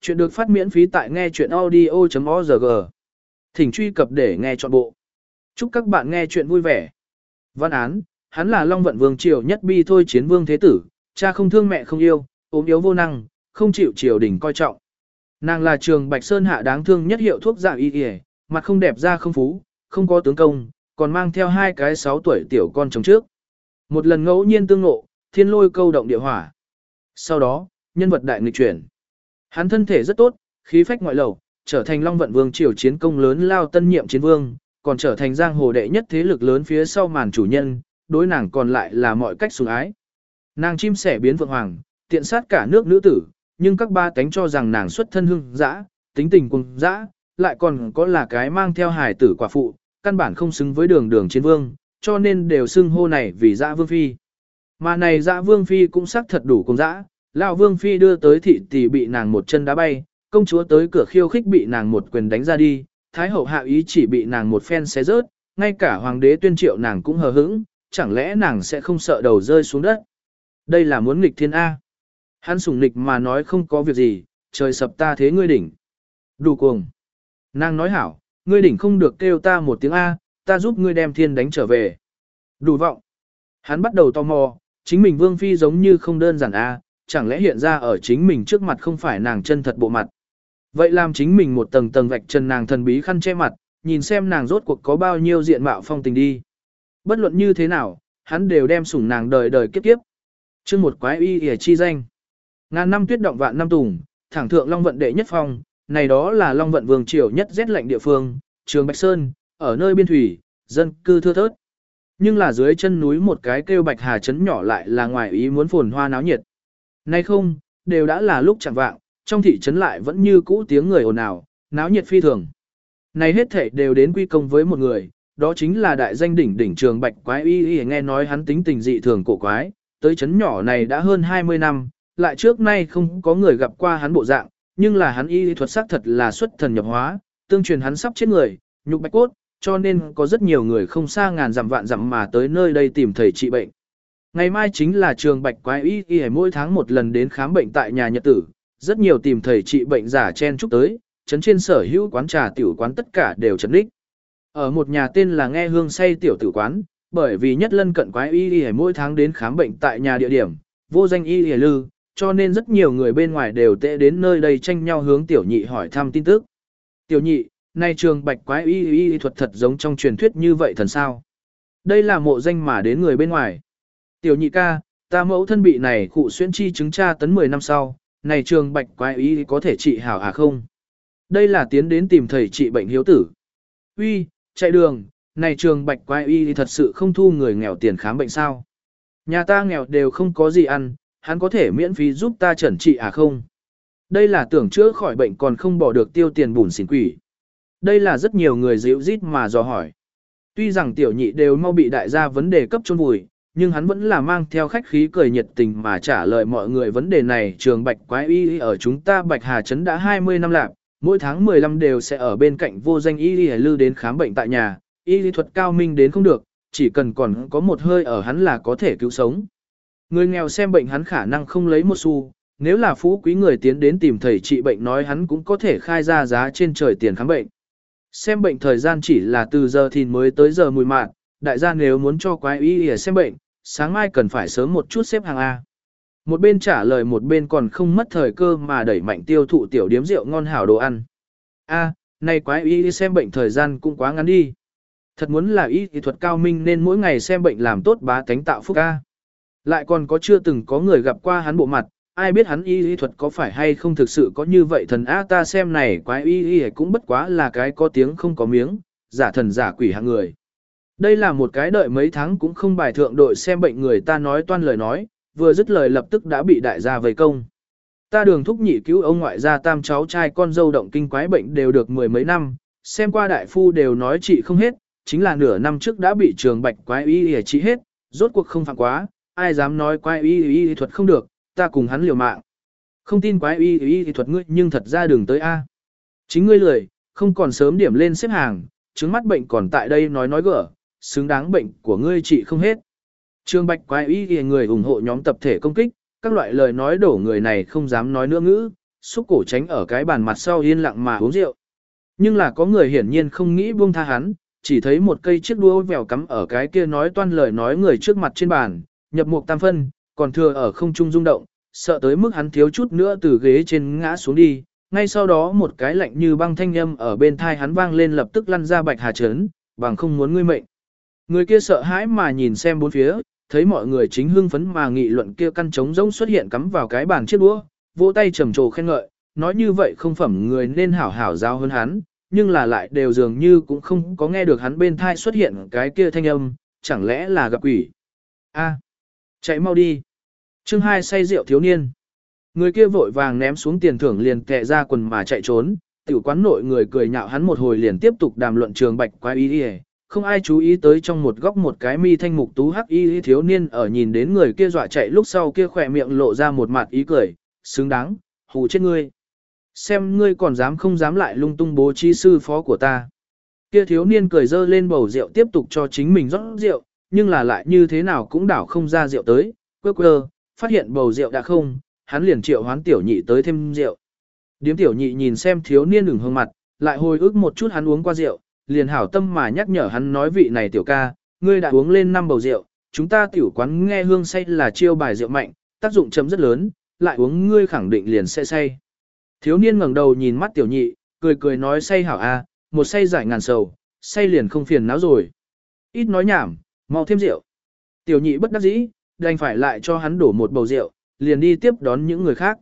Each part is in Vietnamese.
Chuyện được phát miễn phí tại nghe chuyện audio.org. Thỉnh truy cập để nghe trọn bộ. Chúc các bạn nghe chuyện vui vẻ. Văn án, hắn là Long Vận Vương Triều nhất bi thôi chiến vương thế tử, cha không thương mẹ không yêu, ốm yếu vô năng, không chịu triều đình coi trọng. Nàng là trường Bạch Sơn hạ đáng thương nhất hiệu thuốc dạ y y, mặt không đẹp da không phú, không có tướng công, còn mang theo hai cái 6 tuổi tiểu con chồng trước. Một lần ngẫu nhiên tương ngộ, thiên lôi câu động địa hỏa. Sau đó, nhân vật đại nghịch chuyển. Hắn thân thể rất tốt, khí phách ngoại lầu, trở thành Long Vận Vương triều chiến công lớn lao tân nhiệm chiến vương, còn trở thành giang hồ đệ nhất thế lực lớn phía sau màn chủ nhân, đối nàng còn lại là mọi cách sủng ái. Nàng chim sẻ biến vượng hoàng, tiện sát cả nước nữ tử, nhưng các ba tánh cho rằng nàng xuất thân hưng dã, tính tình cùng dã, lại còn có là cái mang theo hài tử quả phụ, căn bản không xứng với đường đường chiến vương, cho nên đều xưng hô này vì dã vương phi. Mà này dã vương phi cũng xác thật đủ cùng dã, Lão Vương Phi đưa tới thị tỷ bị nàng một chân đá bay, công chúa tới cửa khiêu khích bị nàng một quyền đánh ra đi, Thái hậu hạ ý chỉ bị nàng một phen xé rớt, ngay cả hoàng đế tuyên triệu nàng cũng hờ hững, chẳng lẽ nàng sẽ không sợ đầu rơi xuống đất. Đây là muốn nghịch thiên A. Hắn sùng nghịch mà nói không có việc gì, trời sập ta thế ngươi đỉnh. Đủ cuồng. Nàng nói hảo, ngươi đỉnh không được kêu ta một tiếng A, ta giúp ngươi đem thiên đánh trở về. Đủ vọng. Hắn bắt đầu tò mò, chính mình vương phi giống như không đơn giản A, chẳng lẽ hiện ra ở chính mình trước mặt không phải nàng chân thật bộ mặt. Vậy làm chính mình một tầng tầng vạch trần nàng thần bí khăn che mặt, nhìn xem nàng rốt cuộc có bao nhiêu diện mạo phong tình đi. Bất luận như thế nào, hắn đều đem sủng nàng đời đời kiếp kiếp. chương một quái y ỉa chi danh. Ngàn năm tuyết động vạn năm tùng, thẳng thượng Long Vận đệ nhất phong, này đó là Long Vận vương triều nhất rét lạnh địa phương, trường Bạch Sơn, ở nơi biên thủy, dân cư thưa thớt. Nhưng là dưới chân núi một cái kêu Bạch Hà trấn nhỏ lại là ngoài ý muốn phồn hoa náo nhiệt. Nay không, đều đã là lúc chẳng vạng, trong thị trấn lại vẫn như cũ tiếng người ồn ào, náo nhiệt phi thường. Này hết thể đều đến quy công với một người, đó chính là đại danh đỉnh đỉnh trường bạch quái y y nghe nói hắn tính tình dị thường cổ quái, tới trấn nhỏ này đã hơn 20 năm, lại trước nay không có người gặp qua hắn bộ dạng, nhưng là hắn y thuật sắc thật là xuất thần nhập hóa, tương truyền hắn sắp chết người, nhục bạch cốt, cho nên có rất nhiều người không xa ngàn dặm vạn dặm mà tới nơi đây tìm thầy trị bệnh. Ngày mai chính là trường bạch quái y y mỗi tháng một lần đến khám bệnh tại nhà nhật tử, rất nhiều tìm thầy trị bệnh giả chen chúc tới, chấn trên sở hữu quán trà tiểu quán tất cả đều chấn đích. Ở một nhà tên là nghe hương say tiểu tử quán, bởi vì nhất lân cận quái y y mỗi tháng đến khám bệnh tại nhà địa điểm, vô danh y y lư, cho nên rất nhiều người bên ngoài đều tệ đến nơi đây tranh nhau hướng tiểu nhị hỏi thăm tin tức. Tiểu nhị, nay trường bạch quái y y thuật thật giống trong truyền thuyết như vậy thần sao. Đây là mộ danh mà đến người bên ngoài. Tiểu nhị ca, ta mẫu thân bị này cụ xuyên chi chứng tra tấn 10 năm sau, này trường bạch quái ý có thể trị hảo à không? Đây là tiến đến tìm thầy trị bệnh hiếu tử. Uy, chạy đường, này trường bạch quái y thật sự không thu người nghèo tiền khám bệnh sao? Nhà ta nghèo đều không có gì ăn, hắn có thể miễn phí giúp ta chẩn trị à không? Đây là tưởng chữa khỏi bệnh còn không bỏ được tiêu tiền bùn xỉn quỷ. Đây là rất nhiều người dịu rít mà dò hỏi. Tuy rằng tiểu nhị đều mau bị đại gia vấn đề cấp chôn vùi, nhưng hắn vẫn là mang theo khách khí cười nhiệt tình mà trả lời mọi người vấn đề này. Trường Bạch Quái Y ở chúng ta Bạch Hà Trấn đã 20 năm lạc, mỗi tháng 15 đều sẽ ở bên cạnh vô danh Y Y Lư đến khám bệnh tại nhà, Y lý thuật cao minh đến không được, chỉ cần còn có một hơi ở hắn là có thể cứu sống. Người nghèo xem bệnh hắn khả năng không lấy một xu, nếu là phú quý người tiến đến tìm thầy trị bệnh nói hắn cũng có thể khai ra giá trên trời tiền khám bệnh. Xem bệnh thời gian chỉ là từ giờ thìn mới tới giờ mùi mạn, đại gia nếu muốn cho quái y xem bệnh, sáng mai cần phải sớm một chút xếp hàng A. Một bên trả lời một bên còn không mất thời cơ mà đẩy mạnh tiêu thụ tiểu điếm rượu ngon hảo đồ ăn. A, này quái y xem bệnh thời gian cũng quá ngắn đi. Thật muốn là y thì thuật cao minh nên mỗi ngày xem bệnh làm tốt bá tánh tạo phúc A. Lại còn có chưa từng có người gặp qua hắn bộ mặt, ai biết hắn y y thuật có phải hay không thực sự có như vậy thần A ta xem này quái y y cũng bất quá là cái có tiếng không có miếng, giả thần giả quỷ hạng người. Đây là một cái đợi mấy tháng cũng không bài thượng đội xem bệnh người ta nói toan lời nói, vừa dứt lời lập tức đã bị đại gia vây công. Ta đường thúc nhị cứu ông ngoại gia tam cháu trai con dâu động kinh quái bệnh đều được mười mấy năm, xem qua đại phu đều nói trị không hết, chính là nửa năm trước đã bị trường bạch quái y y trị hết, rốt cuộc không phạm quá, ai dám nói quái y y thuật không được, ta cùng hắn liều mạng. Không tin quái y y thuật ngươi nhưng thật ra đường tới A. Chính ngươi lười, không còn sớm điểm lên xếp hàng, chứng mắt bệnh còn tại đây nói nói gỡ, xứng đáng bệnh của ngươi trị không hết. Trương Bạch quái y người ủng hộ nhóm tập thể công kích, các loại lời nói đổ người này không dám nói nữa ngữ, xúc cổ tránh ở cái bàn mặt sau yên lặng mà uống rượu. Nhưng là có người hiển nhiên không nghĩ buông tha hắn, chỉ thấy một cây chiếc đuôi vèo cắm ở cái kia nói toan lời nói người trước mặt trên bàn, nhập mục tam phân, còn thừa ở không trung rung động, sợ tới mức hắn thiếu chút nữa từ ghế trên ngã xuống đi. Ngay sau đó một cái lạnh như băng thanh âm ở bên thai hắn vang lên lập tức lăn ra bạch hà trấn, bằng không muốn ngươi mệnh. Người kia sợ hãi mà nhìn xem bốn phía, thấy mọi người chính hưng phấn mà nghị luận kia căn trống rỗng xuất hiện cắm vào cái bàn chiếc đũa, vỗ tay trầm trồ khen ngợi, nói như vậy không phẩm người nên hảo hảo giao hơn hắn, nhưng là lại đều dường như cũng không có nghe được hắn bên thai xuất hiện cái kia thanh âm, chẳng lẽ là gặp quỷ. A, chạy mau đi. Chương hai say rượu thiếu niên. Người kia vội vàng ném xuống tiền thưởng liền kẹ ra quần mà chạy trốn, tiểu quán nội người cười nhạo hắn một hồi liền tiếp tục đàm luận trường bạch quái ý đi không ai chú ý tới trong một góc một cái mi thanh mục tú hắc y thiếu niên ở nhìn đến người kia dọa chạy lúc sau kia khỏe miệng lộ ra một mặt ý cười, xứng đáng, hù chết ngươi. Xem ngươi còn dám không dám lại lung tung bố trí sư phó của ta. Kia thiếu niên cười dơ lên bầu rượu tiếp tục cho chính mình rót rượu, nhưng là lại như thế nào cũng đảo không ra rượu tới, quơ quơ, phát hiện bầu rượu đã không, hắn liền triệu hoán tiểu nhị tới thêm rượu. Điếm tiểu nhị nhìn xem thiếu niên ửng hương mặt, lại hồi ức một chút hắn uống qua rượu, liền hảo tâm mà nhắc nhở hắn nói vị này tiểu ca, ngươi đã uống lên năm bầu rượu, chúng ta tiểu quán nghe hương say là chiêu bài rượu mạnh, tác dụng chấm rất lớn, lại uống ngươi khẳng định liền sẽ say. Thiếu niên ngẩng đầu nhìn mắt tiểu nhị, cười cười nói say hảo a, một say giải ngàn sầu, say liền không phiền não rồi. Ít nói nhảm, mau thêm rượu. Tiểu nhị bất đắc dĩ, đành phải lại cho hắn đổ một bầu rượu, liền đi tiếp đón những người khác.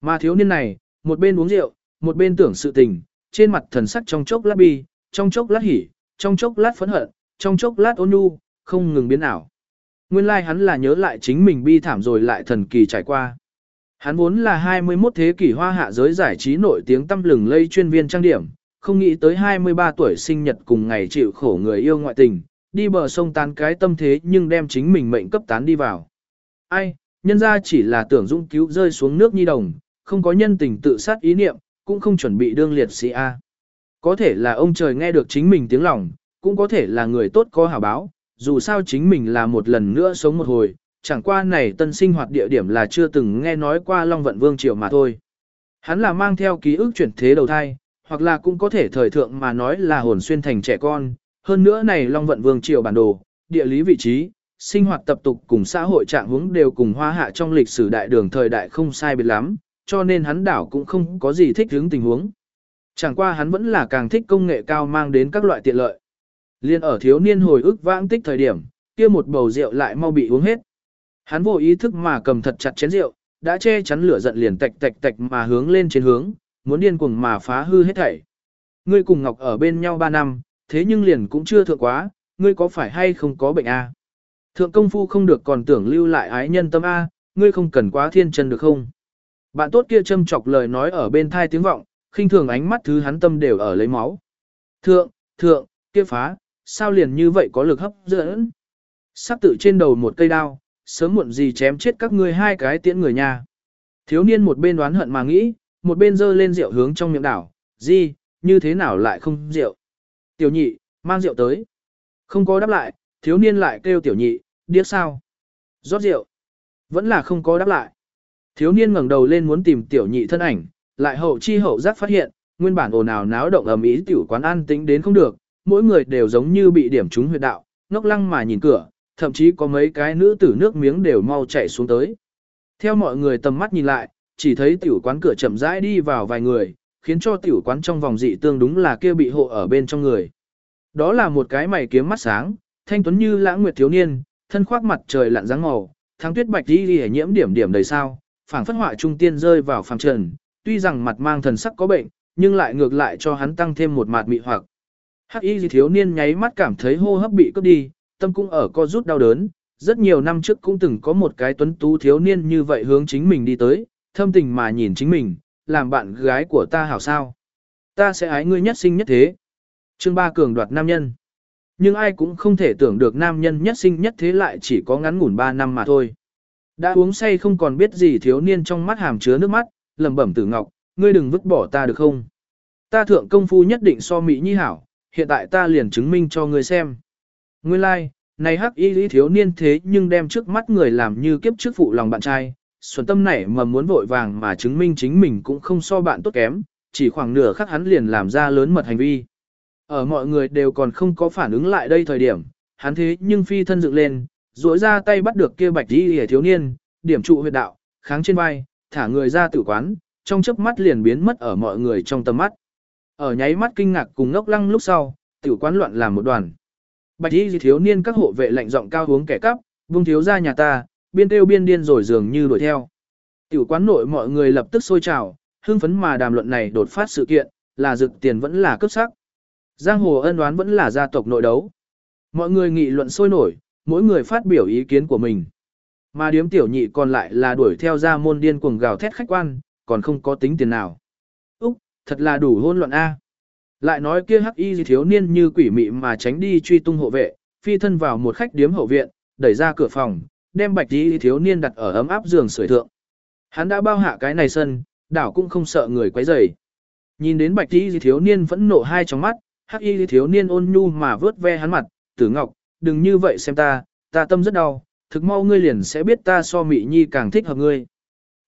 Mà thiếu niên này, một bên uống rượu, một bên tưởng sự tình, trên mặt thần sắc trong chốc lát bi, trong chốc lát hỉ, trong chốc lát phẫn hận, trong chốc lát ôn nhu, không ngừng biến ảo. Nguyên lai like hắn là nhớ lại chính mình bi thảm rồi lại thần kỳ trải qua. Hắn vốn là 21 thế kỷ hoa hạ giới giải trí nổi tiếng tâm lừng lây chuyên viên trang điểm, không nghĩ tới 23 tuổi sinh nhật cùng ngày chịu khổ người yêu ngoại tình, đi bờ sông tán cái tâm thế nhưng đem chính mình mệnh cấp tán đi vào. Ai, nhân ra chỉ là tưởng dũng cứu rơi xuống nước nhi đồng, không có nhân tình tự sát ý niệm, cũng không chuẩn bị đương liệt sĩ A. Có thể là ông trời nghe được chính mình tiếng lòng, cũng có thể là người tốt có hảo báo, dù sao chính mình là một lần nữa sống một hồi, chẳng qua này tân sinh hoạt địa điểm là chưa từng nghe nói qua Long Vận Vương Triều mà thôi. Hắn là mang theo ký ức chuyển thế đầu thai, hoặc là cũng có thể thời thượng mà nói là hồn xuyên thành trẻ con, hơn nữa này Long Vận Vương Triều bản đồ, địa lý vị trí, sinh hoạt tập tục cùng xã hội trạng hướng đều cùng hoa hạ trong lịch sử đại đường thời đại không sai biệt lắm, cho nên hắn đảo cũng không có gì thích hướng tình huống. Chẳng qua hắn vẫn là càng thích công nghệ cao mang đến các loại tiện lợi. Liên ở thiếu niên hồi ức vãng tích thời điểm, kia một bầu rượu lại mau bị uống hết. Hắn vô ý thức mà cầm thật chặt chén rượu, đã che chắn lửa giận liền tạch tạch tạch mà hướng lên trên hướng, muốn điên cuồng mà phá hư hết thảy. Ngươi cùng Ngọc ở bên nhau 3 năm, thế nhưng liền cũng chưa thượng quá, ngươi có phải hay không có bệnh a? Thượng công phu không được còn tưởng lưu lại ái nhân tâm a, ngươi không cần quá thiên chân được không? Bạn tốt kia châm chọc lời nói ở bên thai tiếng vọng, khinh thường ánh mắt thứ hắn tâm đều ở lấy máu. Thượng, thượng, kia phá, sao liền như vậy có lực hấp dẫn? Sắp tự trên đầu một cây đao, sớm muộn gì chém chết các ngươi hai cái tiễn người nhà. Thiếu niên một bên đoán hận mà nghĩ, một bên giơ lên rượu hướng trong miệng đảo, gì, như thế nào lại không rượu? Tiểu nhị, mang rượu tới. Không có đáp lại, thiếu niên lại kêu tiểu nhị, điếc sao? rót rượu. Vẫn là không có đáp lại. Thiếu niên ngẩng đầu lên muốn tìm tiểu nhị thân ảnh, lại hậu chi hậu giác phát hiện, nguyên bản ồn ào náo động ầm ĩ tiểu quán an tĩnh đến không được, mỗi người đều giống như bị điểm trúng huyệt đạo, ngốc lăng mà nhìn cửa, thậm chí có mấy cái nữ tử nước miếng đều mau chạy xuống tới. Theo mọi người tầm mắt nhìn lại, chỉ thấy tiểu quán cửa chậm rãi đi vào vài người, khiến cho tiểu quán trong vòng dị tương đúng là kia bị hộ ở bên trong người. Đó là một cái mày kiếm mắt sáng, thanh tuấn như lãng nguyệt thiếu niên, thân khoác mặt trời lặn dáng màu, tháng tuyết bạch đi đi nhiễm điểm điểm đầy sao, phảng phất họa trung tiên rơi vào phàm trần, tuy rằng mặt mang thần sắc có bệnh, nhưng lại ngược lại cho hắn tăng thêm một mạt mị hoặc. Hắc y thiếu niên nháy mắt cảm thấy hô hấp bị cướp đi, tâm cũng ở co rút đau đớn, rất nhiều năm trước cũng từng có một cái tuấn tú thiếu niên như vậy hướng chính mình đi tới, thâm tình mà nhìn chính mình, làm bạn gái của ta hảo sao. Ta sẽ ái ngươi nhất sinh nhất thế. Chương ba cường đoạt nam nhân. Nhưng ai cũng không thể tưởng được nam nhân nhất sinh nhất thế lại chỉ có ngắn ngủn ba năm mà thôi. Đã uống say không còn biết gì thiếu niên trong mắt hàm chứa nước mắt, lẩm bẩm tử ngọc, ngươi đừng vứt bỏ ta được không? Ta thượng công phu nhất định so mỹ nhi hảo, hiện tại ta liền chứng minh cho ngươi xem. Nguyên lai, like, này hắc y lý thiếu niên thế nhưng đem trước mắt người làm như kiếp trước phụ lòng bạn trai, xuân tâm nảy mà muốn vội vàng mà chứng minh chính mình cũng không so bạn tốt kém, chỉ khoảng nửa khắc hắn liền làm ra lớn mật hành vi. Ở mọi người đều còn không có phản ứng lại đây thời điểm, hắn thế nhưng phi thân dựng lên, duỗi ra tay bắt được kia bạch y lý thiếu niên, điểm trụ huyệt đạo, kháng trên vai, thả người ra tử quán, trong chớp mắt liền biến mất ở mọi người trong tầm mắt. Ở nháy mắt kinh ngạc cùng ngốc lăng lúc sau, tiểu quán loạn làm một đoàn. Bạch y thiếu niên các hộ vệ lạnh giọng cao hướng kẻ cắp, vung thiếu ra nhà ta, biên tiêu biên điên rồi dường như đuổi theo. Tiểu quán nội mọi người lập tức sôi trào, hưng phấn mà đàm luận này đột phát sự kiện, là rực tiền vẫn là cấp sắc. Giang hồ ân đoán vẫn là gia tộc nội đấu. Mọi người nghị luận sôi nổi, mỗi người phát biểu ý kiến của mình. Mà điếm tiểu nhị còn lại là đuổi theo ra môn điên cuồng gào thét khách quan, còn không có tính tiền nào. Úc, thật là đủ hôn luận A. Lại nói kia hắc y thiếu niên như quỷ mị mà tránh đi truy tung hộ vệ, phi thân vào một khách điếm hậu viện, đẩy ra cửa phòng, đem bạch y thiếu niên đặt ở ấm áp giường sưởi thượng. Hắn đã bao hạ cái này sân, đảo cũng không sợ người quấy rầy. Nhìn đến bạch y thiếu niên vẫn nộ hai trong mắt, hắc y thiếu niên ôn nhu mà vớt ve hắn mặt, tử ngọc, đừng như vậy xem ta, ta tâm rất đau, thực mau ngươi liền sẽ biết ta so mị nhi càng thích hợp ngươi.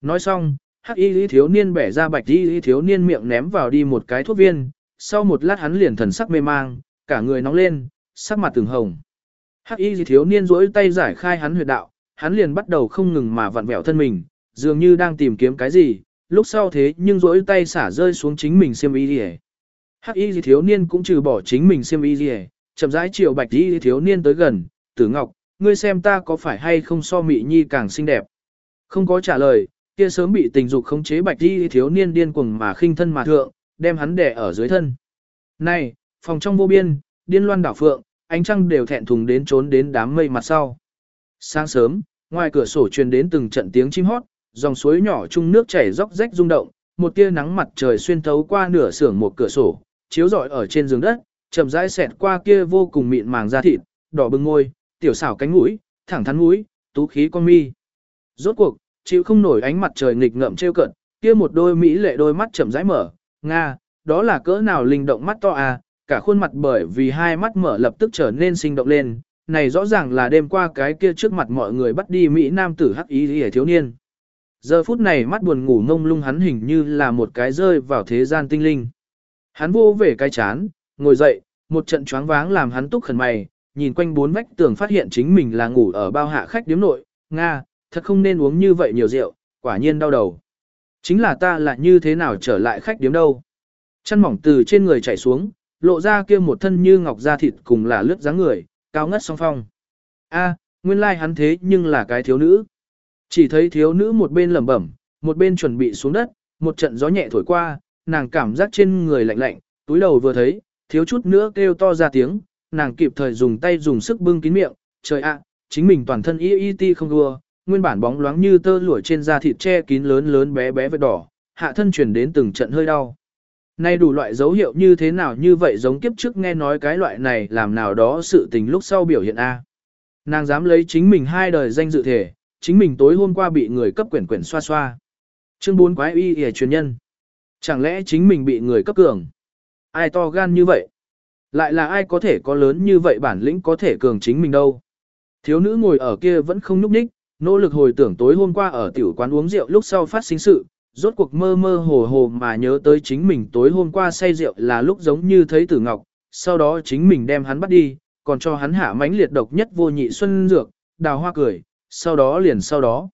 Nói xong, hắc y thiếu niên bẻ ra bạch y thiếu niên miệng ném vào đi một cái thuốc viên, sau một lát hắn liền thần sắc mê mang, cả người nóng lên, sắc mặt từng hồng. Hắc y thiếu niên duỗi tay giải khai hắn huyệt đạo, hắn liền bắt đầu không ngừng mà vặn vẹo thân mình, dường như đang tìm kiếm cái gì, lúc sau thế nhưng duỗi tay xả rơi xuống chính mình xiêm y liề. Hắc y thiếu niên cũng trừ bỏ chính mình xiêm y liề, chậm rãi chiều bạch y thiếu niên tới gần, tử ngọc, ngươi xem ta có phải hay không so mị nhi càng xinh đẹp. Không có trả lời, kia sớm bị tình dục khống chế bạch đi, thiếu niên điên cuồng mà khinh thân mà thượng, đem hắn đè ở dưới thân. Này, phòng trong vô biên, điên loan đảo phượng, ánh trăng đều thẹn thùng đến trốn đến đám mây mặt sau. Sáng sớm, ngoài cửa sổ truyền đến từng trận tiếng chim hót, dòng suối nhỏ chung nước chảy róc rách rung động, một tia nắng mặt trời xuyên thấu qua nửa xưởng một cửa sổ, chiếu rọi ở trên giường đất, chậm rãi xẹt qua kia vô cùng mịn màng da thịt, đỏ bừng môi, tiểu xảo cánh mũi, thẳng thắn mũi, tú khí con mi. Rốt cuộc, chịu không nổi ánh mặt trời nghịch ngợm trêu cận, kia một đôi mỹ lệ đôi mắt chậm rãi mở, nga, đó là cỡ nào linh động mắt to à, cả khuôn mặt bởi vì hai mắt mở lập tức trở nên sinh động lên, này rõ ràng là đêm qua cái kia trước mặt mọi người bắt đi Mỹ Nam tử hắc ý hề thiếu niên. Giờ phút này mắt buồn ngủ ngông lung hắn hình như là một cái rơi vào thế gian tinh linh. Hắn vô về cái chán, ngồi dậy, một trận choáng váng làm hắn túc khẩn mày, nhìn quanh bốn vách tường phát hiện chính mình là ngủ ở bao hạ khách điếm nội, Nga, thật không nên uống như vậy nhiều rượu, quả nhiên đau đầu. Chính là ta là như thế nào trở lại khách điếm đâu. Chân mỏng từ trên người chảy xuống, lộ ra kia một thân như ngọc da thịt cùng là lướt dáng người, cao ngất song phong. A, nguyên lai like hắn thế nhưng là cái thiếu nữ. Chỉ thấy thiếu nữ một bên lẩm bẩm, một bên chuẩn bị xuống đất, một trận gió nhẹ thổi qua, nàng cảm giác trên người lạnh lạnh, túi đầu vừa thấy, thiếu chút nữa kêu to ra tiếng, nàng kịp thời dùng tay dùng sức bưng kín miệng, trời ạ, chính mình toàn thân y y ti không đua, nguyên bản bóng loáng như tơ lụa trên da thịt che kín lớn lớn bé bé vết đỏ, hạ thân chuyển đến từng trận hơi đau. Nay đủ loại dấu hiệu như thế nào như vậy giống kiếp trước nghe nói cái loại này làm nào đó sự tình lúc sau biểu hiện A. Nàng dám lấy chính mình hai đời danh dự thể, chính mình tối hôm qua bị người cấp quyển quyển xoa xoa. Chương 4 quái y hề truyền nhân. Chẳng lẽ chính mình bị người cấp cường? Ai to gan như vậy? Lại là ai có thể có lớn như vậy bản lĩnh có thể cường chính mình đâu? Thiếu nữ ngồi ở kia vẫn không nhúc nhích, nỗ lực hồi tưởng tối hôm qua ở tiểu quán uống rượu lúc sau phát sinh sự, rốt cuộc mơ mơ hồ hồ mà nhớ tới chính mình tối hôm qua say rượu là lúc giống như thấy tử ngọc, sau đó chính mình đem hắn bắt đi, còn cho hắn hạ mãnh liệt độc nhất vô nhị xuân dược, đào hoa cười, sau đó liền sau đó.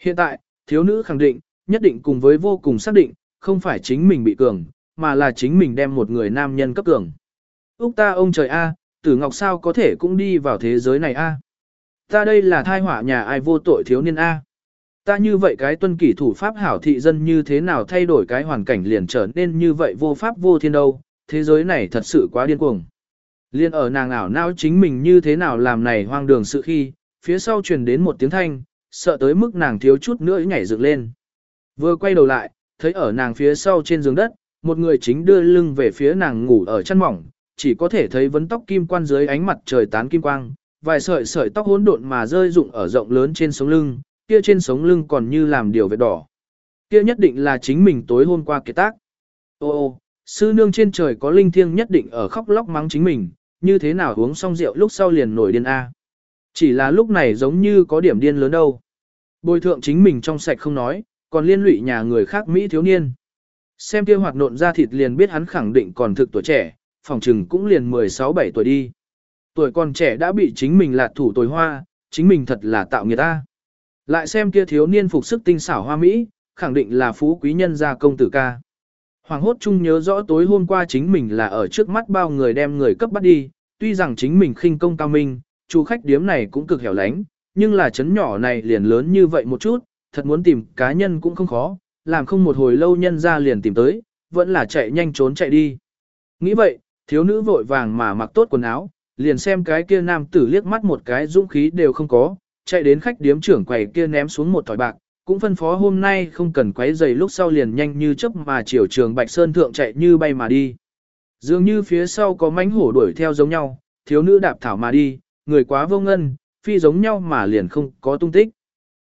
Hiện tại, thiếu nữ khẳng định, nhất định cùng với vô cùng xác định, không phải chính mình bị cường, mà là chính mình đem một người nam nhân cấp cường. Úc ta ông trời A, tử ngọc sao có thể cũng đi vào thế giới này A. Ta đây là thai họa nhà ai vô tội thiếu niên A. Ta như vậy cái tuân kỷ thủ pháp hảo thị dân như thế nào thay đổi cái hoàn cảnh liền trở nên như vậy vô pháp vô thiên đâu, thế giới này thật sự quá điên cuồng. Liên ở nàng ảo não chính mình như thế nào làm này hoang đường sự khi, phía sau truyền đến một tiếng thanh, sợ tới mức nàng thiếu chút nữa nhảy dựng lên. Vừa quay đầu lại, thấy ở nàng phía sau trên giường đất, một người chính đưa lưng về phía nàng ngủ ở chăn mỏng, chỉ có thể thấy vấn tóc kim quan dưới ánh mặt trời tán kim quang, vài sợi sợi tóc hỗn độn mà rơi rụng ở rộng lớn trên sống lưng, kia trên sống lưng còn như làm điều vết đỏ. Kia nhất định là chính mình tối hôm qua kiệt tác. Ô ô, sư nương trên trời có linh thiêng nhất định ở khóc lóc mắng chính mình, như thế nào uống xong rượu lúc sau liền nổi điên A. Chỉ là lúc này giống như có điểm điên lớn đâu. Bồi thượng chính mình trong sạch không nói, còn liên lụy nhà người khác Mỹ thiếu niên. Xem kia hoạt nộn ra thịt liền biết hắn khẳng định còn thực tuổi trẻ, phòng trừng cũng liền 16-17 tuổi đi. Tuổi còn trẻ đã bị chính mình lạt thủ tồi hoa, chính mình thật là tạo người ta. Lại xem kia thiếu niên phục sức tinh xảo hoa Mỹ, khẳng định là phú quý nhân gia công tử ca. Hoàng hốt chung nhớ rõ tối hôm qua chính mình là ở trước mắt bao người đem người cấp bắt đi, tuy rằng chính mình khinh công cao minh, chủ khách điếm này cũng cực hẻo lánh, nhưng là chấn nhỏ này liền lớn như vậy một chút, thật muốn tìm cá nhân cũng không khó, làm không một hồi lâu nhân ra liền tìm tới, vẫn là chạy nhanh trốn chạy đi. Nghĩ vậy, thiếu nữ vội vàng mà mặc tốt quần áo, liền xem cái kia nam tử liếc mắt một cái dũng khí đều không có, chạy đến khách điếm trưởng quầy kia ném xuống một thỏi bạc, cũng phân phó hôm nay không cần quấy giày lúc sau liền nhanh như chớp mà chiều trường Bạch Sơn thượng chạy như bay mà đi. Dường như phía sau có mánh hổ đuổi theo giống nhau, thiếu nữ đạp thảo mà đi, người quá vô ngân, phi giống nhau mà liền không có tung tích.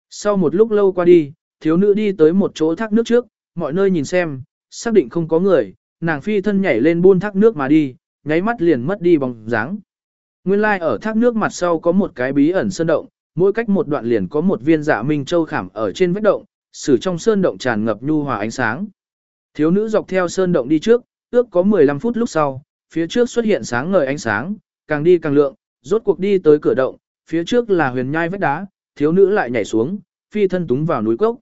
Sau một lúc lâu qua đi, thiếu nữ đi tới một chỗ thác nước trước, mọi nơi nhìn xem, xác định không có người, nàng phi thân nhảy lên buôn thác nước mà đi, nháy mắt liền mất đi bóng dáng. Nguyên lai like ở thác nước mặt sau có một cái bí ẩn sơn động, mỗi cách một đoạn liền có một viên dạ minh châu khảm ở trên vách động, sử trong sơn động tràn ngập nhu hòa ánh sáng. Thiếu nữ dọc theo sơn động đi trước, ước có 15 phút lúc sau, phía trước xuất hiện sáng ngời ánh sáng, càng đi càng lượng, rốt cuộc đi tới cửa động, phía trước là huyền nhai vách đá, thiếu nữ lại nhảy xuống, phi thân túng vào núi cốc.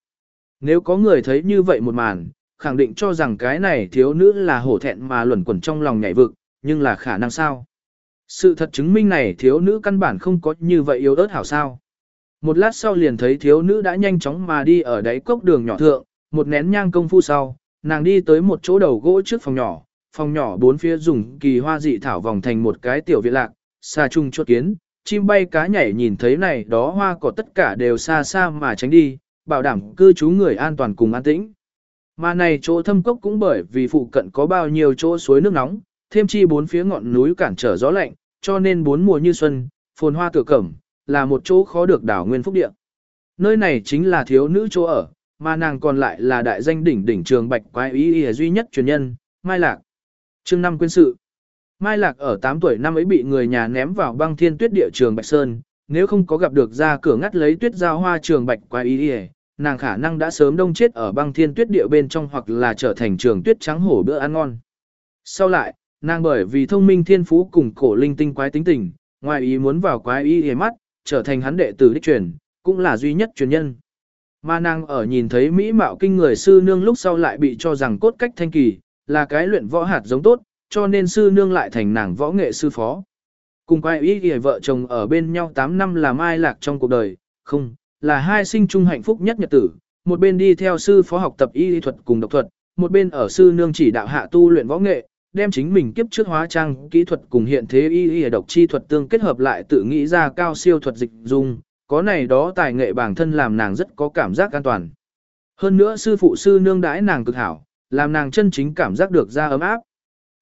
Nếu có người thấy như vậy một màn, khẳng định cho rằng cái này thiếu nữ là hổ thẹn mà luẩn quẩn trong lòng nhảy vực, nhưng là khả năng sao? Sự thật chứng minh này thiếu nữ căn bản không có như vậy yếu ớt hảo sao. Một lát sau liền thấy thiếu nữ đã nhanh chóng mà đi ở đáy cốc đường nhỏ thượng, một nén nhang công phu sau, nàng đi tới một chỗ đầu gỗ trước phòng nhỏ, phòng nhỏ bốn phía dùng kỳ hoa dị thảo vòng thành một cái tiểu viện lạc, xa chung chuột kiến, chim bay cá nhảy nhìn thấy này đó hoa cỏ tất cả đều xa xa mà tránh đi, bảo đảm cư trú người an toàn cùng an tĩnh. Mà này chỗ thâm cốc cũng bởi vì phụ cận có bao nhiêu chỗ suối nước nóng, thêm chi bốn phía ngọn núi cản trở gió lạnh, cho nên bốn mùa như xuân, phồn hoa tựa cẩm, là một chỗ khó được đảo nguyên phúc địa. Nơi này chính là thiếu nữ chỗ ở, mà nàng còn lại là đại danh đỉnh đỉnh trường bạch quái ý ý duy nhất truyền nhân, Mai Lạc. chương năm quyên sự. Mai Lạc ở 8 tuổi năm ấy bị người nhà ném vào băng thiên tuyết địa trường Bạch Sơn, nếu không có gặp được ra cửa ngắt lấy tuyết giao hoa trường Bạch quái ý ý, nàng khả năng đã sớm đông chết ở băng thiên tuyết địa bên trong hoặc là trở thành trường tuyết trắng hổ bữa ăn ngon. Sau lại, nàng bởi vì thông minh thiên phú cùng cổ linh tinh quái tính tình, ngoài ý muốn vào quái ý hề mắt, trở thành hắn đệ tử đích truyền, cũng là duy nhất truyền nhân. Mà nàng ở nhìn thấy Mỹ mạo kinh người sư nương lúc sau lại bị cho rằng cốt cách thanh kỳ, là cái luyện võ hạt giống tốt, cho nên sư nương lại thành nàng võ nghệ sư phó. Cùng quái ý hề vợ chồng ở bên nhau 8 năm là mai lạc trong cuộc đời, không, là hai sinh chung hạnh phúc nhất nhật tử, một bên đi theo sư phó học tập y thuật cùng độc thuật, một bên ở sư nương chỉ đạo hạ tu luyện võ nghệ, đem chính mình kiếp trước hóa trang, kỹ thuật cùng hiện thế y y độc chi thuật tương kết hợp lại tự nghĩ ra cao siêu thuật dịch dung, có này đó tài nghệ bản thân làm nàng rất có cảm giác an toàn. Hơn nữa sư phụ sư nương đãi nàng cực hảo, làm nàng chân chính cảm giác được ra ấm áp.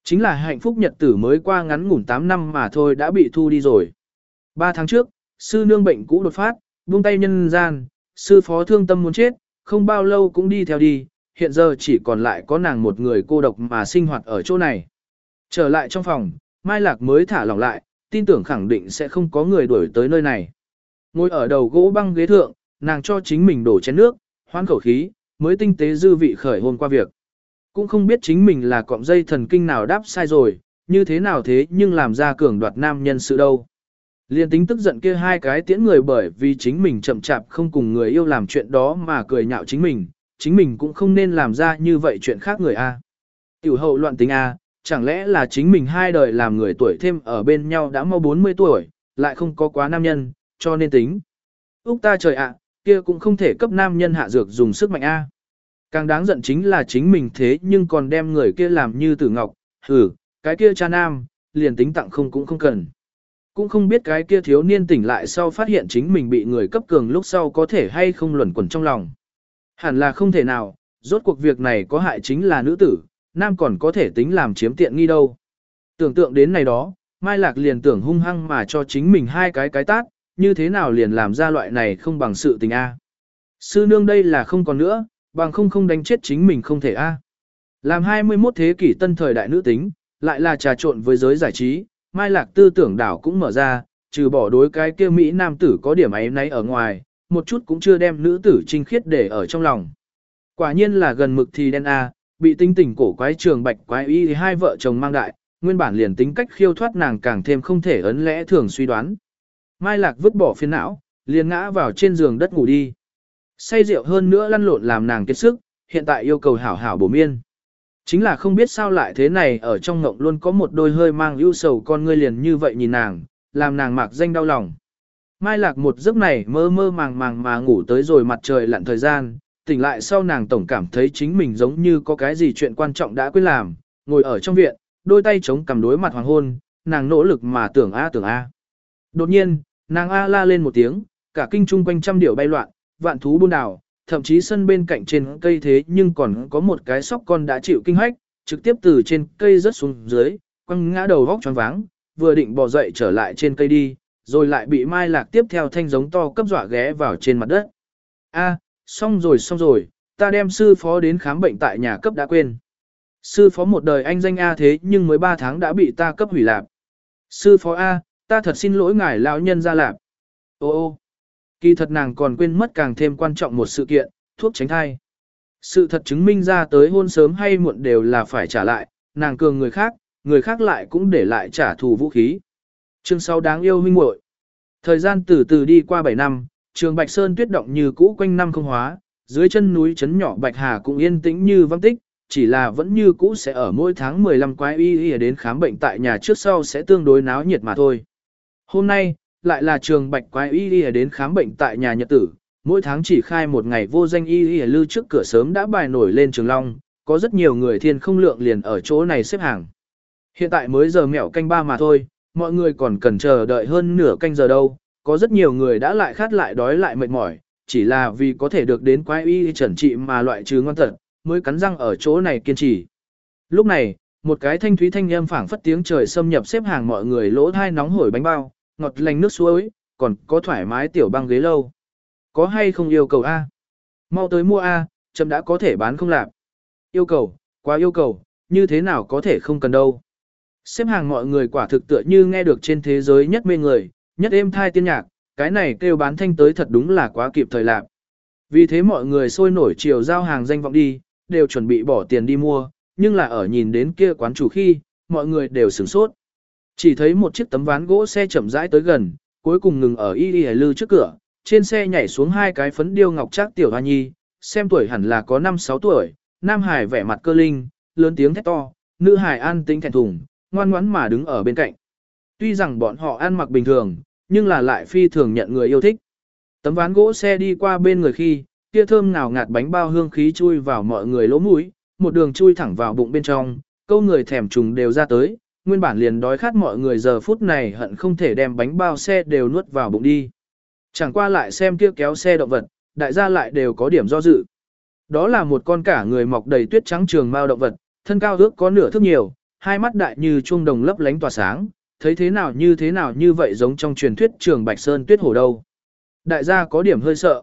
Chính là hạnh phúc nhật tử mới qua ngắn ngủn 8 năm mà thôi đã bị thu đi rồi. 3 tháng trước, sư nương bệnh cũ đột phát, buông tay nhân gian, sư phó thương tâm muốn chết, không bao lâu cũng đi theo đi, hiện giờ chỉ còn lại có nàng một người cô độc mà sinh hoạt ở chỗ này. Trở lại trong phòng, Mai Lạc mới thả lỏng lại, tin tưởng khẳng định sẽ không có người đuổi tới nơi này. Ngồi ở đầu gỗ băng ghế thượng, nàng cho chính mình đổ chén nước, hoan khẩu khí, mới tinh tế dư vị khởi hôm qua việc. Cũng không biết chính mình là cọng dây thần kinh nào đáp sai rồi, như thế nào thế nhưng làm ra cường đoạt nam nhân sự đâu. Liên tính tức giận kia hai cái tiễn người bởi vì chính mình chậm chạp không cùng người yêu làm chuyện đó mà cười nhạo chính mình, chính mình cũng không nên làm ra như vậy chuyện khác người A. Tiểu hậu loạn tính A, chẳng lẽ là chính mình hai đời làm người tuổi thêm ở bên nhau đã mau 40 tuổi, lại không có quá nam nhân, cho nên tính. Úc ta trời ạ, kia cũng không thể cấp nam nhân hạ dược dùng sức mạnh A. Càng đáng giận chính là chính mình thế nhưng còn đem người kia làm như tử ngọc, hử, cái kia cha nam, liền tính tặng không cũng không cần. Cũng không biết cái kia thiếu niên tỉnh lại sau phát hiện chính mình bị người cấp cường lúc sau có thể hay không luẩn quẩn trong lòng. Hẳn là không thể nào, rốt cuộc việc này có hại chính là nữ tử, nam còn có thể tính làm chiếm tiện nghi đâu. Tưởng tượng đến này đó, Mai Lạc liền tưởng hung hăng mà cho chính mình hai cái cái tát, như thế nào liền làm ra loại này không bằng sự tình A. Sư nương đây là không còn nữa, bằng không không đánh chết chính mình không thể A. Làm 21 thế kỷ tân thời đại nữ tính, lại là trà trộn với giới giải trí, Mai Lạc tư tưởng đảo cũng mở ra, trừ bỏ đối cái kia Mỹ nam tử có điểm ấy nấy ở ngoài, một chút cũng chưa đem nữ tử trinh khiết để ở trong lòng. Quả nhiên là gần mực thì đen a, bị tinh tỉnh cổ quái trường bạch quái y hai vợ chồng mang đại, nguyên bản liền tính cách khiêu thoát nàng càng thêm không thể ấn lẽ thường suy đoán. Mai Lạc vứt bỏ phiền não, liền ngã vào trên giường đất ngủ đi. Say rượu hơn nữa lăn lộn làm nàng kiệt sức, hiện tại yêu cầu hảo hảo bổ miên. Chính là không biết sao lại thế này ở trong ngộng luôn có một đôi hơi mang ưu sầu con ngươi liền như vậy nhìn nàng, làm nàng mạc danh đau lòng. Mai lạc một giấc này mơ mơ màng màng mà ngủ tới rồi mặt trời lặn thời gian, tỉnh lại sau nàng tổng cảm thấy chính mình giống như có cái gì chuyện quan trọng đã quên làm, ngồi ở trong viện, đôi tay chống cầm đối mặt hoàng hôn, nàng nỗ lực mà tưởng A tưởng A. Đột nhiên, nàng A la lên một tiếng, cả kinh trung quanh trăm điểu bay loạn, vạn thú buôn đảo, thậm chí sân bên cạnh trên cây thế nhưng còn có một cái sóc con đã chịu kinh hách, trực tiếp từ trên cây rớt xuống dưới, quăng ngã đầu vóc choáng váng, vừa định bò dậy trở lại trên cây đi, rồi lại bị mai lạc tiếp theo thanh giống to cấp dọa ghé vào trên mặt đất. A, xong rồi xong rồi, ta đem sư phó đến khám bệnh tại nhà cấp đã quên. Sư phó một đời anh danh A thế nhưng mới 3 tháng đã bị ta cấp hủy lạp. Sư phó A, ta thật xin lỗi ngài lão nhân ra lạp. Ô ô, kỳ thật nàng còn quên mất càng thêm quan trọng một sự kiện, thuốc tránh thai. Sự thật chứng minh ra tới hôn sớm hay muộn đều là phải trả lại, nàng cường người khác, người khác lại cũng để lại trả thù vũ khí. Chương 6 đáng yêu huynh muội. Thời gian từ từ đi qua 7 năm, trường Bạch Sơn tuyết động như cũ quanh năm không hóa, dưới chân núi trấn nhỏ Bạch Hà cũng yên tĩnh như vắng tích, chỉ là vẫn như cũ sẽ ở mỗi tháng 15 quái y y đến khám bệnh tại nhà trước sau sẽ tương đối náo nhiệt mà thôi. Hôm nay, lại là trường Bạch quái y y đến khám bệnh tại nhà nhật tử, mỗi tháng chỉ khai một ngày vô danh y y lưu trước cửa sớm đã bài nổi lên trường long, có rất nhiều người thiên không lượng liền ở chỗ này xếp hàng. Hiện tại mới giờ mẹo canh ba mà thôi, mọi người còn cần chờ đợi hơn nửa canh giờ đâu, có rất nhiều người đã lại khát lại đói lại mệt mỏi, chỉ là vì có thể được đến quái y trần trị mà loại trừ ngon tật, mới cắn răng ở chỗ này kiên trì. Lúc này, một cái thanh thúy thanh âm phảng phất tiếng trời xâm nhập xếp hàng mọi người lỗ thai nóng hổi bánh bao, ngọt lành nước suối, còn có thoải mái tiểu băng ghế lâu. Có hay không yêu cầu A? Mau tới mua A, chậm đã có thể bán không lạc. Yêu cầu, quá yêu cầu, như thế nào có thể không cần đâu. Xếp hàng mọi người quả thực tựa như nghe được trên thế giới nhất mê người, nhất êm thai tiên nhạc, cái này kêu bán thanh tới thật đúng là quá kịp thời lạc. Vì thế mọi người sôi nổi chiều giao hàng danh vọng đi, đều chuẩn bị bỏ tiền đi mua, nhưng là ở nhìn đến kia quán chủ khi, mọi người đều sửng sốt. Chỉ thấy một chiếc tấm ván gỗ xe chậm rãi tới gần, cuối cùng ngừng ở y y lư trước cửa, trên xe nhảy xuống hai cái phấn điêu ngọc trác tiểu hoa nhi, xem tuổi hẳn là có 5-6 tuổi, nam hải vẻ mặt cơ linh, lớn tiếng thét to, nữ hải an tĩnh thẹn thùng, ngoan ngoãn mà đứng ở bên cạnh. Tuy rằng bọn họ ăn mặc bình thường, nhưng là lại phi thường nhận người yêu thích. Tấm ván gỗ xe đi qua bên người khi, kia thơm ngào ngạt bánh bao hương khí chui vào mọi người lỗ mũi, một đường chui thẳng vào bụng bên trong, câu người thèm trùng đều ra tới, nguyên bản liền đói khát mọi người giờ phút này hận không thể đem bánh bao xe đều nuốt vào bụng đi. Chẳng qua lại xem kia kéo xe động vật, đại gia lại đều có điểm do dự. Đó là một con cả người mọc đầy tuyết trắng trường mao động vật, thân cao ước có nửa thước nhiều, hai mắt đại như chuông đồng lấp lánh tỏa sáng, thấy thế nào như thế nào như vậy giống trong truyền thuyết trường Bạch Sơn tuyết hổ đâu. Đại gia có điểm hơi sợ.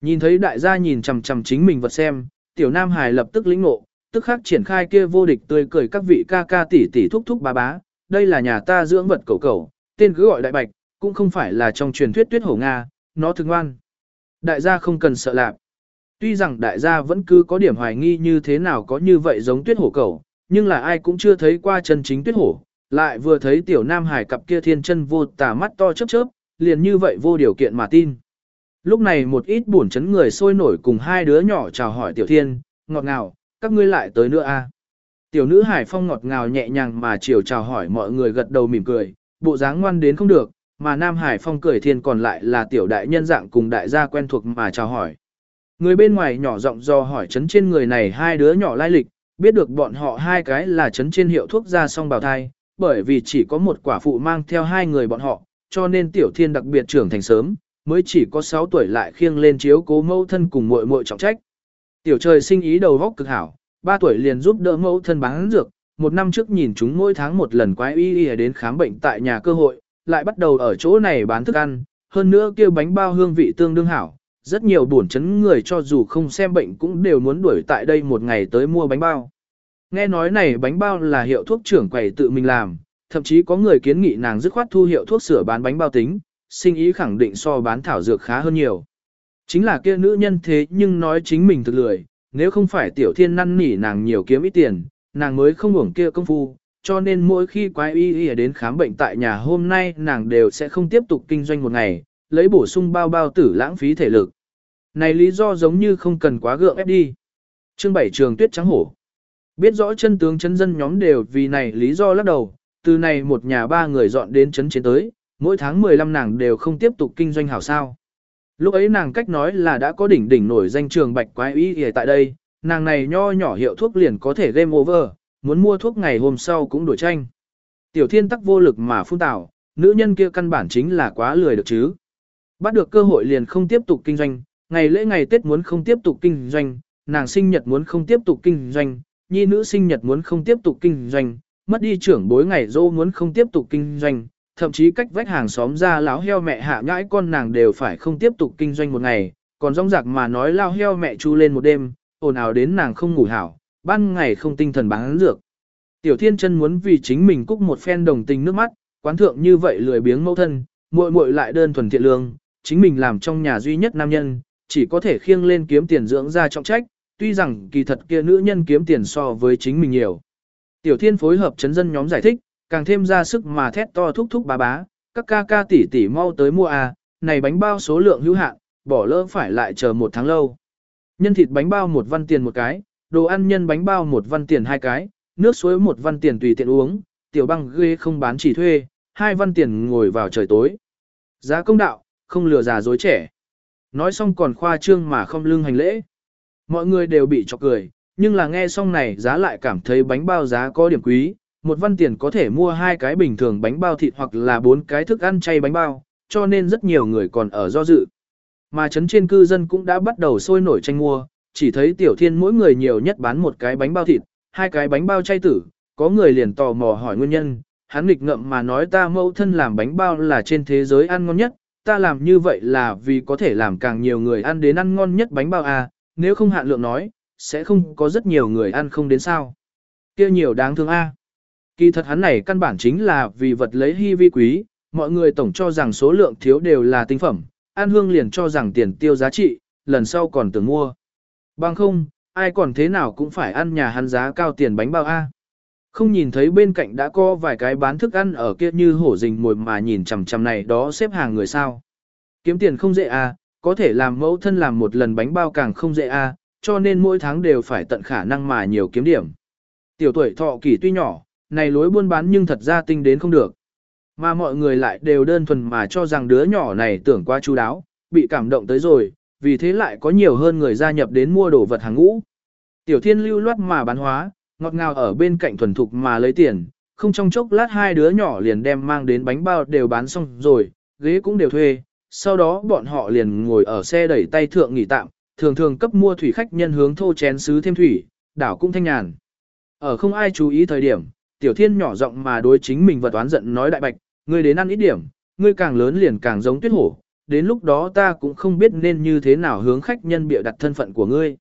Nhìn thấy đại gia nhìn chằm chằm chính mình vật xem, tiểu nam hài lập tức lĩnh ngộ, tức khắc triển khai kia vô địch tươi cười các vị ca ca tỷ tỷ thúc thúc bá bá, đây là nhà ta dưỡng vật cầu cầu, tên cứ gọi đại bạch, cũng không phải là trong truyền thuyết tuyết hổ Nga, nó thương ngoan. Đại gia không cần sợ lạc. Tuy rằng đại gia vẫn cứ có điểm hoài nghi như thế nào có như vậy giống tuyết hổ cầu, nhưng là ai cũng chưa thấy qua chân chính tuyết hổ, lại vừa thấy tiểu nam hải cặp kia thiên chân vô tà mắt to chớp chớp, liền như vậy vô điều kiện mà tin. Lúc này một ít buồn chấn người sôi nổi cùng hai đứa nhỏ chào hỏi tiểu thiên, ngọt ngào, các ngươi lại tới nữa a à? Tiểu nữ hải phong ngọt ngào nhẹ nhàng mà chiều chào hỏi mọi người gật đầu mỉm cười, bộ dáng ngoan đến không được, mà nam hải phong cười thiên còn lại là tiểu đại nhân dạng cùng đại gia quen thuộc mà chào hỏi. Người bên ngoài nhỏ giọng do hỏi chấn trên người này hai đứa nhỏ lai lịch, biết được bọn họ hai cái là chấn trên hiệu thuốc ra song bào thai, bởi vì chỉ có một quả phụ mang theo hai người bọn họ, cho nên tiểu thiên đặc biệt trưởng thành sớm, mới chỉ có 6 tuổi lại khiêng lên chiếu cố mẫu thân cùng muội muội trọng trách. Tiểu trời sinh ý đầu góc cực hảo, 3 tuổi liền giúp đỡ mẫu thân bán dược, một năm trước nhìn chúng mỗi tháng một lần quái y y đến khám bệnh tại nhà cơ hội, lại bắt đầu ở chỗ này bán thức ăn, hơn nữa kêu bánh bao hương vị tương đương hảo. Rất nhiều buồn chấn người cho dù không xem bệnh cũng đều muốn đuổi tại đây một ngày tới mua bánh bao. Nghe nói này bánh bao là hiệu thuốc trưởng quầy tự mình làm, thậm chí có người kiến nghị nàng dứt khoát thu hiệu thuốc sửa bán bánh bao tính, sinh ý khẳng định so bán thảo dược khá hơn nhiều. Chính là kia nữ nhân thế nhưng nói chính mình thực lười, nếu không phải tiểu thiên năn nỉ nàng nhiều kiếm ít tiền, nàng mới không hưởng kia công phu, cho nên mỗi khi quái y y đến khám bệnh tại nhà hôm nay nàng đều sẽ không tiếp tục kinh doanh một ngày, lấy bổ sung bao bao tử lãng phí thể lực. Này lý do giống như không cần quá gượng ép đi. Chương 7 trường tuyết trắng hổ. Biết rõ chân tướng chân dân nhóm đều vì này lý do lắc đầu, từ này một nhà ba người dọn đến chấn chiến tới, mỗi tháng 15 nàng đều không tiếp tục kinh doanh hảo sao. Lúc ấy nàng cách nói là đã có đỉnh đỉnh nổi danh trường bạch quái y y tại đây, nàng này nho nhỏ hiệu thuốc liền có thể game over, muốn mua thuốc ngày hôm sau cũng đổi tranh. Tiểu thiên tắc vô lực mà phun tạo, nữ nhân kia căn bản chính là quá lười được chứ. Bắt được cơ hội liền không tiếp tục kinh doanh, ngày lễ ngày Tết muốn không tiếp tục kinh doanh, nàng sinh nhật muốn không tiếp tục kinh doanh, nhi nữ sinh nhật muốn không tiếp tục kinh doanh, mất đi trưởng bối ngày dô muốn không tiếp tục kinh doanh, thậm chí cách vách hàng xóm ra lão heo mẹ hạ nhãi con nàng đều phải không tiếp tục kinh doanh một ngày, còn rong rạc mà nói lao heo mẹ chu lên một đêm, ồn ào đến nàng không ngủ hảo, ban ngày không tinh thần bán dược. Tiểu Thiên Chân muốn vì chính mình cúc một phen đồng tình nước mắt, quán thượng như vậy lười biếng mẫu thân, muội muội lại đơn thuần thiện lương, chính mình làm trong nhà duy nhất nam nhân, chỉ có thể khiêng lên kiếm tiền dưỡng ra trọng trách, tuy rằng kỳ thật kia nữ nhân kiếm tiền so với chính mình nhiều. Tiểu Thiên phối hợp chấn dân nhóm giải thích, càng thêm ra sức mà thét to thúc thúc bá bá, các ca ca tỷ tỷ mau tới mua à, này bánh bao số lượng hữu hạn, bỏ lỡ phải lại chờ một tháng lâu. Nhân thịt bánh bao một văn tiền một cái, đồ ăn nhân bánh bao một văn tiền hai cái, nước suối một văn tiền tùy tiện uống, tiểu băng ghê không bán chỉ thuê, hai văn tiền ngồi vào trời tối. Giá công đạo, không lừa già dối trẻ. Nói xong còn khoa trương mà không lưng hành lễ. Mọi người đều bị chọc cười, nhưng là nghe xong này giá lại cảm thấy bánh bao giá có điểm quý, một văn tiền có thể mua hai cái bình thường bánh bao thịt hoặc là bốn cái thức ăn chay bánh bao, cho nên rất nhiều người còn ở do dự. Mà chấn trên cư dân cũng đã bắt đầu sôi nổi tranh mua, chỉ thấy tiểu thiên mỗi người nhiều nhất bán một cái bánh bao thịt, hai cái bánh bao chay tử, có người liền tò mò hỏi nguyên nhân, hắn nghịch ngậm mà nói ta mẫu thân làm bánh bao là trên thế giới ăn ngon nhất, ta làm như vậy là vì có thể làm càng nhiều người ăn đến ăn ngon nhất bánh bao à, nếu không hạn lượng nói, sẽ không có rất nhiều người ăn không đến sao. kia nhiều đáng thương a. Kỳ thật hắn này căn bản chính là vì vật lấy hy vi quý, mọi người tổng cho rằng số lượng thiếu đều là tinh phẩm, An Hương liền cho rằng tiền tiêu giá trị, lần sau còn tưởng mua. Bằng không, ai còn thế nào cũng phải ăn nhà hắn giá cao tiền bánh bao A. Không nhìn thấy bên cạnh đã có vài cái bán thức ăn ở kia như hổ rình mồi mà nhìn chằm chằm này đó xếp hàng người sao. Kiếm tiền không dễ A, có thể làm mẫu thân làm một lần bánh bao càng không dễ A, cho nên mỗi tháng đều phải tận khả năng mà nhiều kiếm điểm. Tiểu tuổi thọ kỳ tuy nhỏ, này lối buôn bán nhưng thật ra tinh đến không được. Mà mọi người lại đều đơn thuần mà cho rằng đứa nhỏ này tưởng qua chú đáo, bị cảm động tới rồi, vì thế lại có nhiều hơn người gia nhập đến mua đồ vật hàng ngũ. Tiểu thiên lưu loát mà bán hóa, ngọt ngào ở bên cạnh thuần thục mà lấy tiền, không trong chốc lát hai đứa nhỏ liền đem mang đến bánh bao đều bán xong rồi, ghế cũng đều thuê, sau đó bọn họ liền ngồi ở xe đẩy tay thượng nghỉ tạm, thường thường cấp mua thủy khách nhân hướng thô chén sứ thêm thủy, đảo cũng thanh nhàn. Ở không ai chú ý thời điểm, tiểu thiên nhỏ giọng mà đối chính mình vật oán giận nói đại bạch, ngươi đến ăn ít điểm, ngươi càng lớn liền càng giống tuyết hổ, đến lúc đó ta cũng không biết nên như thế nào hướng khách nhân bịa đặt thân phận của ngươi.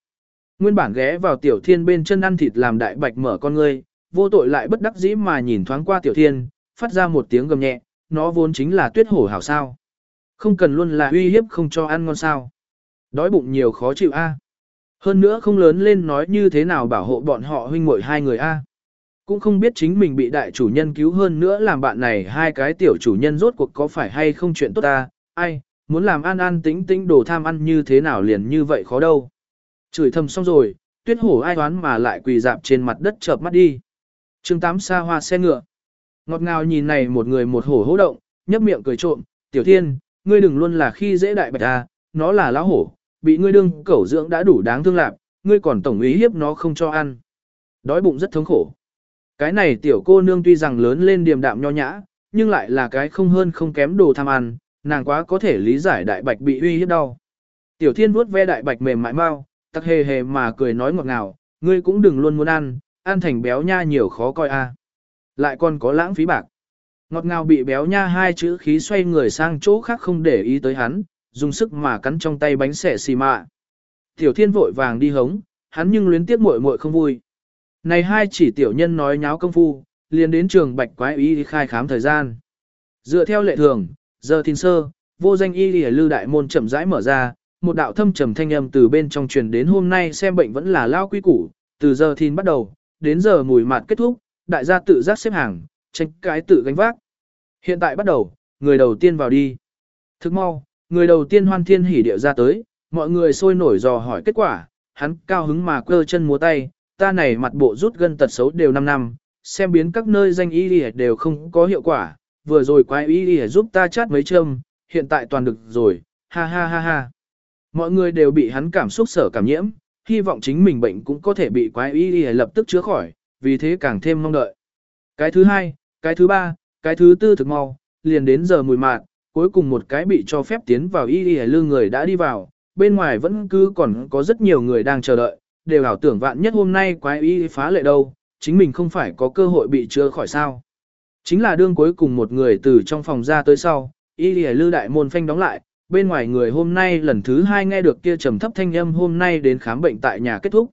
Nguyên bản ghé vào tiểu thiên bên chân ăn thịt làm đại bạch mở con ngươi, vô tội lại bất đắc dĩ mà nhìn thoáng qua tiểu thiên, phát ra một tiếng gầm nhẹ, nó vốn chính là tuyết hổ hảo sao. Không cần luôn là uy hiếp không cho ăn ngon sao. Đói bụng nhiều khó chịu a. Hơn nữa không lớn lên nói như thế nào bảo hộ bọn họ huynh muội hai người a. Cũng không biết chính mình bị đại chủ nhân cứu hơn nữa làm bạn này hai cái tiểu chủ nhân rốt cuộc có phải hay không chuyện tốt ta, ai, muốn làm an an tĩnh tĩnh đồ tham ăn như thế nào liền như vậy khó đâu. Chửi thầm xong rồi, tuyết hổ ai toán mà lại quỳ dạp trên mặt đất chợp mắt đi. chương 8 xa hoa xe ngựa. Ngọt ngào nhìn này một người một hổ hỗ động, nhấp miệng cười trộm, tiểu thiên, ngươi đừng luôn là khi dễ đại bạch ta, nó là lão hổ, bị ngươi đương cẩu dưỡng đã đủ đáng thương lạc, ngươi còn tổng ý hiếp nó không cho ăn. Đói bụng rất thống khổ. Cái này tiểu cô nương tuy rằng lớn lên điềm đạm nho nhã, nhưng lại là cái không hơn không kém đồ tham ăn, nàng quá có thể lý giải đại bạch bị uy hiếp đau. Tiểu thiên vuốt ve đại bạch mềm mại mau, tắc hề hề mà cười nói ngọt ngào, ngươi cũng đừng luôn muốn ăn, ăn thành béo nha nhiều khó coi a. Lại còn có lãng phí bạc. Ngọt ngào bị béo nha hai chữ khí xoay người sang chỗ khác không để ý tới hắn, dùng sức mà cắn trong tay bánh xẻ xì mạ. Tiểu thiên vội vàng đi hống, hắn nhưng luyến tiếc muội muội không vui. Này hai chỉ tiểu nhân nói nháo công phu, liền đến trường bạch quái y khai khám thời gian. Dựa theo lệ thường, giờ thìn sơ, vô danh y lìa lư đại môn chậm rãi mở ra, một đạo thâm trầm thanh âm từ bên trong truyền đến hôm nay xem bệnh vẫn là lao quy củ, từ giờ thìn bắt đầu, đến giờ mùi mạt kết thúc, đại gia tự giác xếp hàng, tranh cái tự gánh vác. Hiện tại bắt đầu, người đầu tiên vào đi. Thức mau, người đầu tiên hoan thiên hỉ điệu ra tới, mọi người sôi nổi dò hỏi kết quả, hắn cao hứng mà quơ chân múa tay, ta này mặt bộ rút gân tật xấu đều 5 năm, xem biến các nơi danh y đi đều không có hiệu quả, vừa rồi quái y đi giúp ta chát mấy châm, hiện tại toàn được rồi, ha ha ha ha. Mọi người đều bị hắn cảm xúc sở cảm nhiễm, hy vọng chính mình bệnh cũng có thể bị quái y đi lập tức chữa khỏi, vì thế càng thêm mong đợi. Cái thứ hai, cái thứ ba, cái thứ tư thực mau, liền đến giờ mùi mạn, cuối cùng một cái bị cho phép tiến vào y y lương người đã đi vào, bên ngoài vẫn cứ còn có rất nhiều người đang chờ đợi, đều ảo tưởng vạn nhất hôm nay quái y phá lệ đâu, chính mình không phải có cơ hội bị chữa khỏi sao. Chính là đương cuối cùng một người từ trong phòng ra tới sau, y y lư đại môn phanh đóng lại, bên ngoài người hôm nay lần thứ hai nghe được kia trầm thấp thanh âm hôm nay đến khám bệnh tại nhà kết thúc.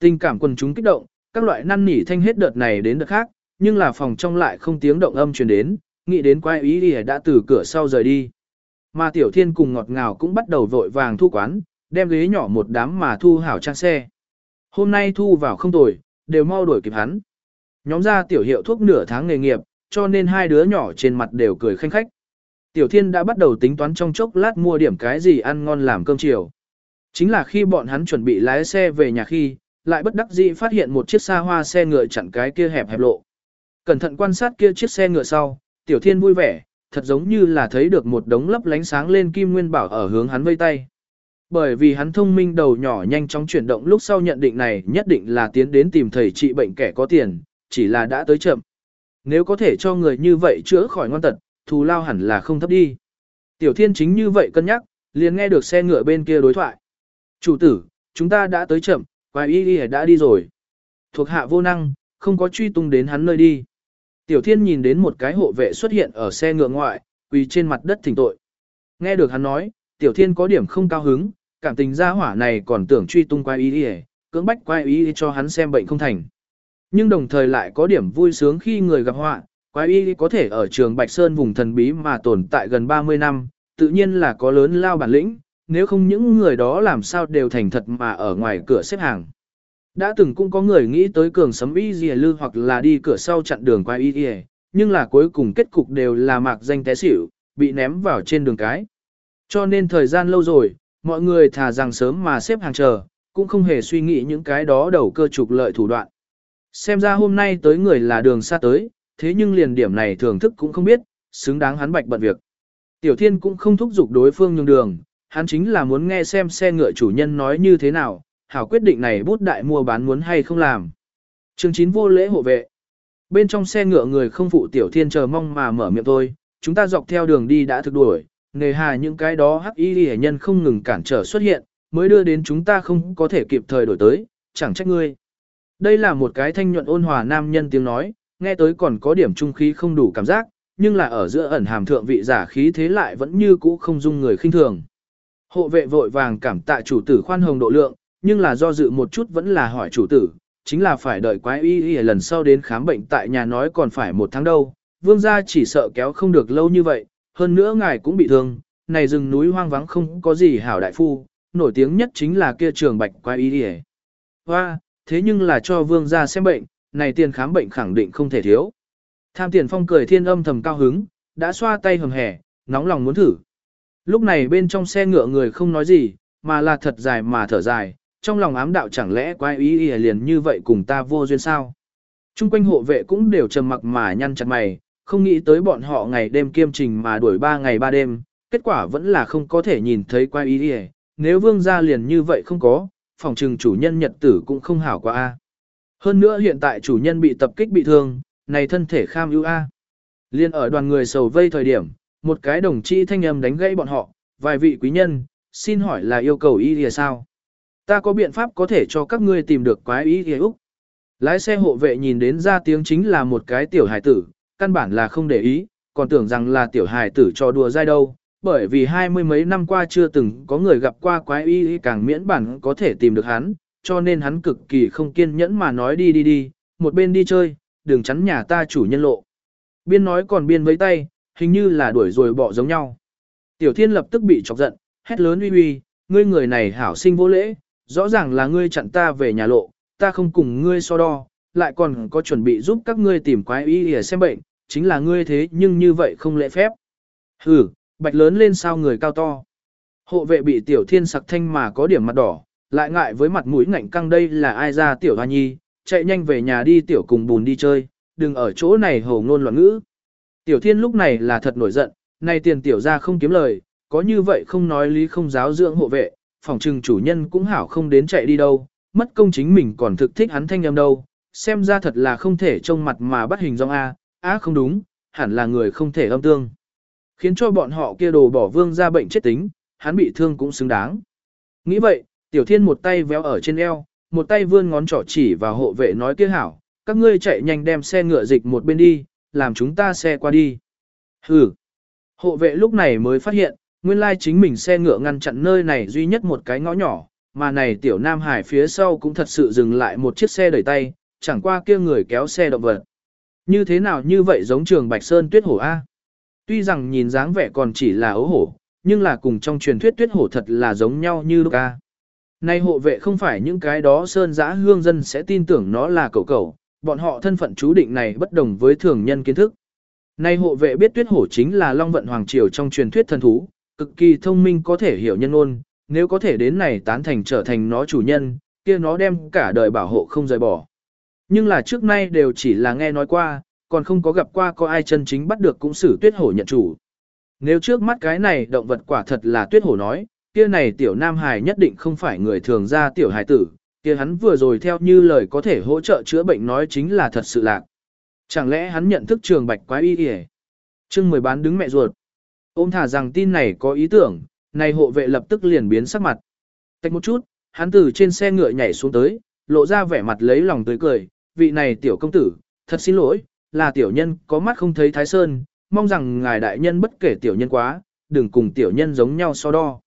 Tình cảm quần chúng kích động, các loại năn nỉ thanh hết đợt này đến đợt khác, nhưng là phòng trong lại không tiếng động âm truyền đến, nghĩ đến quái ý đi đã từ cửa sau rời đi. Mà tiểu thiên cùng ngọt ngào cũng bắt đầu vội vàng thu quán, đem ghế nhỏ một đám mà thu hảo trang xe. Hôm nay thu vào không tồi, đều mau đuổi kịp hắn. Nhóm ra tiểu hiệu thuốc nửa tháng nghề nghiệp, cho nên hai đứa nhỏ trên mặt đều cười khanh khách. Tiểu thiên đã bắt đầu tính toán trong chốc lát mua điểm cái gì ăn ngon làm cơm chiều. Chính là khi bọn hắn chuẩn bị lái xe về nhà khi, lại bất đắc dĩ phát hiện một chiếc xa hoa xe ngựa chặn cái kia hẹp hẹp lộ. Cẩn thận quan sát kia chiếc xe ngựa sau, tiểu thiên vui vẻ, thật giống như là thấy được một đống lấp lánh sáng lên kim nguyên bảo ở hướng hắn vây tay. Bởi vì hắn thông minh đầu nhỏ nhanh chóng chuyển động lúc sau nhận định này nhất định là tiến đến tìm thầy trị bệnh kẻ có tiền, chỉ là đã tới chậm. Nếu có thể cho người như vậy chữa khỏi ngon tật, thù lao hẳn là không thấp đi. Tiểu thiên chính như vậy cân nhắc, liền nghe được xe ngựa bên kia đối thoại. Chủ tử, chúng ta đã tới chậm, quái y y đã đi rồi. Thuộc hạ vô năng, không có truy tung đến hắn nơi đi. Tiểu thiên nhìn đến một cái hộ vệ xuất hiện ở xe ngựa ngoại, quỳ trên mặt đất thỉnh tội. Nghe được hắn nói, tiểu thiên có điểm không cao hứng, cảm tình gia hỏa này còn tưởng truy tung quay y y, cưỡng bách quay y cho hắn xem bệnh không thành. Nhưng đồng thời lại có điểm vui sướng khi người gặp họa, quái y có thể ở trường Bạch Sơn vùng thần bí mà tồn tại gần 30 năm, tự nhiên là có lớn lao bản lĩnh, nếu không những người đó làm sao đều thành thật mà ở ngoài cửa xếp hàng. Đã từng cũng có người nghĩ tới cường sấm y gì lư hoặc là đi cửa sau chặn đường quay y y, nhưng là cuối cùng kết cục đều là mạc danh té xỉu, bị ném vào trên đường cái. Cho nên thời gian lâu rồi, mọi người thà rằng sớm mà xếp hàng chờ, cũng không hề suy nghĩ những cái đó đầu cơ trục lợi thủ đoạn. Xem ra hôm nay tới người là đường xa tới, thế nhưng liền điểm này thưởng thức cũng không biết, xứng đáng hắn bạch bận việc. Tiểu thiên cũng không thúc giục đối phương nhường đường, hắn chính là muốn nghe xem xe ngựa chủ nhân nói như thế nào, hảo quyết định này bút đại mua bán muốn hay không làm. Chương 9 vô lễ hộ vệ. Bên trong xe ngựa người không phụ tiểu thiên chờ mong mà mở miệng thôi, chúng ta dọc theo đường đi đã thực đuổi, nề hà những cái đó hắc y hệ nhân không ngừng cản trở xuất hiện, mới đưa đến chúng ta không có thể kịp thời đổi tới, chẳng trách ngươi. Đây là một cái thanh nhuận ôn hòa nam nhân tiếng nói, nghe tới còn có điểm trung khí không đủ cảm giác, nhưng là ở giữa ẩn hàm thượng vị giả khí thế lại vẫn như cũ không dung người khinh thường. Hộ vệ vội vàng cảm tạ chủ tử khoan hồng độ lượng, nhưng là do dự một chút vẫn là hỏi chủ tử, chính là phải đợi quái y y lần sau đến khám bệnh tại nhà nói còn phải một tháng đâu, vương gia chỉ sợ kéo không được lâu như vậy, hơn nữa ngài cũng bị thương, này rừng núi hoang vắng không có gì hảo đại phu, nổi tiếng nhất chính là kia trường bạch quái y y. Hoa, thế nhưng là cho vương gia xem bệnh, này tiền khám bệnh khẳng định không thể thiếu. Tham tiền phong cười thiên âm thầm cao hứng, đã xoa tay hầm hẻ, nóng lòng muốn thử. Lúc này bên trong xe ngựa người không nói gì, mà là thật dài mà thở dài, trong lòng ám đạo chẳng lẽ quái ý ý liền như vậy cùng ta vô duyên sao. Trung quanh hộ vệ cũng đều trầm mặc mà nhăn chặt mày, không nghĩ tới bọn họ ngày đêm kiêm trình mà đuổi ba ngày ba đêm, kết quả vẫn là không có thể nhìn thấy quái ý ý, nếu vương gia liền như vậy không có, phòng trừng chủ nhân nhật tử cũng không hảo qua a. Hơn nữa hiện tại chủ nhân bị tập kích bị thương, này thân thể kham ưu a. Liên ở đoàn người sầu vây thời điểm, một cái đồng chi thanh âm đánh gãy bọn họ, vài vị quý nhân, xin hỏi là yêu cầu y lìa sao? Ta có biện pháp có thể cho các ngươi tìm được quái y lìa Úc. Lái xe hộ vệ nhìn đến ra tiếng chính là một cái tiểu hải tử, căn bản là không để ý, còn tưởng rằng là tiểu hài tử cho đùa dai đâu, bởi vì hai mươi mấy năm qua chưa từng có người gặp qua quái y càng miễn bản có thể tìm được hắn, cho nên hắn cực kỳ không kiên nhẫn mà nói đi đi đi, một bên đi chơi, đừng chắn nhà ta chủ nhân lộ. Biên nói còn biên với tay, hình như là đuổi rồi bỏ giống nhau. Tiểu thiên lập tức bị chọc giận, hét lớn uy uy, ngươi người này hảo sinh vô lễ, rõ ràng là ngươi chặn ta về nhà lộ, ta không cùng ngươi so đo, lại còn có chuẩn bị giúp các ngươi tìm quái y để xem bệnh, chính là ngươi thế nhưng như vậy không lễ phép. Hừ, bạch lớn lên sao người cao to. Hộ vệ bị tiểu thiên sặc thanh mà có điểm mặt đỏ, lại ngại với mặt mũi ngạnh căng đây là ai ra tiểu hoa nhi, chạy nhanh về nhà đi tiểu cùng bùn đi chơi, đừng ở chỗ này hồ ngôn loạn ngữ. Tiểu thiên lúc này là thật nổi giận, nay tiền tiểu ra không kiếm lời, có như vậy không nói lý không giáo dưỡng hộ vệ, phòng trừng chủ nhân cũng hảo không đến chạy đi đâu, mất công chính mình còn thực thích hắn thanh âm đâu, xem ra thật là không thể trông mặt mà bắt hình dong A, á không đúng, hẳn là người không thể âm tương. Khiến cho bọn họ kia đồ bỏ vương ra bệnh chết tính, hắn bị thương cũng xứng đáng. Nghĩ vậy, tiểu thiên một tay véo ở trên eo, một tay vươn ngón trỏ chỉ vào hộ vệ nói kia hảo, các ngươi chạy nhanh đem xe ngựa dịch một bên đi, làm chúng ta xe qua đi. Hừ. Hộ vệ lúc này mới phát hiện, nguyên lai chính mình xe ngựa ngăn chặn nơi này duy nhất một cái ngõ nhỏ, mà này tiểu Nam Hải phía sau cũng thật sự dừng lại một chiếc xe đẩy tay, chẳng qua kia người kéo xe động vật. Như thế nào như vậy giống trường Bạch Sơn tuyết hổ A? Tuy rằng nhìn dáng vẻ còn chỉ là ấu hổ, nhưng là cùng trong truyền thuyết tuyết hổ thật là giống nhau như lúc A. Nay hộ vệ không phải những cái đó sơn giã hương dân sẽ tin tưởng nó là cậu cậu, bọn họ thân phận chú định này bất đồng với thường nhân kiến thức. Nay hộ vệ biết tuyết hổ chính là Long Vận Hoàng Triều trong truyền thuyết thần thú, cực kỳ thông minh có thể hiểu nhân ôn, nếu có thể đến này tán thành trở thành nó chủ nhân, kia nó đem cả đời bảo hộ không rời bỏ. Nhưng là trước nay đều chỉ là nghe nói qua, còn không có gặp qua có ai chân chính bắt được cũng xử tuyết hổ nhận chủ. Nếu trước mắt cái này động vật quả thật là tuyết hổ nói, kia này tiểu nam hài nhất định không phải người thường ra tiểu hài tử, kia hắn vừa rồi theo như lời có thể hỗ trợ chữa bệnh nói chính là thật sự lạc. Chẳng lẽ hắn nhận thức trường bạch quái y y trương mười bán đứng mẹ ruột. Ôm thả rằng tin này có ý tưởng, này hộ vệ lập tức liền biến sắc mặt. Tách một chút, hắn từ trên xe ngựa nhảy xuống tới, lộ ra vẻ mặt lấy lòng tươi cười, vị này tiểu công tử, thật xin lỗi, là tiểu nhân có mắt không thấy thái sơn, mong rằng ngài đại nhân bất kể tiểu nhân quá, đừng cùng tiểu nhân giống nhau so đo.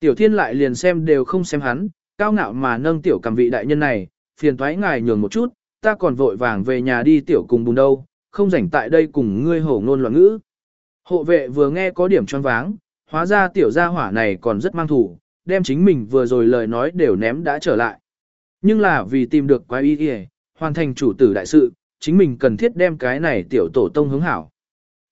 Tiểu thiên lại liền xem đều không xem hắn, cao ngạo mà nâng tiểu cầm vị đại nhân này, phiền thoái ngài nhường một chút, ta còn vội vàng về nhà đi tiểu cùng bùn đâu, không rảnh tại đây cùng ngươi hổ ngôn loạn ngữ. Hộ vệ vừa nghe có điểm choáng váng, hóa ra tiểu gia hỏa này còn rất mang thủ, đem chính mình vừa rồi lời nói đều ném đã trở lại. Nhưng là vì tìm được quái y kìa, hoàn thành chủ tử đại sự, chính mình cần thiết đem cái này tiểu tổ tông hứng hảo.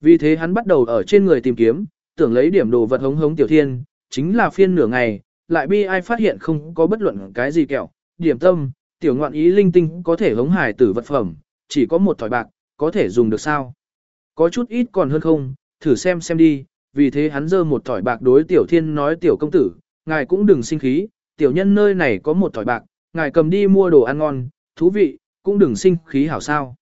Vì thế hắn bắt đầu ở trên người tìm kiếm, tưởng lấy điểm đồ vật hống hống tiểu thiên, chính là phiên nửa ngày, lại bi ai phát hiện không có bất luận cái gì kẹo, điểm tâm, tiểu ngoạn ý linh tinh có thể hống hải tử vật phẩm, chỉ có một thỏi bạc, có thể dùng được sao? Có chút ít còn hơn không, thử xem xem đi, vì thế hắn dơ một thỏi bạc đối tiểu thiên nói tiểu công tử, ngài cũng đừng sinh khí, tiểu nhân nơi này có một thỏi bạc, ngài cầm đi mua đồ ăn ngon, thú vị, cũng đừng sinh khí hảo sao.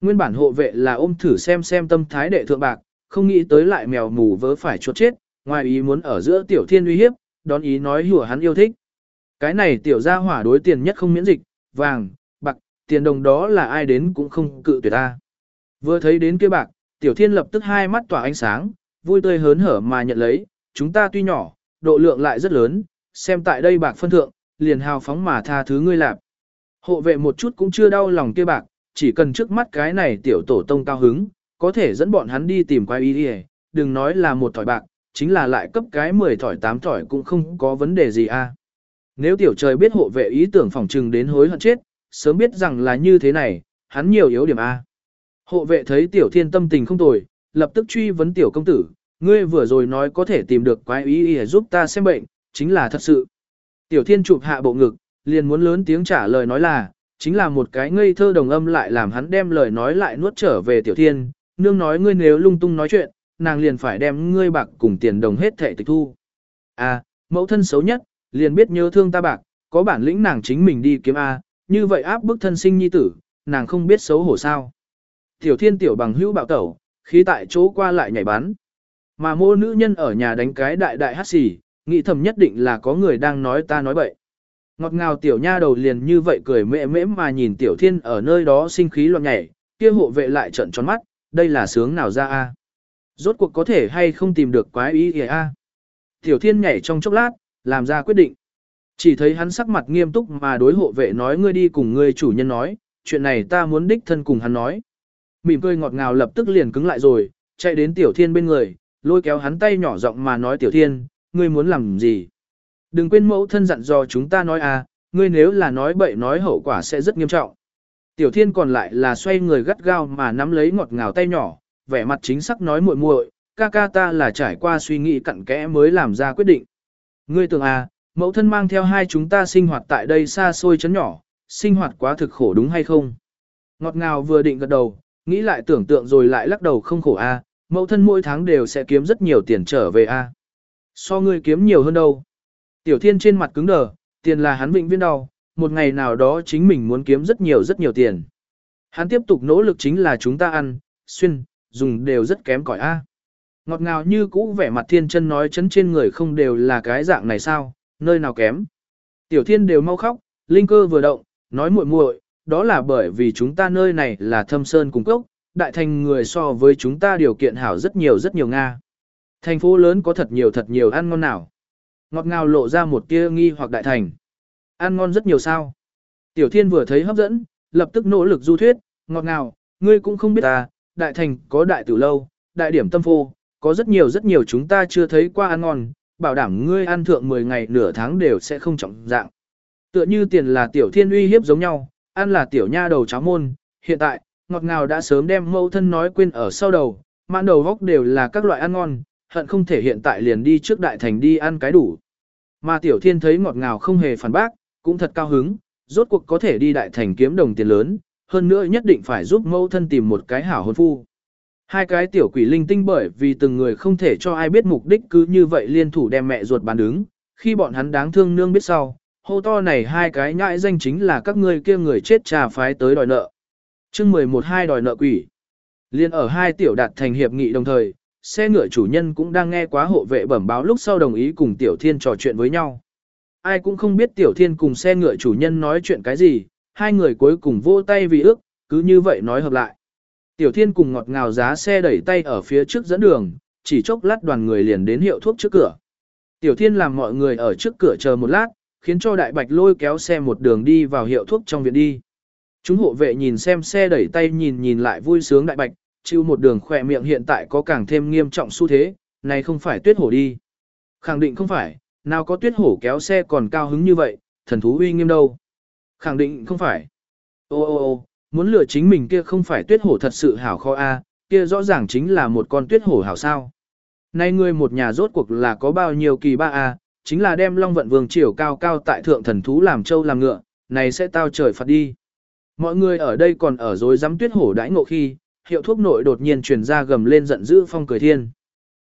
Nguyên bản hộ vệ là ôm thử xem xem tâm thái đệ thượng bạc, không nghĩ tới lại mèo mù vớ phải chuột chết, ngoài ý muốn ở giữa tiểu thiên uy hiếp, đón ý nói hùa hắn yêu thích. Cái này tiểu gia hỏa đối tiền nhất không miễn dịch, vàng, bạc, tiền đồng đó là ai đến cũng không cự tuyệt ta. Vừa thấy đến kia bạc, tiểu thiên lập tức hai mắt tỏa ánh sáng, vui tươi hớn hở mà nhận lấy, chúng ta tuy nhỏ, độ lượng lại rất lớn, xem tại đây bạc phân thượng, liền hào phóng mà tha thứ ngươi lạp. Hộ vệ một chút cũng chưa đau lòng kia bạc, chỉ cần trước mắt cái này tiểu tổ tông cao hứng, có thể dẫn bọn hắn đi tìm quái y đi đừng nói là một thỏi bạc, chính là lại cấp cái 10 thỏi 8 thỏi cũng không có vấn đề gì a. Nếu tiểu trời biết hộ vệ ý tưởng phòng trừng đến hối hận chết, sớm biết rằng là như thế này, hắn nhiều yếu điểm A. Hộ vệ thấy tiểu thiên tâm tình không tồi, lập tức truy vấn tiểu công tử, ngươi vừa rồi nói có thể tìm được quái ý y giúp ta xem bệnh, chính là thật sự. Tiểu thiên chụp hạ bộ ngực, liền muốn lớn tiếng trả lời nói là, chính là một cái ngây thơ đồng âm lại làm hắn đem lời nói lại nuốt trở về tiểu thiên, nương nói ngươi nếu lung tung nói chuyện, nàng liền phải đem ngươi bạc cùng tiền đồng hết thệ tịch thu. À, mẫu thân xấu nhất, liền biết nhớ thương ta bạc, có bản lĩnh nàng chính mình đi kiếm A, như vậy áp bức thân sinh nhi tử, nàng không biết xấu hổ sao. Tiểu thiên tiểu bằng hữu bạo tẩu, khí tại chỗ qua lại nhảy bắn. Mà mô nữ nhân ở nhà đánh cái đại đại hát xì, nghĩ thầm nhất định là có người đang nói ta nói bậy. Ngọt ngào tiểu nha đầu liền như vậy cười mễ mẽ mà nhìn tiểu thiên ở nơi đó sinh khí loạn nhảy, kia hộ vệ lại trận tròn mắt, đây là sướng nào ra a? Rốt cuộc có thể hay không tìm được quái ý kìa a? Tiểu thiên nhảy trong chốc lát, làm ra quyết định. Chỉ thấy hắn sắc mặt nghiêm túc mà đối hộ vệ nói ngươi đi cùng ngươi chủ nhân nói, chuyện này ta muốn đích thân cùng hắn nói. Mỉm cười ngọt ngào lập tức liền cứng lại rồi, chạy đến tiểu thiên bên người, lôi kéo hắn tay nhỏ giọng mà nói tiểu thiên, ngươi muốn làm gì? Đừng quên mẫu thân dặn dò chúng ta nói à, ngươi nếu là nói bậy nói hậu quả sẽ rất nghiêm trọng. Tiểu thiên còn lại là xoay người gắt gao mà nắm lấy ngọt ngào tay nhỏ, vẻ mặt chính xác nói muội muội, ca ca ta là trải qua suy nghĩ cặn kẽ mới làm ra quyết định. Ngươi tưởng à, mẫu thân mang theo hai chúng ta sinh hoạt tại đây xa xôi chấn nhỏ, sinh hoạt quá thực khổ đúng hay không? Ngọt ngào vừa định gật đầu, nghĩ lại tưởng tượng rồi lại lắc đầu không khổ a, à, mẫu thân mỗi tháng đều sẽ kiếm rất nhiều tiền trở về a. À. So ngươi kiếm nhiều hơn đâu. Tiểu thiên trên mặt cứng đờ, tiền là hắn vĩnh viễn đau, một ngày nào đó chính mình muốn kiếm rất nhiều rất nhiều tiền. Hắn tiếp tục nỗ lực chính là chúng ta ăn, xuyên, dùng đều rất kém cỏi a. Ngọt ngào như cũ vẻ mặt thiên chân nói chấn trên người không đều là cái dạng này sao, nơi nào kém. Tiểu thiên đều mau khóc, linh cơ vừa động, nói muội muội, đó là bởi vì chúng ta nơi này là thâm sơn cung cốc, đại thành người so với chúng ta điều kiện hảo rất nhiều rất nhiều Nga. Thành phố lớn có thật nhiều thật nhiều ăn ngon nào. Ngọt ngào lộ ra một tia nghi hoặc đại thành. Ăn ngon rất nhiều sao. Tiểu thiên vừa thấy hấp dẫn, lập tức nỗ lực du thuyết, ngọt ngào, ngươi cũng không biết ta, đại thành có đại tử lâu, đại điểm tâm phô, có rất nhiều rất nhiều chúng ta chưa thấy qua ăn ngon, bảo đảm ngươi ăn thượng 10 ngày nửa tháng đều sẽ không trọng dạng. Tựa như tiền là tiểu thiên uy hiếp giống nhau, ăn là tiểu nha đầu cháo môn, hiện tại, ngọt ngào đã sớm đem mẫu thân nói quên ở sau đầu, mãn đầu góc đều là các loại ăn ngon, hận không thể hiện tại liền đi trước đại thành đi ăn cái đủ. Mà tiểu thiên thấy ngọt ngào không hề phản bác, cũng thật cao hứng, rốt cuộc có thể đi đại thành kiếm đồng tiền lớn, hơn nữa nhất định phải giúp mẫu thân tìm một cái hảo hôn phu. Hai cái tiểu quỷ linh tinh bởi vì từng người không thể cho ai biết mục đích cứ như vậy liên thủ đem mẹ ruột bán đứng, khi bọn hắn đáng thương nương biết sau, hô to này hai cái nhãi danh chính là các ngươi kia người chết trà phái tới đòi nợ. chương 11 hai đòi nợ quỷ. Liên ở hai tiểu đạt thành hiệp nghị đồng thời, xe ngựa chủ nhân cũng đang nghe quá hộ vệ bẩm báo lúc sau đồng ý cùng tiểu thiên trò chuyện với nhau. Ai cũng không biết tiểu thiên cùng xe ngựa chủ nhân nói chuyện cái gì, hai người cuối cùng vô tay vì ước, cứ như vậy nói hợp lại. Tiểu thiên cùng ngọt ngào giá xe đẩy tay ở phía trước dẫn đường, chỉ chốc lát đoàn người liền đến hiệu thuốc trước cửa. Tiểu thiên làm mọi người ở trước cửa chờ một lát, khiến cho đại bạch lôi kéo xe một đường đi vào hiệu thuốc trong viện đi. Chúng hộ vệ nhìn xem xe đẩy tay nhìn nhìn lại vui sướng đại bạch, chịu một đường khỏe miệng hiện tại có càng thêm nghiêm trọng xu thế, này không phải tuyết hổ đi. Khẳng định không phải, nào có tuyết hổ kéo xe còn cao hứng như vậy, thần thú uy nghiêm đâu. Khẳng định không phải. Ô ô ô, muốn lừa chính mình kia không phải tuyết hổ thật sự hảo kho A, kia rõ ràng chính là một con tuyết hổ hảo sao. Nay ngươi một nhà rốt cuộc là có bao nhiêu kỳ ba A, chính là đem Long Vận Vương triều cao cao tại thượng thần thú làm châu làm ngựa, này sẽ tao trời phạt đi. Mọi người ở đây còn ở dối dám tuyết hổ đãi ngộ khi, hiệu thuốc nội đột nhiên truyền ra gầm lên giận dữ phong cười thiên.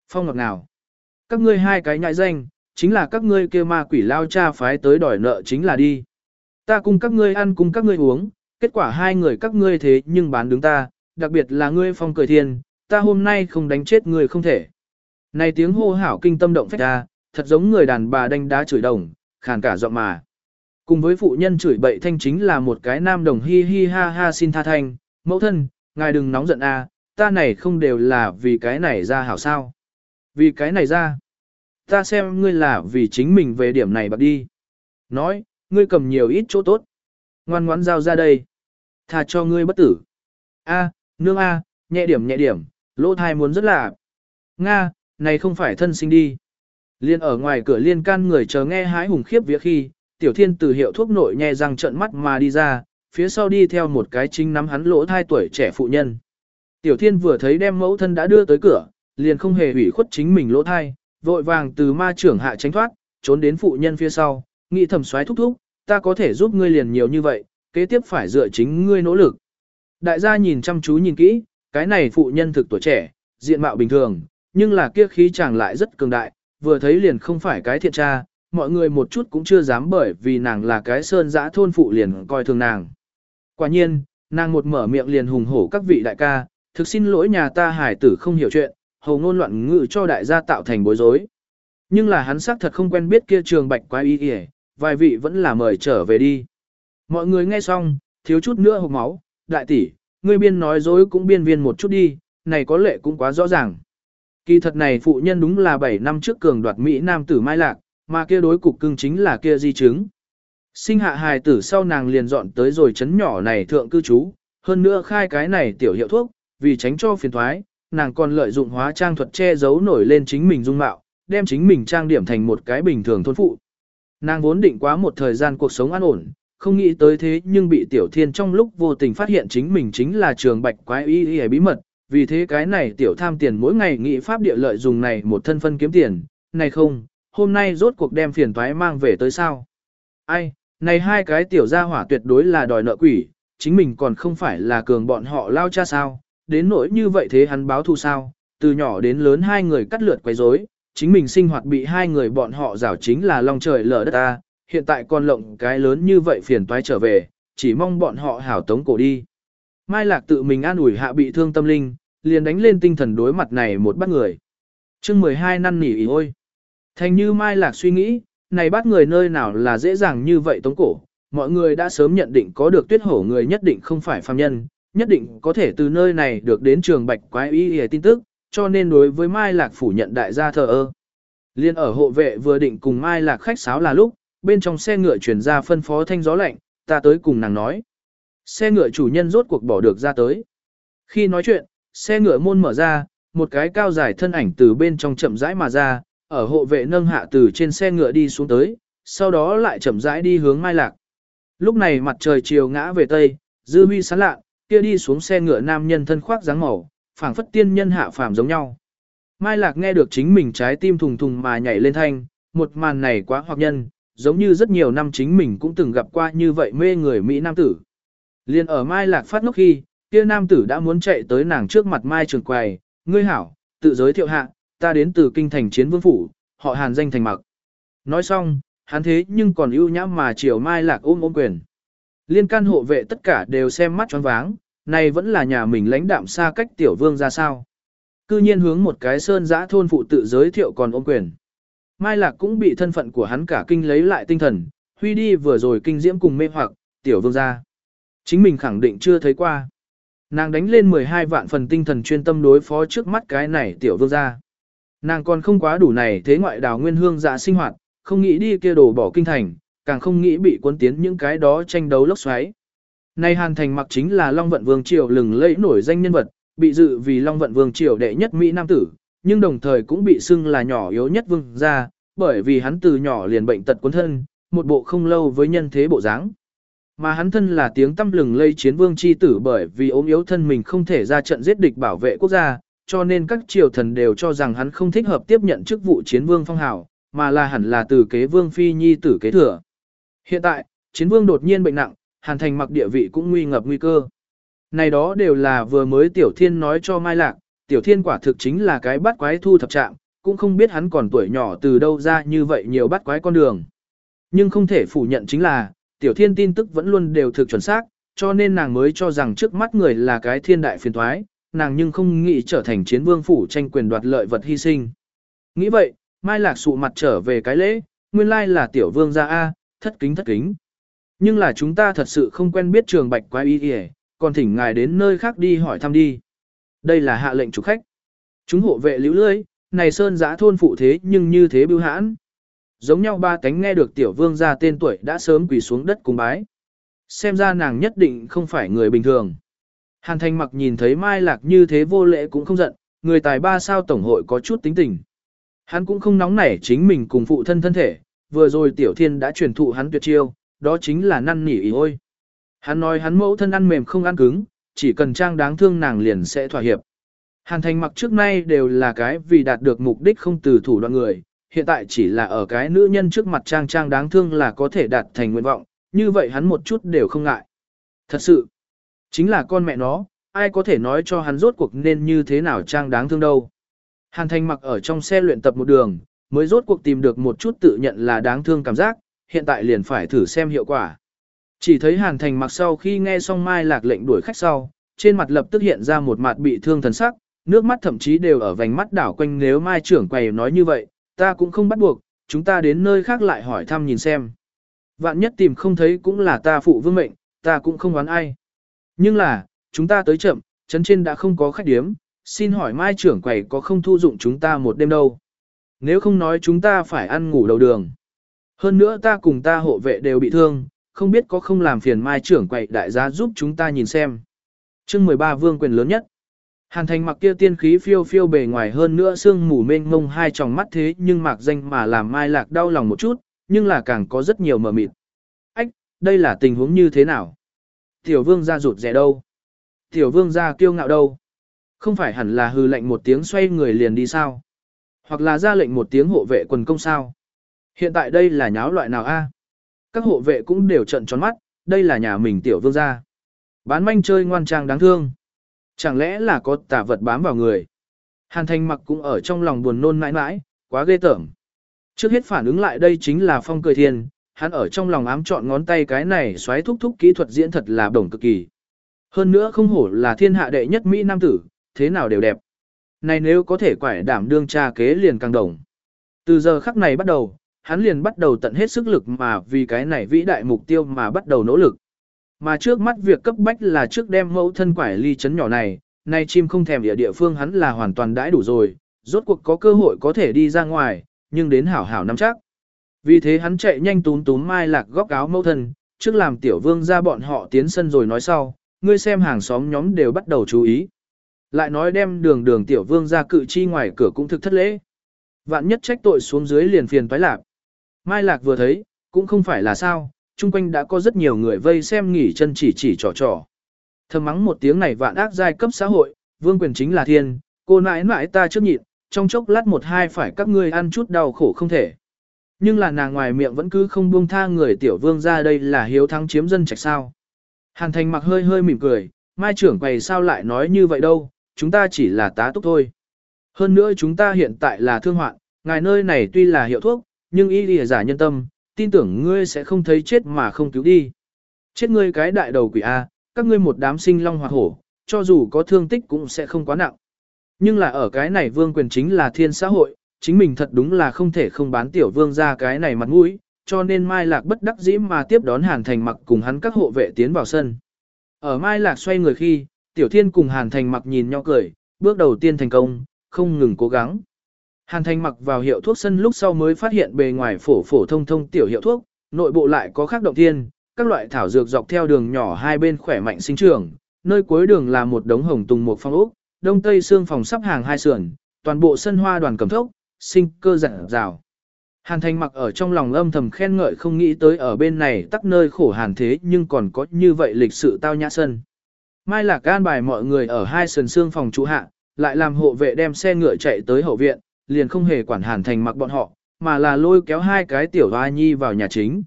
Phong ngọt nào? Các ngươi hai cái nhại danh, chính là các ngươi kia ma quỷ lao cha phái tới đòi nợ chính là đi. Ta cùng các ngươi ăn cùng các ngươi uống, kết quả hai người các ngươi thế nhưng bán đứng ta, đặc biệt là ngươi phong cười thiên, ta hôm nay không đánh chết ngươi không thể. Này tiếng hô hảo kinh tâm động phách ra, thật giống người đàn bà đánh đá chửi đồng, khàn cả giọng mà. Cùng với phụ nhân chửi bậy thanh chính là một cái nam đồng hi hi ha ha xin tha thanh, mẫu thân, ngài đừng nóng giận a, ta này không đều là vì cái này ra hảo sao. Vì cái này ra, ta xem ngươi là vì chính mình về điểm này bạc đi. Nói, ngươi cầm nhiều ít chỗ tốt. Ngoan ngoãn giao ra đây. Thà cho ngươi bất tử. A, nương A, nhẹ điểm nhẹ điểm, lỗ thai muốn rất là. Nga, này không phải thân sinh đi. Liên ở ngoài cửa liên can người chờ nghe hái hùng khiếp vía khi, tiểu thiên từ hiệu thuốc nội nhẹ răng trợn mắt mà đi ra, phía sau đi theo một cái chính nắm hắn lỗ thai tuổi trẻ phụ nhân. Tiểu thiên vừa thấy đem mẫu thân đã đưa tới cửa, liền không hề hủy khuất chính mình lỗ thai, vội vàng từ ma trưởng hạ tránh thoát, trốn đến phụ nhân phía sau, nghĩ thầm xoáy thúc thúc, ta có thể giúp ngươi liền nhiều như vậy, kế tiếp phải dựa chính ngươi nỗ lực. Đại gia nhìn chăm chú nhìn kỹ, cái này phụ nhân thực tuổi trẻ, diện mạo bình thường, nhưng là kia khí chàng lại rất cường đại, vừa thấy liền không phải cái thiện tra, mọi người một chút cũng chưa dám bởi vì nàng là cái sơn dã thôn phụ liền coi thường nàng. Quả nhiên, nàng một mở miệng liền hùng hổ các vị đại ca, thực xin lỗi nhà ta hải tử không hiểu chuyện, hầu ngôn loạn ngự cho đại gia tạo thành bối rối. Nhưng là hắn xác thật không quen biết kia trường bạch quái y kìa, vài vị vẫn là mời trở về đi. Mọi người nghe xong, thiếu chút nữa hộc máu, đại tỷ, ngươi biên nói dối cũng biên viên một chút đi, này có lệ cũng quá rõ ràng. Kỳ thật này phụ nhân đúng là 7 năm trước cường đoạt Mỹ Nam tử Mai Lạc, mà kia đối cục cưng chính là kia di chứng. Sinh hạ hài tử sau nàng liền dọn tới rồi chấn nhỏ này thượng cư trú, hơn nữa khai cái này tiểu hiệu thuốc, vì tránh cho phiền thoái, nàng còn lợi dụng hóa trang thuật che giấu nổi lên chính mình dung mạo, đem chính mình trang điểm thành một cái bình thường thôn phụ. Nàng vốn định quá một thời gian cuộc sống an ổn, không nghĩ tới thế nhưng bị tiểu thiên trong lúc vô tình phát hiện chính mình chính là trường bạch quái y y bí mật, vì thế cái này tiểu tham tiền mỗi ngày nghĩ pháp địa lợi dùng này một thân phân kiếm tiền, này không, hôm nay rốt cuộc đem phiền toái mang về tới sao. Ai, này hai cái tiểu gia hỏa tuyệt đối là đòi nợ quỷ, chính mình còn không phải là cường bọn họ lao cha sao, đến nỗi như vậy thế hắn báo thù sao, từ nhỏ đến lớn hai người cắt lượt quấy rối, chính mình sinh hoạt bị hai người bọn họ rảo chính là long trời lở đất ta, hiện tại còn lộng cái lớn như vậy phiền toái trở về, chỉ mong bọn họ hảo tống cổ đi. Mai Lạc tự mình an ủi hạ bị thương tâm linh, liền đánh lên tinh thần đối mặt này một bắt người. chương 12 năn nỉ ý ôi. Thành như Mai Lạc suy nghĩ, này bắt người nơi nào là dễ dàng như vậy tống cổ, mọi người đã sớm nhận định có được tuyết hổ người nhất định không phải phàm nhân, nhất định có thể từ nơi này được đến trường bạch quái y y tin tức, cho nên đối với Mai Lạc phủ nhận đại gia thờ ơ. Liên ở hộ vệ vừa định cùng Mai Lạc khách sáo là lúc, bên trong xe ngựa chuyển ra phân phó thanh gió lạnh, ta tới cùng nàng nói. Xe ngựa chủ nhân rốt cuộc bỏ được ra tới. Khi nói chuyện, xe ngựa môn mở ra, một cái cao dài thân ảnh từ bên trong chậm rãi mà ra, ở hộ vệ nâng hạ từ trên xe ngựa đi xuống tới, sau đó lại chậm rãi đi hướng Mai Lạc. Lúc này mặt trời chiều ngã về tây, dư huy sáng lạ, kia đi xuống xe ngựa nam nhân thân khoác dáng màu, phảng phất tiên nhân hạ phàm giống nhau. Mai Lạc nghe được chính mình trái tim thùng thùng mà nhảy lên thanh, một màn này quá hoặc nhân, giống như rất nhiều năm chính mình cũng từng gặp qua như vậy mê người Mỹ Nam tử. Liên ở Mai Lạc phát ngốc khi, kia Nam tử đã muốn chạy tới nàng trước mặt Mai Trường Quầy, ngươi hảo, tự giới thiệu hạ, ta đến từ kinh thành chiến vương phủ, họ hàn danh thành mặc. Nói xong, hắn thế nhưng còn ưu nhã mà chiều Mai Lạc ôm ôm quyền. Liên can hộ vệ tất cả đều xem mắt choáng váng, này vẫn là nhà mình lãnh đạm xa cách tiểu vương ra sao. Cư nhiên hướng một cái sơn giã thôn phụ tự giới thiệu còn ôm quyền. Mai Lạc cũng bị thân phận của hắn cả kinh lấy lại tinh thần, huy đi vừa rồi kinh diễm cùng mê hoặc, tiểu vương ra. Chính mình khẳng định chưa thấy qua. Nàng đánh lên 12 vạn phần tinh thần chuyên tâm đối phó trước mắt cái này tiểu vương ra. Nàng còn không quá đủ này thế ngoại đào nguyên hương dạ sinh hoạt, không nghĩ đi kia đổ bỏ kinh thành, càng không nghĩ bị cuốn tiến những cái đó tranh đấu lốc xoáy. Nay Hàn Thành mặc chính là Long Vận Vương Triều lừng lẫy nổi danh nhân vật, bị dự vì Long Vận Vương Triều đệ nhất Mỹ Nam tử, nhưng đồng thời cũng bị xưng là nhỏ yếu nhất vương gia, bởi vì hắn từ nhỏ liền bệnh tật cuốn thân, một bộ không lâu với nhân thế bộ dáng. Mà hắn thân là tiếng tâm lừng lây chiến vương chi tử bởi vì ốm yếu thân mình không thể ra trận giết địch bảo vệ quốc gia, cho nên các triều thần đều cho rằng hắn không thích hợp tiếp nhận chức vụ chiến vương phong hào, mà là hẳn là từ kế vương phi nhi tử kế thừa. Hiện tại, chiến vương đột nhiên bệnh nặng, hàn thành mặc địa vị cũng nguy ngập nguy cơ. Này đó đều là vừa mới tiểu thiên nói cho Mai Lạc, tiểu thiên quả thực chính là cái bắt quái thu thập trạng, cũng không biết hắn còn tuổi nhỏ từ đâu ra như vậy nhiều bắt quái con đường. Nhưng không thể phủ nhận chính là, tiểu thiên tin tức vẫn luôn đều thực chuẩn xác, cho nên nàng mới cho rằng trước mắt người là cái thiên đại phiền thoái, nàng nhưng không nghĩ trở thành chiến vương phủ tranh quyền đoạt lợi vật hy sinh. Nghĩ vậy, Mai Lạc sụ mặt trở về cái lễ, nguyên lai là tiểu vương gia A, thất kính thất kính. Nhưng là chúng ta thật sự không quen biết trường bạch quái y kìa, còn thỉnh ngài đến nơi khác đi hỏi thăm đi. Đây là hạ lệnh chủ khách. Chúng hộ vệ liễu lưới, này sơn giã thôn phụ thế nhưng như thế bưu hãn. Giống nhau ba cánh nghe được tiểu vương gia tên tuổi đã sớm quỳ xuống đất cung bái. Xem ra nàng nhất định không phải người bình thường. Hàn thành mặc nhìn thấy Mai Lạc như thế vô lễ cũng không giận, người tài ba sao tổng hội có chút tính tình. Hắn cũng không nóng nảy chính mình cùng phụ thân thân thể, vừa rồi tiểu thiên đã truyền thụ hắn tuyệt chiêu, đó chính là năn nỉ ý ôi. Hắn nói hắn mẫu thân ăn mềm không ăn cứng, chỉ cần trang đáng thương nàng liền sẽ thỏa hiệp. Hàn thành mặc trước nay đều là cái vì đạt được mục đích không từ thủ đoạn người, hiện tại chỉ là ở cái nữ nhân trước mặt trang trang đáng thương là có thể đạt thành nguyện vọng, như vậy hắn một chút đều không ngại. Thật sự, chính là con mẹ nó, ai có thể nói cho hắn rốt cuộc nên như thế nào trang đáng thương đâu. Hàn thành mặc ở trong xe luyện tập một đường, mới rốt cuộc tìm được một chút tự nhận là đáng thương cảm giác, hiện tại liền phải thử xem hiệu quả. Chỉ thấy Hàn Thành mặc sau khi nghe xong Mai Lạc lệnh đuổi khách sau, trên mặt lập tức hiện ra một mặt bị thương thần sắc, nước mắt thậm chí đều ở vành mắt đảo quanh nếu Mai trưởng quầy nói như vậy, ta cũng không bắt buộc, chúng ta đến nơi khác lại hỏi thăm nhìn xem. Vạn nhất tìm không thấy cũng là ta phụ vương mệnh, ta cũng không oán ai. Nhưng là, chúng ta tới chậm, chấn trên đã không có khách điếm, xin hỏi Mai trưởng quầy có không thu dụng chúng ta một đêm đâu. Nếu không nói chúng ta phải ăn ngủ đầu đường. Hơn nữa ta cùng ta hộ vệ đều bị thương, không biết có không làm phiền mai trưởng quậy đại gia giúp chúng ta nhìn xem. chương 13 vương quyền lớn nhất. Hàn thành mặc kia tiên khí phiêu phiêu bề ngoài hơn nữa xương mù mênh mông hai tròng mắt thế nhưng mạc danh mà làm mai lạc đau lòng một chút, nhưng là càng có rất nhiều mờ mịt. Ách, đây là tình huống như thế nào? Tiểu vương ra rụt rẻ đâu? Tiểu vương ra kiêu ngạo đâu? Không phải hẳn là hư lệnh một tiếng xoay người liền đi sao? Hoặc là ra lệnh một tiếng hộ vệ quần công sao? Hiện tại đây là nháo loại nào a? Các hộ vệ cũng đều trận tròn mắt, đây là nhà mình tiểu vương gia. Bán manh chơi ngoan trang đáng thương. Chẳng lẽ là có tà vật bám vào người? Hàn Thanh mặc cũng ở trong lòng buồn nôn mãi mãi, quá ghê tởm. Trước hết phản ứng lại đây chính là phong cười thiên, hắn ở trong lòng ám chọn ngón tay cái này xoáy thúc thúc kỹ thuật diễn thật là đồng cực kỳ. Hơn nữa không hổ là thiên hạ đệ nhất Mỹ Nam tử, thế nào đều đẹp. Này nếu có thể quải đảm đương cha kế liền càng đồng. Từ giờ khắc này bắt đầu, hắn liền bắt đầu tận hết sức lực mà vì cái này vĩ đại mục tiêu mà bắt đầu nỗ lực. Mà trước mắt việc cấp bách là trước đem mẫu thân quải ly chấn nhỏ này, nay chim không thèm địa địa phương hắn là hoàn toàn đãi đủ rồi, rốt cuộc có cơ hội có thể đi ra ngoài, nhưng đến hảo hảo nắm chắc. Vì thế hắn chạy nhanh túm túm mai lạc góc áo mẫu thân, trước làm tiểu vương ra bọn họ tiến sân rồi nói sau, ngươi xem hàng xóm nhóm đều bắt đầu chú ý. Lại nói đem đường đường tiểu vương ra cự chi ngoài cửa cũng thực thất lễ. Vạn nhất trách tội xuống dưới liền phiền toái lạc. Mai lạc vừa thấy, cũng không phải là sao, chung quanh đã có rất nhiều người vây xem nghỉ chân chỉ chỉ trò trò. Thầm mắng một tiếng này vạn ác giai cấp xã hội, vương quyền chính là thiên, cô nãi nãi ta trước nhịn, trong chốc lát một hai phải các ngươi ăn chút đau khổ không thể. Nhưng là nàng ngoài miệng vẫn cứ không buông tha người tiểu vương ra đây là hiếu thắng chiếm dân trạch sao. Hàn thành mặc hơi hơi mỉm cười, mai trưởng quầy sao lại nói như vậy đâu, chúng ta chỉ là tá túc thôi. Hơn nữa chúng ta hiện tại là thương hoạn, ngài nơi này tuy là hiệu thuốc, nhưng y lìa giả nhân tâm, tin tưởng ngươi sẽ không thấy chết mà không cứu đi. Chết ngươi cái đại đầu quỷ A, các ngươi một đám sinh long hoặc hổ, cho dù có thương tích cũng sẽ không quá nặng. Nhưng là ở cái này vương quyền chính là thiên xã hội, chính mình thật đúng là không thể không bán tiểu vương ra cái này mặt mũi, cho nên Mai Lạc bất đắc dĩ mà tiếp đón Hàn Thành mặc cùng hắn các hộ vệ tiến vào sân. Ở Mai Lạc xoay người khi, Tiểu Thiên cùng Hàn Thành mặc nhìn nhau cười, bước đầu tiên thành công, không ngừng cố gắng. Hàn Thành mặc vào hiệu thuốc sân lúc sau mới phát hiện bề ngoài phổ phổ thông thông tiểu hiệu thuốc, nội bộ lại có khác động thiên, các loại thảo dược dọc theo đường nhỏ hai bên khỏe mạnh sinh trưởng, nơi cuối đường là một đống hồng tùng một phong ốc, đông tây xương phòng sắp hàng hai sườn, toàn bộ sân hoa đoàn cầm thốc, sinh cơ rạng rào. Hàn Thành mặc ở trong lòng âm thầm khen ngợi không nghĩ tới ở bên này tắc nơi khổ hàn thế nhưng còn có như vậy lịch sự tao nhã sân. Mai Lạc can bài mọi người ở hai sườn xương phòng trụ hạ, lại làm hộ vệ đem xe ngựa chạy tới hậu viện, liền không hề quản Hàn Thành mặc bọn họ, mà là lôi kéo hai cái tiểu hoa nhi vào nhà chính.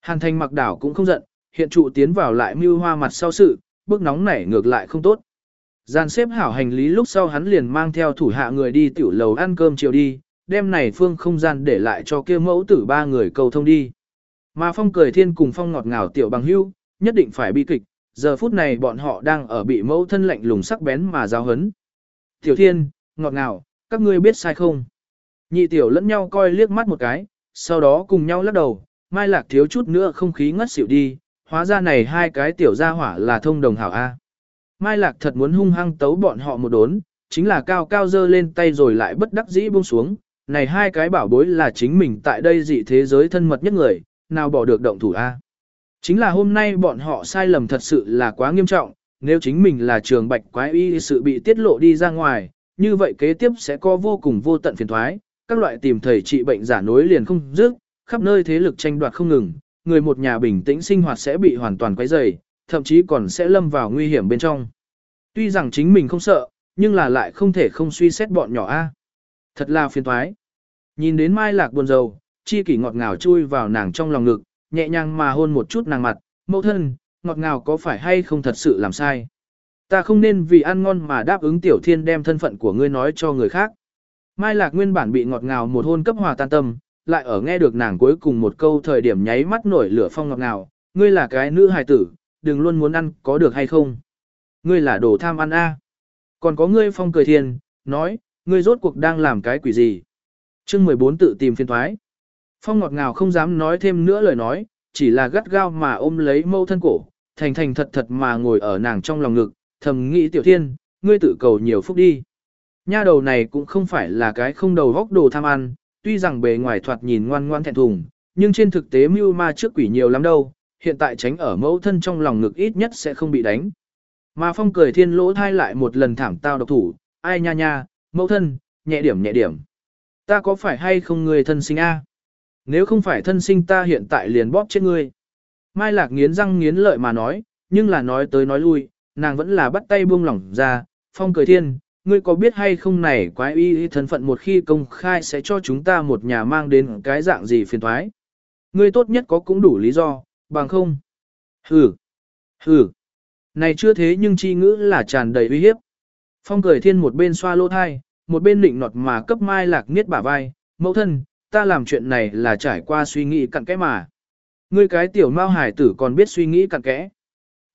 Hàn Thành mặc đảo cũng không giận, hiện trụ tiến vào lại mưu hoa mặt sau sự, bước nóng nảy ngược lại không tốt. Gian xếp hảo hành lý lúc sau hắn liền mang theo thủ hạ người đi tiểu lầu ăn cơm chiều đi, Đêm này phương không gian để lại cho kia mẫu tử ba người cầu thông đi. Mà phong cười thiên cùng phong ngọt ngào tiểu bằng hưu, nhất định phải bi kịch, giờ phút này bọn họ đang ở bị mẫu thân lạnh lùng sắc bén mà giao hấn. Tiểu thiên, ngọt ngào, các ngươi biết sai không? Nhị tiểu lẫn nhau coi liếc mắt một cái, sau đó cùng nhau lắc đầu, mai lạc thiếu chút nữa không khí ngất xỉu đi, hóa ra này hai cái tiểu gia hỏa là thông đồng hảo A. Mai lạc thật muốn hung hăng tấu bọn họ một đốn, chính là cao cao dơ lên tay rồi lại bất đắc dĩ buông xuống, này hai cái bảo bối là chính mình tại đây dị thế giới thân mật nhất người, nào bỏ được động thủ A. Chính là hôm nay bọn họ sai lầm thật sự là quá nghiêm trọng, nếu chính mình là trường bạch quái y sự bị tiết lộ đi ra ngoài, như vậy kế tiếp sẽ có vô cùng vô tận phiền thoái, các loại tìm thầy trị bệnh giả nối liền không dứt, khắp nơi thế lực tranh đoạt không ngừng, người một nhà bình tĩnh sinh hoạt sẽ bị hoàn toàn quấy rầy, thậm chí còn sẽ lâm vào nguy hiểm bên trong. Tuy rằng chính mình không sợ, nhưng là lại không thể không suy xét bọn nhỏ a. Thật là phiền toái. Nhìn đến Mai Lạc buồn rầu, chi kỷ ngọt ngào chui vào nàng trong lòng ngực, nhẹ nhàng mà hôn một chút nàng mặt, mẫu thân, ngọt ngào có phải hay không thật sự làm sai. Ta không nên vì ăn ngon mà đáp ứng tiểu thiên đem thân phận của ngươi nói cho người khác. Mai Lạc nguyên bản bị ngọt ngào một hôn cấp hòa tan tâm, lại ở nghe được nàng cuối cùng một câu thời điểm nháy mắt nổi lửa phong ngọt ngào, ngươi là cái nữ hài tử, đừng luôn muốn ăn có được hay không. Ngươi là đồ tham ăn a. Còn có ngươi phong cười thiên, nói, ngươi rốt cuộc đang làm cái quỷ gì. chương 14 tự tìm phiên thoái. Phong ngọt ngào không dám nói thêm nữa lời nói, chỉ là gắt gao mà ôm lấy mâu thân cổ, thành thành thật thật mà ngồi ở nàng trong lòng ngực, thầm nghĩ tiểu thiên, ngươi tự cầu nhiều phúc đi. Nha đầu này cũng không phải là cái không đầu góc đồ tham ăn, tuy rằng bề ngoài thoạt nhìn ngoan ngoan thẹn thùng, nhưng trên thực tế mưu ma trước quỷ nhiều lắm đâu, hiện tại tránh ở mẫu thân trong lòng ngực ít nhất sẽ không bị đánh. Mà phong cười thiên lỗ thai lại một lần thảm tao độc thủ, ai nha nha, mẫu thân, nhẹ điểm nhẹ điểm. Ta có phải hay không người thân sinh a? Nếu không phải thân sinh ta hiện tại liền bóp chết ngươi. Mai Lạc nghiến răng nghiến lợi mà nói, nhưng là nói tới nói lui, nàng vẫn là bắt tay buông lỏng ra, phong cười thiên, ngươi có biết hay không này quái y thân phận một khi công khai sẽ cho chúng ta một nhà mang đến cái dạng gì phiền thoái. Ngươi tốt nhất có cũng đủ lý do, bằng không. Hừ, hừ, này chưa thế nhưng chi ngữ là tràn đầy uy hiếp. Phong cười thiên một bên xoa lỗ thai, một bên định nọt mà cấp mai lạc niết bả vai, mẫu thân, ta làm chuyện này là trải qua suy nghĩ cặn kẽ mà. Ngươi cái tiểu mao hải tử còn biết suy nghĩ cặn kẽ.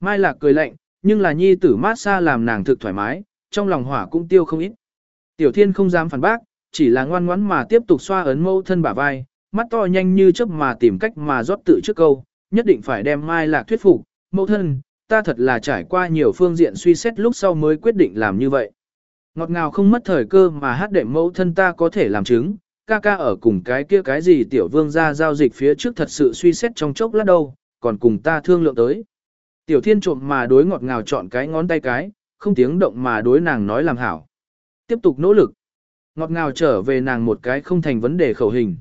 Mai lạc cười lạnh, nhưng là nhi tử mát xa làm nàng thực thoải mái, trong lòng hỏa cũng tiêu không ít. Tiểu thiên không dám phản bác, chỉ là ngoan ngoãn mà tiếp tục xoa ấn mẫu thân bả vai, mắt to nhanh như chớp mà tìm cách mà rót tự trước câu, nhất định phải đem mai lạc thuyết phục, mẫu thân, ta thật là trải qua nhiều phương diện suy xét lúc sau mới quyết định làm như vậy. Ngọt ngào không mất thời cơ mà hát đệm mẫu thân ta có thể làm chứng, ca ca ở cùng cái kia cái gì tiểu vương ra giao dịch phía trước thật sự suy xét trong chốc lát đâu, còn cùng ta thương lượng tới. Tiểu thiên trộm mà đối ngọt ngào chọn cái ngón tay cái, không tiếng động mà đối nàng nói làm hảo. Tiếp tục nỗ lực. Ngọt ngào trở về nàng một cái không thành vấn đề khẩu hình.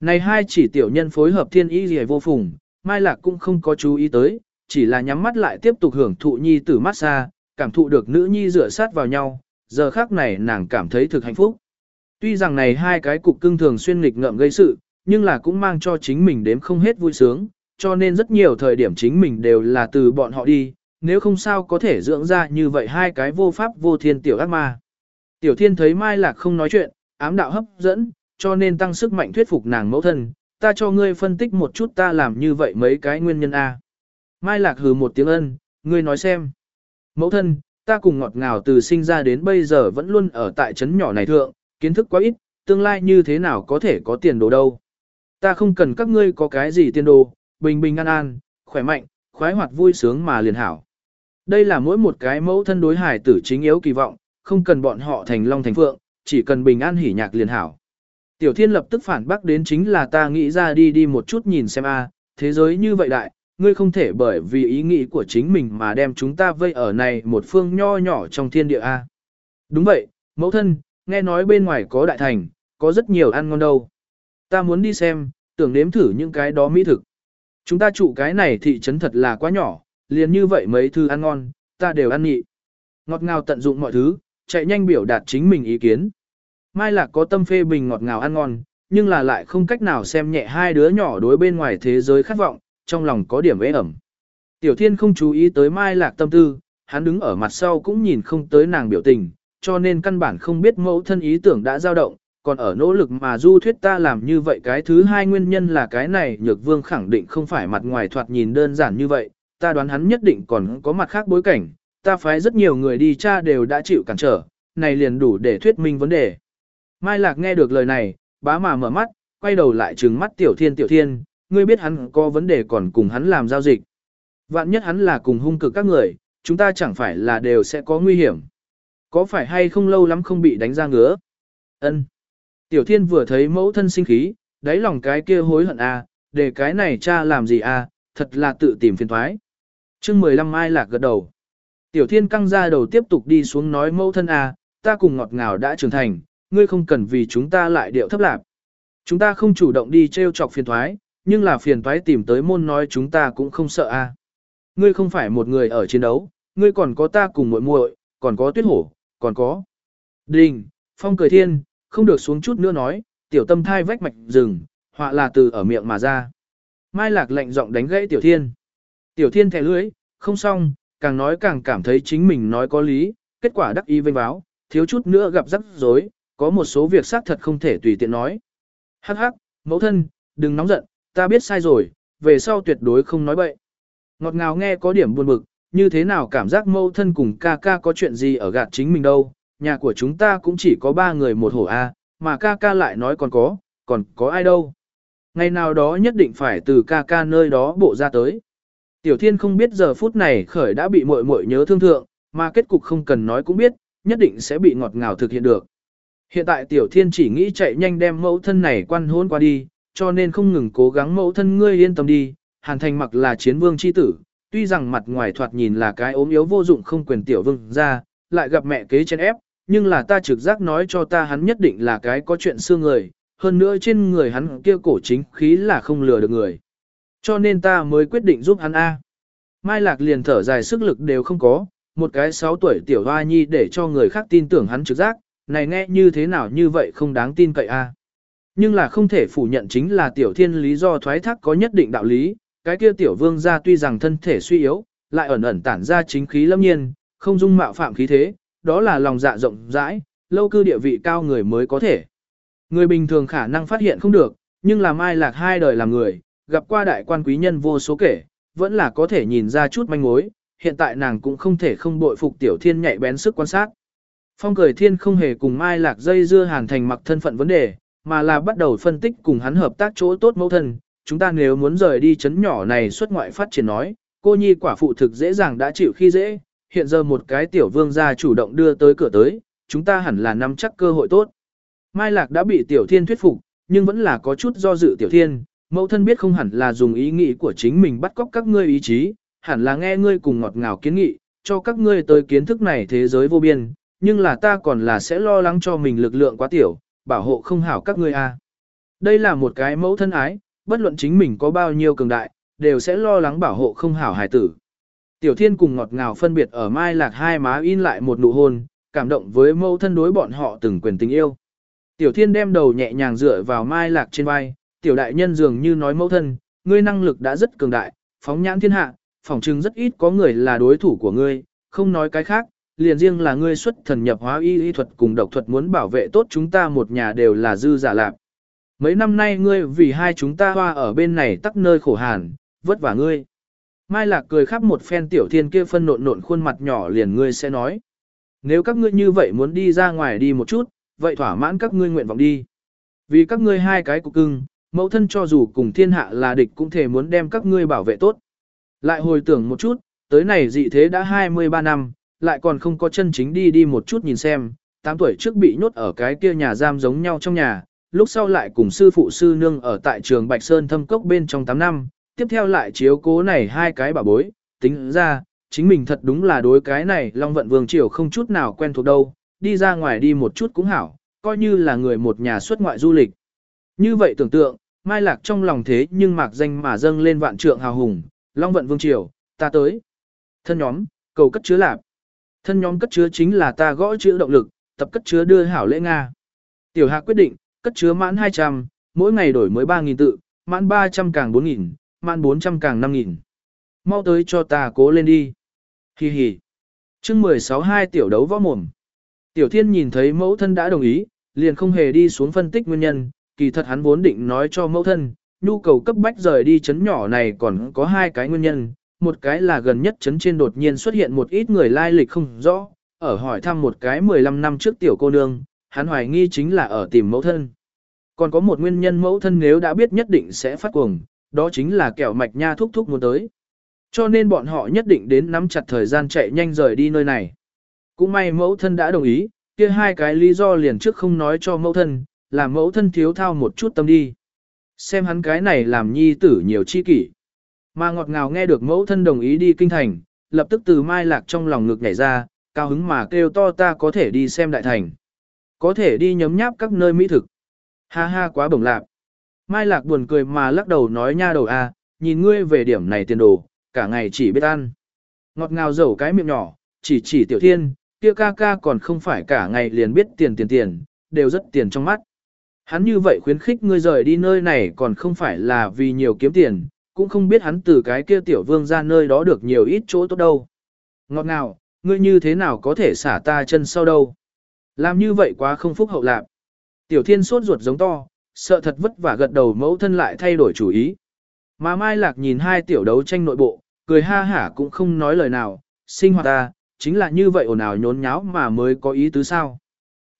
Này hai chỉ tiểu nhân phối hợp thiên ý gì vô phùng, Mai Lạc cũng không có chú ý tới, chỉ là nhắm mắt lại tiếp tục hưởng thụ nhi tử mát xa, cảm thụ được nữ nhi rửa sát vào nhau, giờ khác này nàng cảm thấy thực hạnh phúc. Tuy rằng này hai cái cục cưng thường xuyên nghịch ngợm gây sự, nhưng là cũng mang cho chính mình đếm không hết vui sướng, cho nên rất nhiều thời điểm chính mình đều là từ bọn họ đi, nếu không sao có thể dưỡng ra như vậy hai cái vô pháp vô thiên tiểu ác ma. Tiểu thiên thấy Mai Lạc không nói chuyện, ám đạo hấp dẫn, cho nên tăng sức mạnh thuyết phục nàng mẫu thân, ta cho ngươi phân tích một chút ta làm như vậy mấy cái nguyên nhân A. Mai Lạc hừ một tiếng ân, ngươi nói xem. Mẫu thân, ta cùng ngọt ngào từ sinh ra đến bây giờ vẫn luôn ở tại trấn nhỏ này thượng, kiến thức quá ít, tương lai như thế nào có thể có tiền đồ đâu. Ta không cần các ngươi có cái gì tiền đồ, bình bình an an, khỏe mạnh, khoái hoạt vui sướng mà liền hảo. Đây là mỗi một cái mẫu thân đối hải tử chính yếu kỳ vọng, không cần bọn họ thành long thành phượng, chỉ cần bình an hỉ nhạc liền hảo. Tiểu thiên lập tức phản bác đến chính là ta nghĩ ra đi đi một chút nhìn xem a, thế giới như vậy đại, ngươi không thể bởi vì ý nghĩ của chính mình mà đem chúng ta vây ở này một phương nho nhỏ trong thiên địa a. Đúng vậy, mẫu thân, nghe nói bên ngoài có đại thành, có rất nhiều ăn ngon đâu. Ta muốn đi xem, tưởng nếm thử những cái đó mỹ thực. Chúng ta trụ cái này thị trấn thật là quá nhỏ, liền như vậy mấy thứ ăn ngon, ta đều ăn nhị. Ngọt ngào tận dụng mọi thứ, chạy nhanh biểu đạt chính mình ý kiến. Mai Lạc có tâm phê bình ngọt ngào ăn ngon, nhưng là lại không cách nào xem nhẹ hai đứa nhỏ đối bên ngoài thế giới khát vọng, trong lòng có điểm ế ẩm. Tiểu Thiên không chú ý tới Mai Lạc tâm tư, hắn đứng ở mặt sau cũng nhìn không tới nàng biểu tình, cho nên căn bản không biết mẫu thân ý tưởng đã dao động, còn ở nỗ lực mà du thuyết ta làm như vậy cái thứ hai nguyên nhân là cái này nhược vương khẳng định không phải mặt ngoài thoạt nhìn đơn giản như vậy, ta đoán hắn nhất định còn có mặt khác bối cảnh, ta phái rất nhiều người đi cha đều đã chịu cản trở, này liền đủ để thuyết minh vấn đề. Mai Lạc nghe được lời này, bá mà mở mắt, quay đầu lại trừng mắt tiểu thiên tiểu thiên, ngươi biết hắn có vấn đề còn cùng hắn làm giao dịch. Vạn nhất hắn là cùng hung cực các người, chúng ta chẳng phải là đều sẽ có nguy hiểm. Có phải hay không lâu lắm không bị đánh ra ngứa? Ân. Tiểu thiên vừa thấy mẫu thân sinh khí, đáy lòng cái kia hối hận a, à, để cái này cha làm gì a, à, thật là tự tìm phiền toái. Chương 15 Mai Lạc gật đầu. Tiểu thiên căng ra đầu tiếp tục đi xuống nói mẫu thân a, à, ta cùng ngọt ngào đã trưởng thành, ngươi không cần vì chúng ta lại điệu thấp lạc. Chúng ta không chủ động đi treo chọc phiền thoái, nhưng là phiền thoái tìm tới môn nói chúng ta cũng không sợ a. Ngươi không phải một người ở chiến đấu, ngươi còn có ta cùng muội muội, còn có tuyết hổ, còn có. Đình, phong cười thiên, không được xuống chút nữa nói, tiểu tâm thai vách mạch rừng, họa là từ ở miệng mà ra. Mai lạc lạnh giọng đánh gãy tiểu thiên. Tiểu thiên thẻ lưới, không xong, càng nói càng cảm thấy chính mình nói có lý, kết quả đắc ý vênh báo, thiếu chút nữa gặp rắc rối, có một số việc xác thật không thể tùy tiện nói. Hắc hắc, mẫu thân, đừng nóng giận, ta biết sai rồi, về sau tuyệt đối không nói bậy. Ngọt ngào nghe có điểm buồn bực, như thế nào cảm giác mẫu thân cùng ca ca có chuyện gì ở gạt chính mình đâu, nhà của chúng ta cũng chỉ có ba người một hổ A, mà ca ca lại nói còn có, còn có ai đâu. Ngày nào đó nhất định phải từ ca ca nơi đó bộ ra tới. Tiểu thiên không biết giờ phút này khởi đã bị muội muội nhớ thương thượng, mà kết cục không cần nói cũng biết, nhất định sẽ bị ngọt ngào thực hiện được. Hiện tại tiểu thiên chỉ nghĩ chạy nhanh đem mẫu thân này quan hôn qua đi, cho nên không ngừng cố gắng mẫu thân ngươi yên tâm đi, hàn thành mặc là chiến vương chi tử, tuy rằng mặt ngoài thoạt nhìn là cái ốm yếu vô dụng không quyền tiểu vương ra, lại gặp mẹ kế chen ép, nhưng là ta trực giác nói cho ta hắn nhất định là cái có chuyện xưa người, hơn nữa trên người hắn kia cổ chính khí là không lừa được người. Cho nên ta mới quyết định giúp hắn A. Mai Lạc liền thở dài sức lực đều không có, một cái 6 tuổi tiểu hoa nhi để cho người khác tin tưởng hắn trực giác, này nghe như thế nào như vậy không đáng tin cậy A. Nhưng là không thể phủ nhận chính là tiểu thiên lý do thoái thác có nhất định đạo lý, cái kia tiểu vương gia tuy rằng thân thể suy yếu, lại ẩn ẩn tản ra chính khí lâm nhiên, không dung mạo phạm khí thế, đó là lòng dạ rộng rãi, lâu cư địa vị cao người mới có thể. Người bình thường khả năng phát hiện không được, nhưng là mai lạc hai đời làm người, gặp qua đại quan quý nhân vô số kể, vẫn là có thể nhìn ra chút manh mối, hiện tại nàng cũng không thể không bội phục tiểu thiên nhạy bén sức quan sát. Phong cười thiên không hề cùng mai lạc dây dưa hàn thành mặc thân phận vấn đề, mà là bắt đầu phân tích cùng hắn hợp tác chỗ tốt mẫu thân. Chúng ta nếu muốn rời đi chấn nhỏ này xuất ngoại phát triển nói, cô nhi quả phụ thực dễ dàng đã chịu khi dễ, hiện giờ một cái tiểu vương gia chủ động đưa tới cửa tới, chúng ta hẳn là nắm chắc cơ hội tốt. Mai Lạc đã bị tiểu thiên thuyết phục, nhưng vẫn là có chút do dự tiểu thiên, mẫu thân biết không hẳn là dùng ý nghĩ của chính mình bắt cóc các ngươi ý chí, hẳn là nghe ngươi cùng ngọt ngào kiến nghị, cho các ngươi tới kiến thức này thế giới vô biên, nhưng là ta còn là sẽ lo lắng cho mình lực lượng quá tiểu, bảo hộ không hảo các ngươi a. À. Đây là một cái mẫu thân ái, bất luận chính mình có bao nhiêu cường đại, đều sẽ lo lắng bảo hộ không hảo hải tử. Tiểu thiên cùng ngọt ngào phân biệt ở mai lạc hai má in lại một nụ hôn, cảm động với mẫu thân đối bọn họ từng quyền tình yêu. Tiểu thiên đem đầu nhẹ nhàng dựa vào mai lạc trên vai, tiểu đại nhân dường như nói mẫu thân, ngươi năng lực đã rất cường đại, phóng nhãn thiên hạ, phỏng chừng rất ít có người là đối thủ của ngươi, không nói cái khác, liền riêng là ngươi xuất thần nhập hóa y y thuật cùng độc thuật muốn bảo vệ tốt chúng ta một nhà đều là dư giả lạc. Mấy năm nay ngươi vì hai chúng ta hoa ở bên này tắc nơi khổ hàn, vất vả ngươi. Mai Lạc cười khắp một phen tiểu thiên kia phân nộn nộn khuôn mặt nhỏ liền ngươi sẽ nói. Nếu các ngươi như vậy muốn đi ra ngoài đi một chút, vậy thỏa mãn các ngươi nguyện vọng đi. Vì các ngươi hai cái cục cưng, mẫu thân cho dù cùng thiên hạ là địch cũng thể muốn đem các ngươi bảo vệ tốt. Lại hồi tưởng một chút, tới này dị thế đã 23 năm, lại còn không có chân chính đi đi một chút nhìn xem, 8 tuổi trước bị nhốt ở cái kia nhà giam giống nhau trong nhà, lúc sau lại cùng sư phụ sư nương ở tại trường Bạch Sơn thâm cốc bên trong 8 năm, tiếp theo lại chiếu cố này hai cái bà bối, tính ra, chính mình thật đúng là đối cái này Long Vận Vương Triều không chút nào quen thuộc đâu, đi ra ngoài đi một chút cũng hảo, coi như là người một nhà xuất ngoại du lịch. Như vậy tưởng tượng, Mai Lạc trong lòng thế nhưng mạc danh mà dâng lên vạn trượng hào hùng, Long Vận Vương Triều, ta tới. Thân nhóm, cầu cất chứa lạp. Thân nhóm cất chứa chính là ta gõ chữ động lực, tập cất chứa đưa hảo lễ Nga. Tiểu Hạ quyết định, cất chứa mãn 200, mỗi ngày đổi mới 3.000 tự, mãn 300 càng 4.000, mãn 400 càng 5.000. Mau tới cho ta cố lên đi. Hi hi. chương 16 hai tiểu đấu võ mồm. Tiểu thiên nhìn thấy mẫu thân đã đồng ý, liền không hề đi xuống phân tích nguyên nhân, kỳ thật hắn vốn định nói cho mẫu thân, nhu cầu cấp bách rời đi chấn nhỏ này còn có hai cái nguyên nhân, một cái là gần nhất chấn trên đột nhiên xuất hiện một ít người lai lịch không rõ, ở hỏi thăm một cái 15 năm trước tiểu cô nương, hắn hoài nghi chính là ở tìm mẫu thân. Còn có một nguyên nhân mẫu thân nếu đã biết nhất định sẽ phát cuồng, đó chính là kẹo mạch nha thúc thúc muốn tới. Cho nên bọn họ nhất định đến nắm chặt thời gian chạy nhanh rời đi nơi này. Cũng may mẫu thân đã đồng ý, kia hai cái lý do liền trước không nói cho mẫu thân, làm mẫu thân thiếu thao một chút tâm đi. Xem hắn cái này làm nhi tử nhiều chi kỷ. Mà ngọt ngào nghe được mẫu thân đồng ý đi kinh thành, lập tức từ mai lạc trong lòng ngực nhảy ra, cao hứng mà kêu to ta có thể đi xem đại thành. Có thể đi nhấm nháp các nơi mỹ thực. Ha ha quá bổng lạc. Mai lạc buồn cười mà lắc đầu nói nha đầu a, nhìn ngươi về điểm này tiền đồ, cả ngày chỉ biết ăn. Ngọt ngào dầu cái miệng nhỏ, chỉ chỉ tiểu thiên, kia ca ca còn không phải cả ngày liền biết tiền tiền tiền, đều rất tiền trong mắt. Hắn như vậy khuyến khích ngươi rời đi nơi này còn không phải là vì nhiều kiếm tiền, cũng không biết hắn từ cái kia tiểu vương ra nơi đó được nhiều ít chỗ tốt đâu. Ngọt ngào, ngươi như thế nào có thể xả ta chân sau đâu. Làm như vậy quá không phúc hậu lạc. Tiểu thiên sốt ruột giống to, sợ thật vất vả gật đầu mẫu thân lại thay đổi chủ ý. Mà Mai Lạc nhìn hai tiểu đấu tranh nội bộ, cười ha hả cũng không nói lời nào, sinh hoạt ta, chính là như vậy ồn ào nhốn nháo mà mới có ý tứ sao.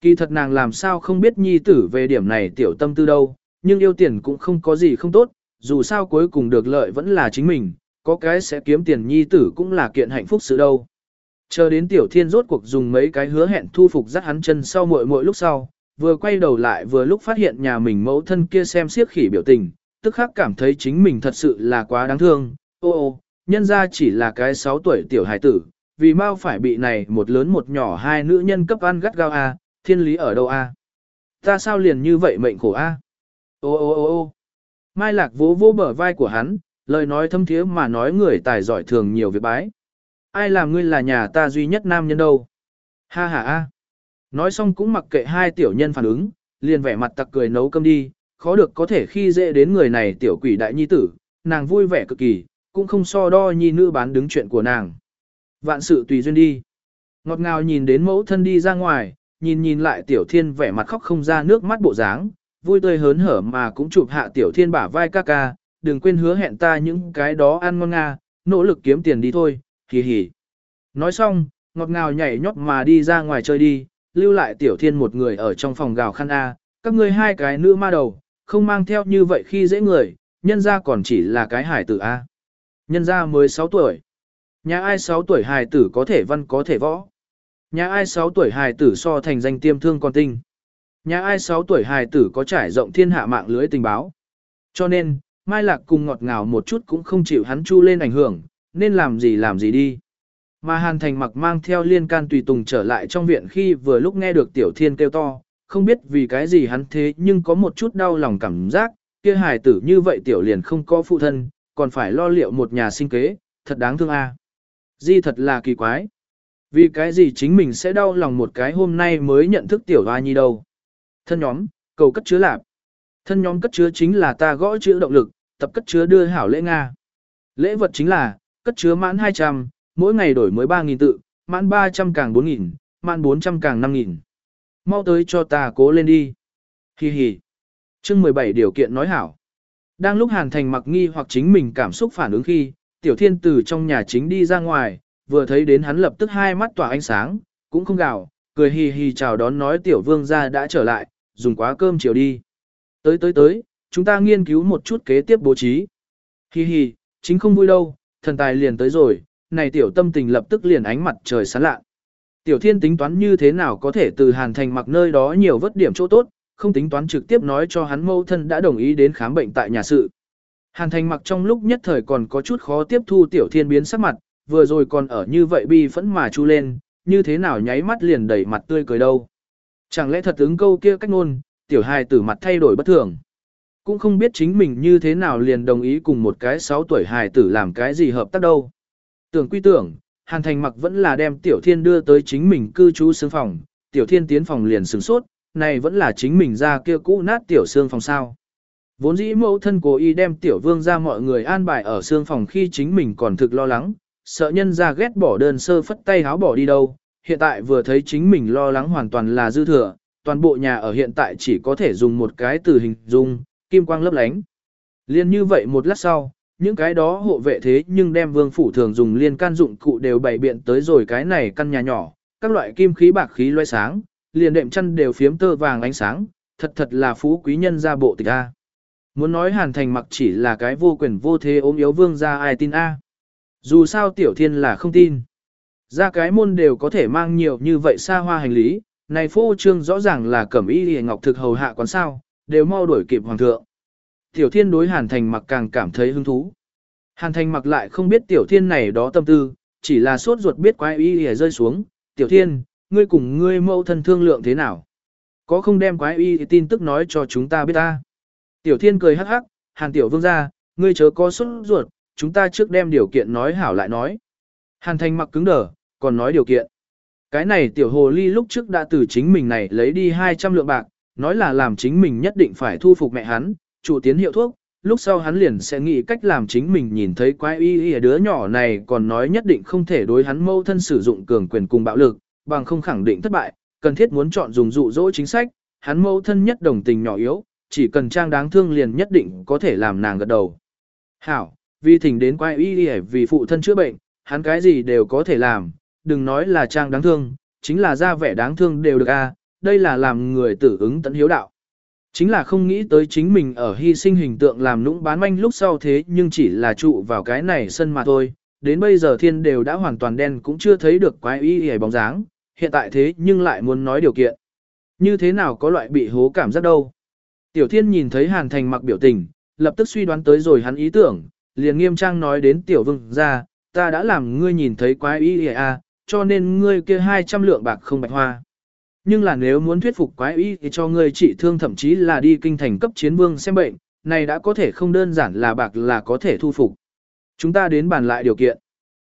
Kỳ thật nàng làm sao không biết nhi tử về điểm này tiểu tâm tư đâu, nhưng yêu tiền cũng không có gì không tốt, dù sao cuối cùng được lợi vẫn là chính mình, có cái sẽ kiếm tiền nhi tử cũng là kiện hạnh phúc sự đâu. Chờ đến tiểu thiên rốt cuộc dùng mấy cái hứa hẹn thu phục dắt hắn chân sau muội muội lúc sau, vừa quay đầu lại vừa lúc phát hiện nhà mình mẫu thân kia xem siếc khỉ biểu tình, tức khắc cảm thấy chính mình thật sự là quá đáng thương, ô ô, nhân ra chỉ là cái 6 tuổi tiểu hải tử, vì mau phải bị này một lớn một nhỏ hai nữ nhân cấp ăn gắt gao a, thiên lý ở đâu a? Ta sao liền như vậy mệnh khổ a? Ô ô ô ô Mai Lạc vỗ vỗ bờ vai của hắn, lời nói thâm thiế mà nói người tài giỏi thường nhiều việc bái. Ai làm ngươi là nhà ta duy nhất nam nhân đâu? Ha ha ha, Nói xong cũng mặc kệ hai tiểu nhân phản ứng, liền vẻ mặt tặc cười nấu cơm đi, khó được có thể khi dễ đến người này tiểu quỷ đại nhi tử, nàng vui vẻ cực kỳ, cũng không so đo nhi nữ bán đứng chuyện của nàng. Vạn sự tùy duyên đi. Ngọt ngào nhìn đến mẫu thân đi ra ngoài, nhìn nhìn lại tiểu thiên vẻ mặt khóc không ra nước mắt bộ dáng, vui tươi hớn hở mà cũng chụp hạ tiểu thiên bả vai ca ca, đừng quên hứa hẹn ta những cái đó ăn ngon nga, nỗ lực kiếm tiền đi thôi, hì hì. Nói xong, ngọt ngào nhảy nhót mà đi ra ngoài chơi đi, lưu lại tiểu thiên một người ở trong phòng gào khăn A, các ngươi hai cái nữ ma đầu, không mang theo như vậy khi dễ người, nhân ra còn chỉ là cái hải tử A. Nhân ra mới 6 tuổi. Nhà ai 6 tuổi hài tử có thể văn có thể võ. Nhà ai 6 tuổi hài tử so thành danh tiêm thương con tinh. Nhà ai 6 tuổi hài tử có trải rộng thiên hạ mạng lưới tình báo. Cho nên, Mai Lạc cùng ngọt ngào một chút cũng không chịu hắn chu lên ảnh hưởng, nên làm gì làm gì đi. Mà Hàn Thành mặc mang theo liên can tùy tùng trở lại trong viện khi vừa lúc nghe được Tiểu Thiên kêu to, không biết vì cái gì hắn thế nhưng có một chút đau lòng cảm giác, kia hài tử như vậy Tiểu liền không có phụ thân, còn phải lo liệu một nhà sinh kế, thật đáng thương a. Di thật là kỳ quái. Vì cái gì chính mình sẽ đau lòng một cái hôm nay mới nhận thức Tiểu Hoa Nhi đâu. Thân nhóm, cầu cất chứa lạp. Thân nhóm cất chứa chính là ta gõ chữ động lực, tập cất chứa đưa hảo lễ Nga. Lễ vật chính là, cất chứa mãn 200, mỗi ngày đổi mới 3.000 tự, mãn 300 càng 4.000, mãn 400 càng 5.000. Mau tới cho ta cố lên đi. Hi hi. chương 17 điều kiện nói hảo. Đang lúc Hàn Thành mặc nghi hoặc chính mình cảm xúc phản ứng khi, Tiểu Thiên từ trong nhà chính đi ra ngoài, vừa thấy đến hắn lập tức hai mắt tỏa ánh sáng, cũng không gào, cười hì hì chào đón nói Tiểu Vương gia đã trở lại, dùng quá cơm chiều đi. Tới tới tới, chúng ta nghiên cứu một chút kế tiếp bố trí. Hi hi, chính không vui đâu, thần tài liền tới rồi, này tiểu tâm tình lập tức liền ánh mặt trời sáng lạ. Tiểu thiên tính toán như thế nào có thể từ hàn thành mặc nơi đó nhiều vất điểm chỗ tốt, không tính toán trực tiếp nói cho hắn mâu thân đã đồng ý đến khám bệnh tại nhà sự. Hàn thành mặc trong lúc nhất thời còn có chút khó tiếp thu tiểu thiên biến sắc mặt, vừa rồi còn ở như vậy bi phẫn mà chu lên, như thế nào nháy mắt liền đẩy mặt tươi cười đâu. Chẳng lẽ thật ứng câu kia cách ngôn, tiểu hài tử mặt thay đổi bất thường. Cũng không biết chính mình như thế nào liền đồng ý cùng một cái 6 tuổi hài tử làm cái gì hợp tác đâu. Tưởng quy tưởng, Hàn Thành mặc vẫn là đem Tiểu Thiên đưa tới chính mình cư trú xương phòng, Tiểu Thiên tiến phòng liền sửng sốt, này vẫn là chính mình ra kia cũ nát Tiểu xương phòng sao. Vốn dĩ mẫu thân cố ý đem Tiểu Vương ra mọi người an bài ở xương phòng khi chính mình còn thực lo lắng, sợ nhân ra ghét bỏ đơn sơ phất tay háo bỏ đi đâu, hiện tại vừa thấy chính mình lo lắng hoàn toàn là dư thừa, toàn bộ nhà ở hiện tại chỉ có thể dùng một cái từ hình dung, kim quang lấp lánh. Liên như vậy một lát sau, những cái đó hộ vệ thế nhưng đem vương phủ thường dùng liên can dụng cụ đều bày biện tới rồi cái này căn nhà nhỏ, các loại kim khí bạc khí loe sáng, liền đệm chân đều phiếm tơ vàng ánh sáng, thật thật là phú quý nhân gia bộ tịch A. Muốn nói hàn thành mặc chỉ là cái vô quyền vô thế ốm yếu vương gia ai tin A. Dù sao tiểu thiên là không tin. Ra cái môn đều có thể mang nhiều như vậy xa hoa hành lý, này phô trương rõ ràng là cẩm y hề ngọc thực hầu hạ quán sao, đều mau đuổi kịp hoàng thượng. Tiểu thiên đối hàn thành mặc càng cảm thấy hứng thú. Hàn thành mặc lại không biết tiểu thiên này đó tâm tư, chỉ là sốt ruột biết quái y hề rơi xuống. Tiểu thiên, ngươi cùng ngươi mẫu thân thương lượng thế nào? Có không đem quái y tin tức nói cho chúng ta biết ta? Tiểu thiên cười hắc hắc, hàn tiểu vương ra, ngươi chớ có sốt ruột, chúng ta trước đem điều kiện nói hảo lại nói. Hàn thành mặc cứng đờ, còn nói điều kiện. Cái này tiểu hồ ly lúc trước đã từ chính mình này lấy đi 200 lượng bạc, nói là làm chính mình nhất định phải thu phục mẹ hắn, chủ tiến hiệu thuốc, lúc sau hắn liền sẽ nghĩ cách làm chính mình nhìn thấy quái y y đứa nhỏ này còn nói nhất định không thể đối hắn mâu thân sử dụng cường quyền cùng bạo lực, bằng không khẳng định thất bại, cần thiết muốn chọn dùng dụ dỗ chính sách, hắn mâu thân nhất đồng tình nhỏ yếu, chỉ cần trang đáng thương liền nhất định có thể làm nàng gật đầu. Hảo, vì thỉnh đến quái y y vì phụ thân chữa bệnh, hắn cái gì đều có thể làm, đừng nói là trang đáng thương, chính là ra vẻ đáng thương đều được a, đây là làm người tử ứng tận hiếu đạo. Chính là không nghĩ tới chính mình ở hy sinh hình tượng làm nũng bán manh lúc sau thế nhưng chỉ là trụ vào cái này sân mà thôi, đến bây giờ thiên đều đã hoàn toàn đen cũng chưa thấy được quái y hề bóng dáng, hiện tại thế nhưng lại muốn nói điều kiện. Như thế nào có loại bị hố cảm giác đâu. Tiểu thiên nhìn thấy hàn thành mặc biểu tình, lập tức suy đoán tới rồi hắn ý tưởng, liền nghiêm trang nói đến tiểu vương ra, ta đã làm ngươi nhìn thấy quái y hề a, cho nên ngươi kia 200 lượng bạc không bạch hoa. nhưng là nếu muốn thuyết phục quái y thì cho ngươi trị thương thậm chí là đi kinh thành cấp chiến vương xem bệnh, này đã có thể không đơn giản là bạc là có thể thu phục. Chúng ta đến bàn lại điều kiện.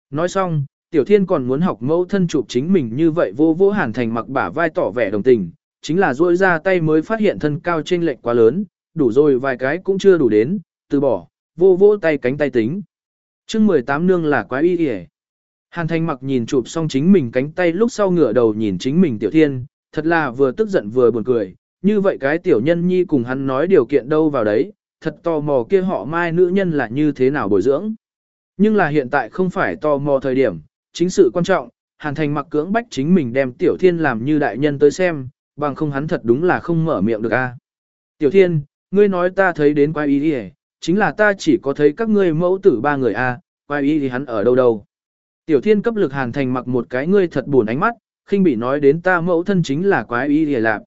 Nói xong, Tiểu Thiên còn muốn học mẫu thân chụp chính mình như vậy vô vô hàn thành mặc bả vai tỏ vẻ đồng tình, chính là duỗi ra tay mới phát hiện thân cao trên lệnh quá lớn, đủ rồi vài cái cũng chưa đủ đến, từ bỏ, vô vô tay cánh tay tính. chương 18 nương là quái y hề. Hàn Thanh mặc nhìn chụp xong chính mình cánh tay lúc sau ngửa đầu nhìn chính mình Tiểu Thiên, thật là vừa tức giận vừa buồn cười, như vậy cái Tiểu Nhân Nhi cùng hắn nói điều kiện đâu vào đấy, thật tò mò kia họ mai nữ nhân là như thế nào bồi dưỡng. Nhưng là hiện tại không phải tò mò thời điểm, chính sự quan trọng, Hàn Thành mặc cưỡng bách chính mình đem Tiểu Thiên làm như đại nhân tới xem, bằng không hắn thật đúng là không mở miệng được a. Tiểu Thiên, ngươi nói ta thấy đến quái ý đi chính là ta chỉ có thấy các ngươi mẫu tử ba người a, quái ý thì hắn ở đâu đâu. Tiểu Thiên cấp lực Hàn Thành mặc một cái ngươi thật buồn ánh mắt, khinh bị nói đến ta mẫu thân chính là quái y hề lạc.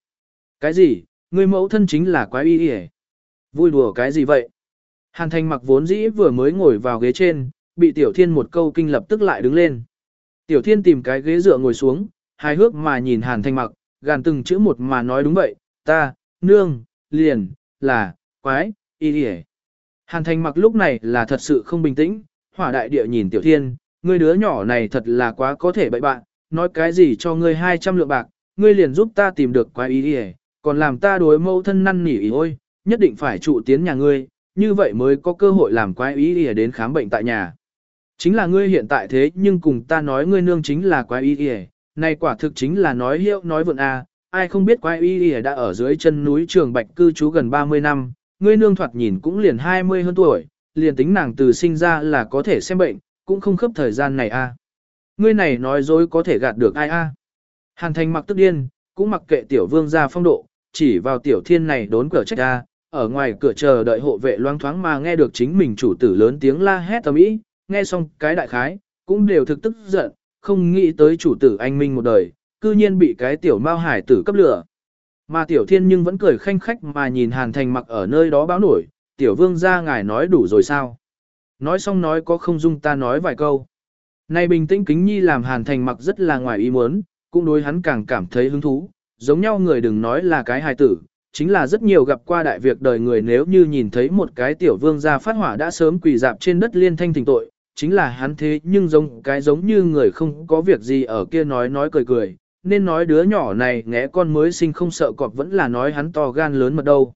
Cái gì, ngươi mẫu thân chính là quái y hề? Vui đùa cái gì vậy? Hàn Thành mặc vốn dĩ vừa mới ngồi vào ghế trên, bị Tiểu Thiên một câu kinh lập tức lại đứng lên. Tiểu Thiên tìm cái ghế dựa ngồi xuống, hài hước mà nhìn Hàn Thanh mặc, gàn từng chữ một mà nói đúng vậy, ta, nương, liền, là, quái, y hề. Hàn Thanh mặc lúc này là thật sự không bình tĩnh, hỏa đại địa nhìn Tiểu Thiên, ngươi đứa nhỏ này thật là quá có thể bậy bạn, nói cái gì cho ngươi 200 lượng bạc, ngươi liền giúp ta tìm được quái y đi còn làm ta đối mâu thân năn nỉ ý ôi, nhất định phải trụ tiến nhà ngươi, như vậy mới có cơ hội làm quái ý đi đến khám bệnh tại nhà. Chính là ngươi hiện tại thế nhưng cùng ta nói ngươi nương chính là quái y đi này quả thực chính là nói hiệu nói vượn a ai không biết quái y đi đã ở dưới chân núi trường bạch cư trú gần 30 năm, ngươi nương thoạt nhìn cũng liền 20 hơn tuổi, liền tính nàng từ sinh ra là có thể xem bệnh, cũng không khớp thời gian này a Ngươi này nói dối có thể gạt được ai a Hàn thành mặc tức điên, cũng mặc kệ tiểu vương ra phong độ, chỉ vào tiểu thiên này đốn cửa trách a ở ngoài cửa chờ đợi hộ vệ loang thoáng mà nghe được chính mình chủ tử lớn tiếng la hét tầm ý, nghe xong cái đại khái, cũng đều thực tức giận, không nghĩ tới chủ tử anh minh một đời, cư nhiên bị cái tiểu mao hải tử cấp lửa. Mà tiểu thiên nhưng vẫn cười khanh khách mà nhìn hàn thành mặc ở nơi đó báo nổi, tiểu vương ra ngài nói đủ rồi sao. Nói xong nói có không dung ta nói vài câu. Này bình tĩnh kính nhi làm hàn thành mặc rất là ngoài ý muốn, cũng đối hắn càng cảm thấy hứng thú, giống nhau người đừng nói là cái hài tử, chính là rất nhiều gặp qua đại việc đời người nếu như nhìn thấy một cái tiểu vương gia phát hỏa đã sớm quỳ dạp trên đất liên thanh thỉnh tội, chính là hắn thế nhưng giống cái giống như người không có việc gì ở kia nói nói cười cười, nên nói đứa nhỏ này ngẽ con mới sinh không sợ cọp vẫn là nói hắn to gan lớn mật đâu.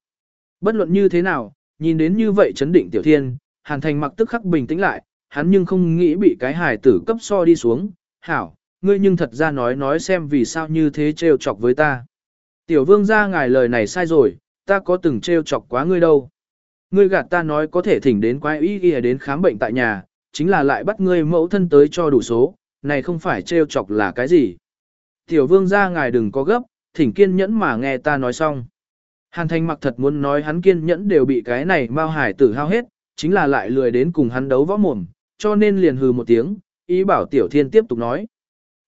Bất luận như thế nào, nhìn đến như vậy chấn định tiểu thiên, hàn thành mặc tức khắc bình tĩnh lại, hắn nhưng không nghĩ bị cái hài tử cấp so đi xuống, hảo, ngươi nhưng thật ra nói nói xem vì sao như thế trêu chọc với ta. Tiểu vương ra ngài lời này sai rồi, ta có từng trêu chọc quá ngươi đâu. Ngươi gạt ta nói có thể thỉnh đến quái ý ghi đến khám bệnh tại nhà, chính là lại bắt ngươi mẫu thân tới cho đủ số, này không phải trêu chọc là cái gì. Tiểu vương ra ngài đừng có gấp, thỉnh kiên nhẫn mà nghe ta nói xong. Hàn thành mặc thật muốn nói hắn kiên nhẫn đều bị cái này mau hải tử hao hết, chính là lại lười đến cùng hắn đấu võ mồm, cho nên liền hừ một tiếng, ý bảo tiểu thiên tiếp tục nói.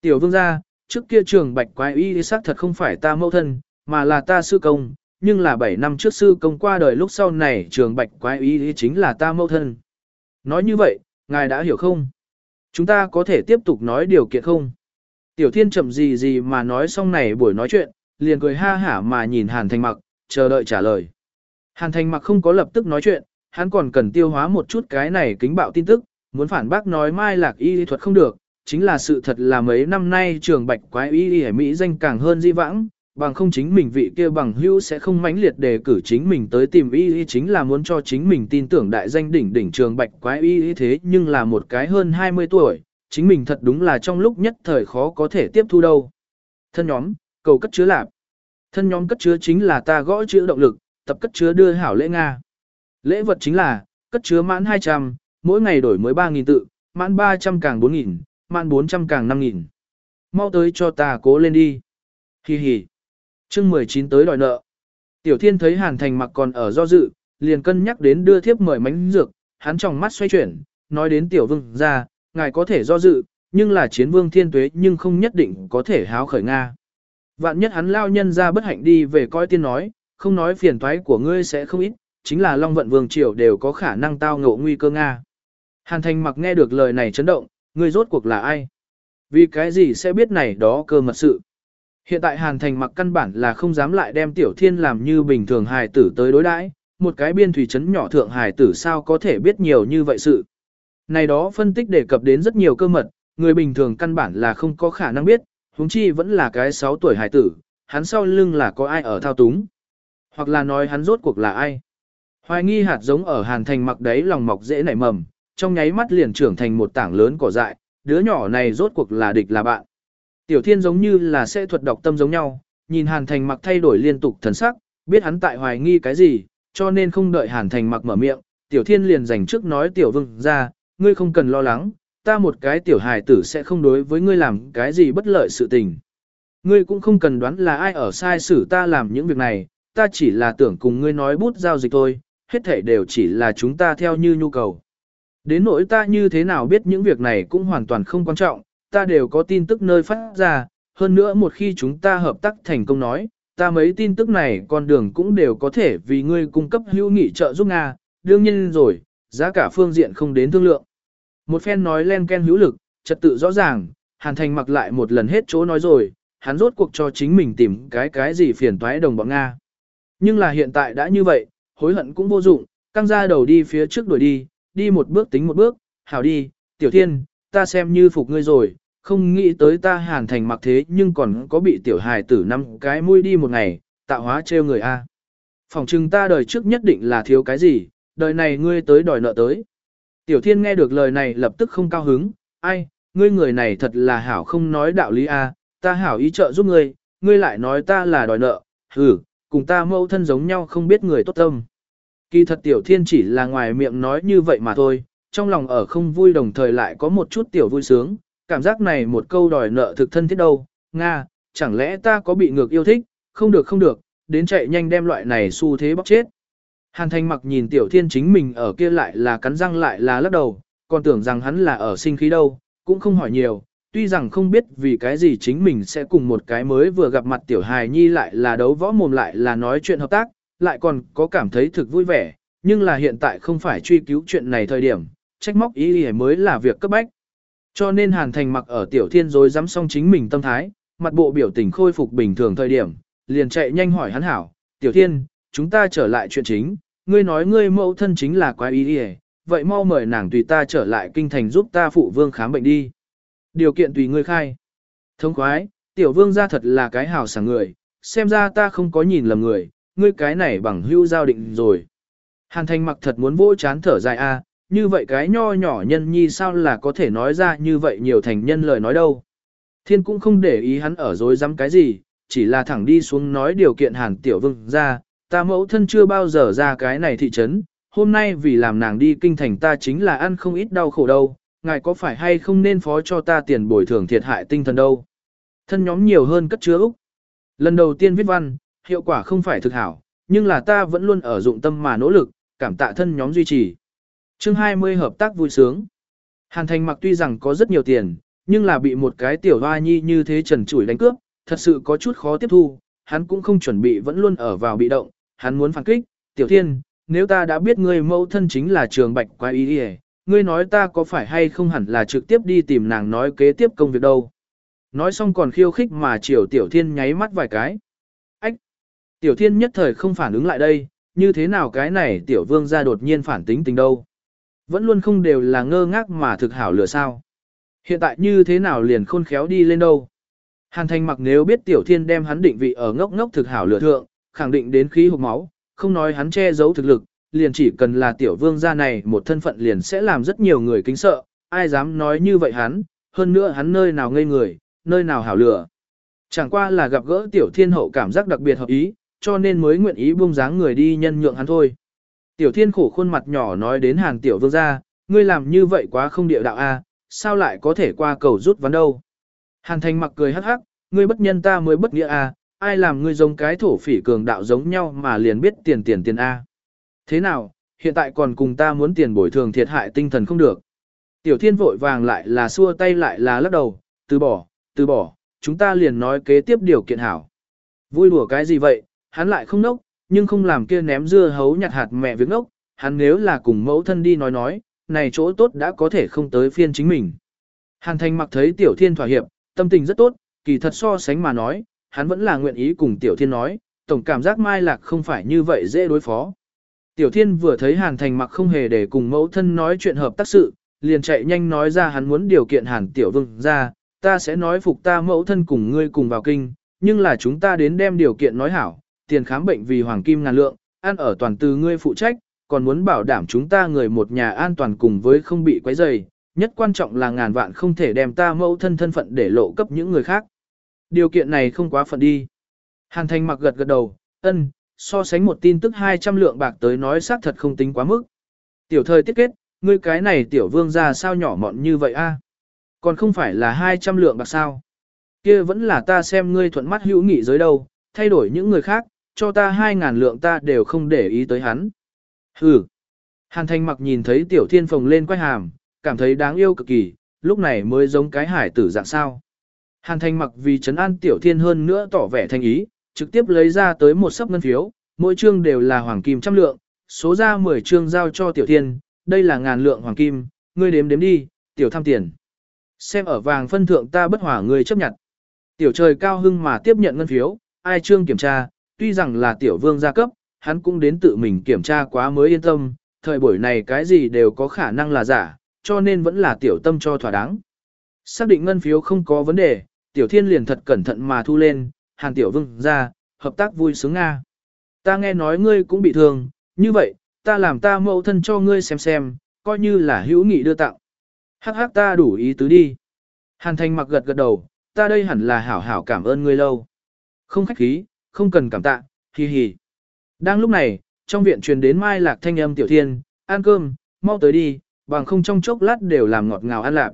Tiểu vương gia, trước kia trường bạch quái y xác thật không phải ta mẫu thân, mà là ta sư công, nhưng là 7 năm trước sư công qua đời lúc sau này trường bạch quái y chính là ta mẫu thân. Nói như vậy, ngài đã hiểu không? Chúng ta có thể tiếp tục nói điều kiện không? Tiểu thiên chậm gì gì mà nói xong này buổi nói chuyện, liền cười ha hả mà nhìn Hàn Thành Mặc, chờ đợi trả lời. Hàn Thành Mặc không có lập tức nói chuyện, hắn còn cần tiêu hóa một chút cái này kính bạo tin tức, muốn phản bác nói mai lạc y lý thuật không được, chính là sự thật là mấy năm nay trường bạch quái y y Mỹ danh càng hơn di vãng, bằng không chính mình vị kia bằng hữu sẽ không mãnh liệt đề cử chính mình tới tìm y y chính là muốn cho chính mình tin tưởng đại danh đỉnh đỉnh trường bạch quái y y thế nhưng là một cái hơn 20 tuổi, chính mình thật đúng là trong lúc nhất thời khó có thể tiếp thu đâu. Thân nhóm, cầu cất chứa lạp. Thân nhóm cất chứa chính là ta gõ chữ động lực, tập cất chứa đưa hảo lễ Nga. Lễ vật chính là, cất chứa mãn 200, mỗi ngày đổi mới 3.000 tự, mãn 300 càng 4.000, mãn 400 càng 5.000. Mau tới cho ta cố lên đi. Hi hi chương 19 tới đòi nợ. Tiểu thiên thấy Hàn Thành mặc còn ở do dự, liền cân nhắc đến đưa thiếp mời mánh dược, hắn trong mắt xoay chuyển, nói đến tiểu vương ra, ngài có thể do dự, nhưng là chiến vương thiên tuế nhưng không nhất định có thể háo khởi Nga. Vạn nhất hắn lao nhân ra bất hạnh đi về coi tiên nói, không nói phiền toái của ngươi sẽ không ít, chính là Long Vận Vương Triều đều có khả năng tao ngộ nguy cơ Nga. Hàn Thành mặc nghe được lời này chấn động, người rốt cuộc là ai? Vì cái gì sẽ biết này đó cơ mật sự? Hiện tại Hàn Thành mặc căn bản là không dám lại đem Tiểu Thiên làm như bình thường hài tử tới đối đãi, một cái biên thủy trấn nhỏ thượng hài tử sao có thể biết nhiều như vậy sự. Này đó phân tích đề cập đến rất nhiều cơ mật, người bình thường căn bản là không có khả năng biết, huống chi vẫn là cái 6 tuổi hài tử, hắn sau lưng là có ai ở thao túng. Hoặc là nói hắn rốt cuộc là ai. Hoài nghi hạt giống ở Hàn Thành mặc đấy lòng mọc dễ nảy mầm, trong nháy mắt liền trưởng thành một tảng lớn cỏ dại, đứa nhỏ này rốt cuộc là địch là bạn. Tiểu Thiên giống như là sẽ thuật đọc tâm giống nhau, nhìn Hàn Thành mặc thay đổi liên tục thần sắc, biết hắn tại hoài nghi cái gì, cho nên không đợi Hàn Thành mặc mở miệng, Tiểu Thiên liền dành trước nói Tiểu Vương ra, ngươi không cần lo lắng, ta một cái tiểu hài tử sẽ không đối với ngươi làm cái gì bất lợi sự tình. Ngươi cũng không cần đoán là ai ở sai xử ta làm những việc này, ta chỉ là tưởng cùng ngươi nói bút giao dịch thôi, hết thể đều chỉ là chúng ta theo như nhu cầu. Đến nỗi ta như thế nào biết những việc này cũng hoàn toàn không quan trọng, ta đều có tin tức nơi phát ra, hơn nữa một khi chúng ta hợp tác thành công nói, ta mấy tin tức này con đường cũng đều có thể vì ngươi cung cấp hữu nghị trợ giúp Nga, đương nhiên rồi, giá cả phương diện không đến thương lượng. Một phen nói len ken hữu lực, trật tự rõ ràng, Hàn Thành mặc lại một lần hết chỗ nói rồi, hắn rốt cuộc cho chính mình tìm cái cái gì phiền toái đồng bọn Nga. Nhưng là hiện tại đã như vậy, hối hận cũng vô dụng, căng ra đầu đi phía trước đuổi đi, đi một bước tính một bước, hảo đi, tiểu thiên, ta xem như phục ngươi rồi, không nghĩ tới ta hàn thành mặc thế nhưng còn có bị tiểu hài tử năm cái mũi đi một ngày, tạo hóa trêu người a. Phòng trừng ta đời trước nhất định là thiếu cái gì, đời này ngươi tới đòi nợ tới. Tiểu thiên nghe được lời này lập tức không cao hứng, ai, ngươi người này thật là hảo không nói đạo lý a, ta hảo ý trợ giúp ngươi, ngươi lại nói ta là đòi nợ, hừ, cùng ta mâu thân giống nhau không biết người tốt tâm. Kỳ thật tiểu thiên chỉ là ngoài miệng nói như vậy mà thôi, trong lòng ở không vui đồng thời lại có một chút tiểu vui sướng, cảm giác này một câu đòi nợ thực thân thiết đâu, Nga, chẳng lẽ ta có bị ngược yêu thích, không được không được, đến chạy nhanh đem loại này xu thế bóc chết. Hàn thanh mặc nhìn tiểu thiên chính mình ở kia lại là cắn răng lại là lắc đầu, còn tưởng rằng hắn là ở sinh khí đâu, cũng không hỏi nhiều, tuy rằng không biết vì cái gì chính mình sẽ cùng một cái mới vừa gặp mặt tiểu hài nhi lại là đấu võ mồm lại là nói chuyện hợp tác, lại còn có cảm thấy thực vui vẻ, nhưng là hiện tại không phải truy cứu chuyện này thời điểm, trách móc ý ý mới là việc cấp bách. Cho nên Hàn Thành mặc ở tiểu thiên rồi dám xong chính mình tâm thái, mặt bộ biểu tình khôi phục bình thường thời điểm, liền chạy nhanh hỏi hắn hảo, tiểu thiên, chúng ta trở lại chuyện chính, ngươi nói ngươi mẫu thân chính là quái ý ý, vậy mau mời nàng tùy ta trở lại kinh thành giúp ta phụ vương khám bệnh đi. Điều kiện tùy ngươi khai. Thông khoái, tiểu vương ra thật là cái hảo sảng người, xem ra ta không có nhìn lầm người, ngươi cái này bằng hưu giao định rồi. Hàn thành mặc thật muốn vỗ chán thở dài a, như vậy cái nho nhỏ nhân nhi sao là có thể nói ra như vậy nhiều thành nhân lời nói đâu. Thiên cũng không để ý hắn ở dối dám cái gì, chỉ là thẳng đi xuống nói điều kiện hàn tiểu vương ra, ta mẫu thân chưa bao giờ ra cái này thị trấn, hôm nay vì làm nàng đi kinh thành ta chính là ăn không ít đau khổ đâu, ngài có phải hay không nên phó cho ta tiền bồi thường thiệt hại tinh thần đâu. Thân nhóm nhiều hơn cất chứa Úc. Lần đầu tiên viết văn, hiệu quả không phải thực hảo, nhưng là ta vẫn luôn ở dụng tâm mà nỗ lực, cảm tạ thân nhóm duy trì. Chương 20 hợp tác vui sướng. Hàn Thành mặc tuy rằng có rất nhiều tiền, nhưng là bị một cái tiểu hoa nhi như thế trần trụi đánh cướp, thật sự có chút khó tiếp thu, hắn cũng không chuẩn bị vẫn luôn ở vào bị động, hắn muốn phản kích, tiểu thiên, nếu ta đã biết ngươi mẫu thân chính là trường bạch quái ý đi ngươi nói ta có phải hay không hẳn là trực tiếp đi tìm nàng nói kế tiếp công việc đâu. Nói xong còn khiêu khích mà chiều tiểu thiên nháy mắt vài cái. Tiểu thiên nhất thời không phản ứng lại đây, như thế nào cái này tiểu vương ra đột nhiên phản tính tình đâu. Vẫn luôn không đều là ngơ ngác mà thực hảo lửa sao. Hiện tại như thế nào liền khôn khéo đi lên đâu. Hàn thành mặc nếu biết tiểu thiên đem hắn định vị ở ngốc ngốc thực hảo lửa thượng, khẳng định đến khí hộp máu, không nói hắn che giấu thực lực, liền chỉ cần là tiểu vương gia này một thân phận liền sẽ làm rất nhiều người kính sợ, ai dám nói như vậy hắn, hơn nữa hắn nơi nào ngây người, nơi nào hảo lửa. Chẳng qua là gặp gỡ tiểu thiên hậu cảm giác đặc biệt hợp ý, cho nên mới nguyện ý buông dáng người đi nhân nhượng hắn thôi. Tiểu thiên khổ khuôn mặt nhỏ nói đến Hàn tiểu vương gia, ngươi làm như vậy quá không địa đạo a, sao lại có thể qua cầu rút ván đâu. Hàn thành mặc cười hắc hắc, ngươi bất nhân ta mới bất nghĩa a, ai làm ngươi giống cái thổ phỉ cường đạo giống nhau mà liền biết tiền tiền tiền a. Thế nào, hiện tại còn cùng ta muốn tiền bồi thường thiệt hại tinh thần không được. Tiểu thiên vội vàng lại là xua tay lại là lắc đầu, từ bỏ, từ bỏ, chúng ta liền nói kế tiếp điều kiện hảo. Vui đùa cái gì vậy, hắn lại không nốc, nhưng không làm kia ném dưa hấu nhặt hạt mẹ việc nốc, hắn nếu là cùng mẫu thân đi nói nói, này chỗ tốt đã có thể không tới phiên chính mình. Hàn thành mặc thấy tiểu thiên thỏa hiệp, tâm tình rất tốt, kỳ thật so sánh mà nói, hắn vẫn là nguyện ý cùng Tiểu Thiên nói, tổng cảm giác Mai Lạc không phải như vậy dễ đối phó. Tiểu Thiên vừa thấy Hàn Thành mặc không hề để cùng mẫu thân nói chuyện hợp tác sự, liền chạy nhanh nói ra hắn muốn điều kiện Hàn Tiểu Vương ra, ta sẽ nói phục ta mẫu thân cùng ngươi cùng vào kinh, nhưng là chúng ta đến đem điều kiện nói hảo, tiền khám bệnh vì hoàng kim ngàn lượng, ăn ở toàn từ ngươi phụ trách, còn muốn bảo đảm chúng ta người một nhà an toàn cùng với không bị quấy rầy, nhất quan trọng là ngàn vạn không thể đem ta mẫu thân thân phận để lộ cấp những người khác. Điều kiện này không quá phận đi. Hàn Thành mặc gật gật đầu, ân, so sánh một tin tức 200 lượng bạc tới nói xác thật không tính quá mức. Tiểu thời tiết kết, ngươi cái này tiểu vương ra sao nhỏ mọn như vậy a? Còn không phải là 200 lượng bạc sao? Kia vẫn là ta xem ngươi thuận mắt hữu nghị giới đâu, thay đổi những người khác, cho ta 2.000 lượng ta đều không để ý tới hắn. Hừ. Hàn Thanh mặc nhìn thấy tiểu thiên phồng lên quay hàm, cảm thấy đáng yêu cực kỳ, lúc này mới giống cái hải tử dạng sao. Hàn Thanh mặc vì trấn an tiểu thiên hơn nữa tỏ vẻ thanh ý, trực tiếp lấy ra tới một sấp ngân phiếu, mỗi chương đều là hoàng kim trăm lượng, số ra 10 chương giao cho tiểu thiên, đây là ngàn lượng hoàng kim, ngươi đếm đếm đi, tiểu tham tiền. Xem ở vàng phân thượng ta bất hỏa ngươi chấp nhận. Tiểu trời cao hưng mà tiếp nhận ngân phiếu, ai trương kiểm tra, tuy rằng là tiểu vương gia cấp, hắn cũng đến tự mình kiểm tra quá mới yên tâm, thời buổi này cái gì đều có khả năng là giả, cho nên vẫn là tiểu tâm cho thỏa đáng. Xác định ngân phiếu không có vấn đề, tiểu thiên liền thật cẩn thận mà thu lên, hàn tiểu vương ra, hợp tác vui sướng Nga. Ta nghe nói ngươi cũng bị thương, như vậy, ta làm ta mẫu thân cho ngươi xem xem, coi như là hữu nghị đưa tặng. Hắc hắc ta đủ ý tứ đi. Hàn thành mặc gật gật đầu, ta đây hẳn là hảo hảo cảm ơn ngươi lâu. Không khách khí, không cần cảm tạ, hi hi. Đang lúc này, trong viện truyền đến mai lạc thanh âm tiểu thiên, ăn cơm, mau tới đi, bằng không trong chốc lát đều làm ngọt ngào ăn lạc.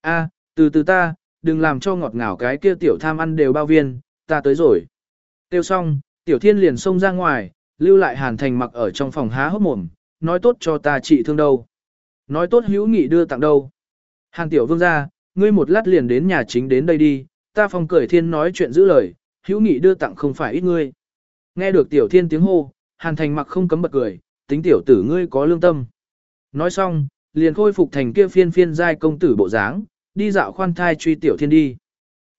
A, từ từ ta, đừng làm cho ngọt ngào cái kia tiểu tham ăn đều bao viên, ta tới rồi. Tiêu xong, tiểu thiên liền xông ra ngoài, lưu lại hàn thành mặc ở trong phòng há hốc mồm, nói tốt cho ta trị thương đâu. Nói tốt hữu nghị đưa tặng đâu. Hàn tiểu vương ra, ngươi một lát liền đến nhà chính đến đây đi, ta phòng cởi thiên nói chuyện giữ lời, hữu nghị đưa tặng không phải ít ngươi. Nghe được tiểu thiên tiếng hô, hàn thành mặc không cấm bật cười, tính tiểu tử ngươi có lương tâm. Nói xong, liền khôi phục thành kia phiên phiên giai công tử bộ dáng, đi dạo khoan thai truy tiểu thiên đi.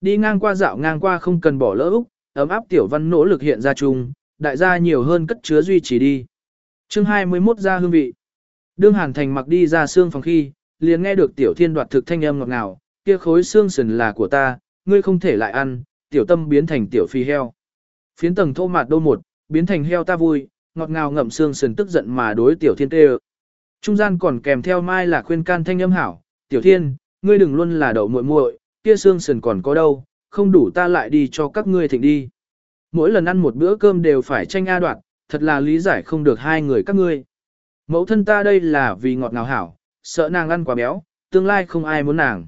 Đi ngang qua dạo ngang qua không cần bỏ lỡ Úc, ấm áp tiểu văn nỗ lực hiện ra chung, đại gia nhiều hơn cất chứa duy trì đi. chương 21 ra hương vị. Đương hàn thành mặc đi ra xương phòng khi, liền nghe được tiểu thiên đoạt thực thanh âm ngọt ngào, kia khối xương sườn là của ta, ngươi không thể lại ăn, tiểu tâm biến thành tiểu phi heo. Phiến tầng thô mạt đô một, biến thành heo ta vui, ngọt ngào ngậm xương sườn tức giận mà đối tiểu thiên tê Trung gian còn kèm theo mai là khuyên can thanh âm hảo, tiểu thiên, ngươi đừng luôn là đậu muội muội, kia xương sườn còn có đâu, không đủ ta lại đi cho các ngươi thịnh đi. Mỗi lần ăn một bữa cơm đều phải tranh a đoạt, thật là lý giải không được hai người các ngươi. Mẫu thân ta đây là vì ngọt ngào hảo, sợ nàng ăn quá béo, tương lai không ai muốn nàng.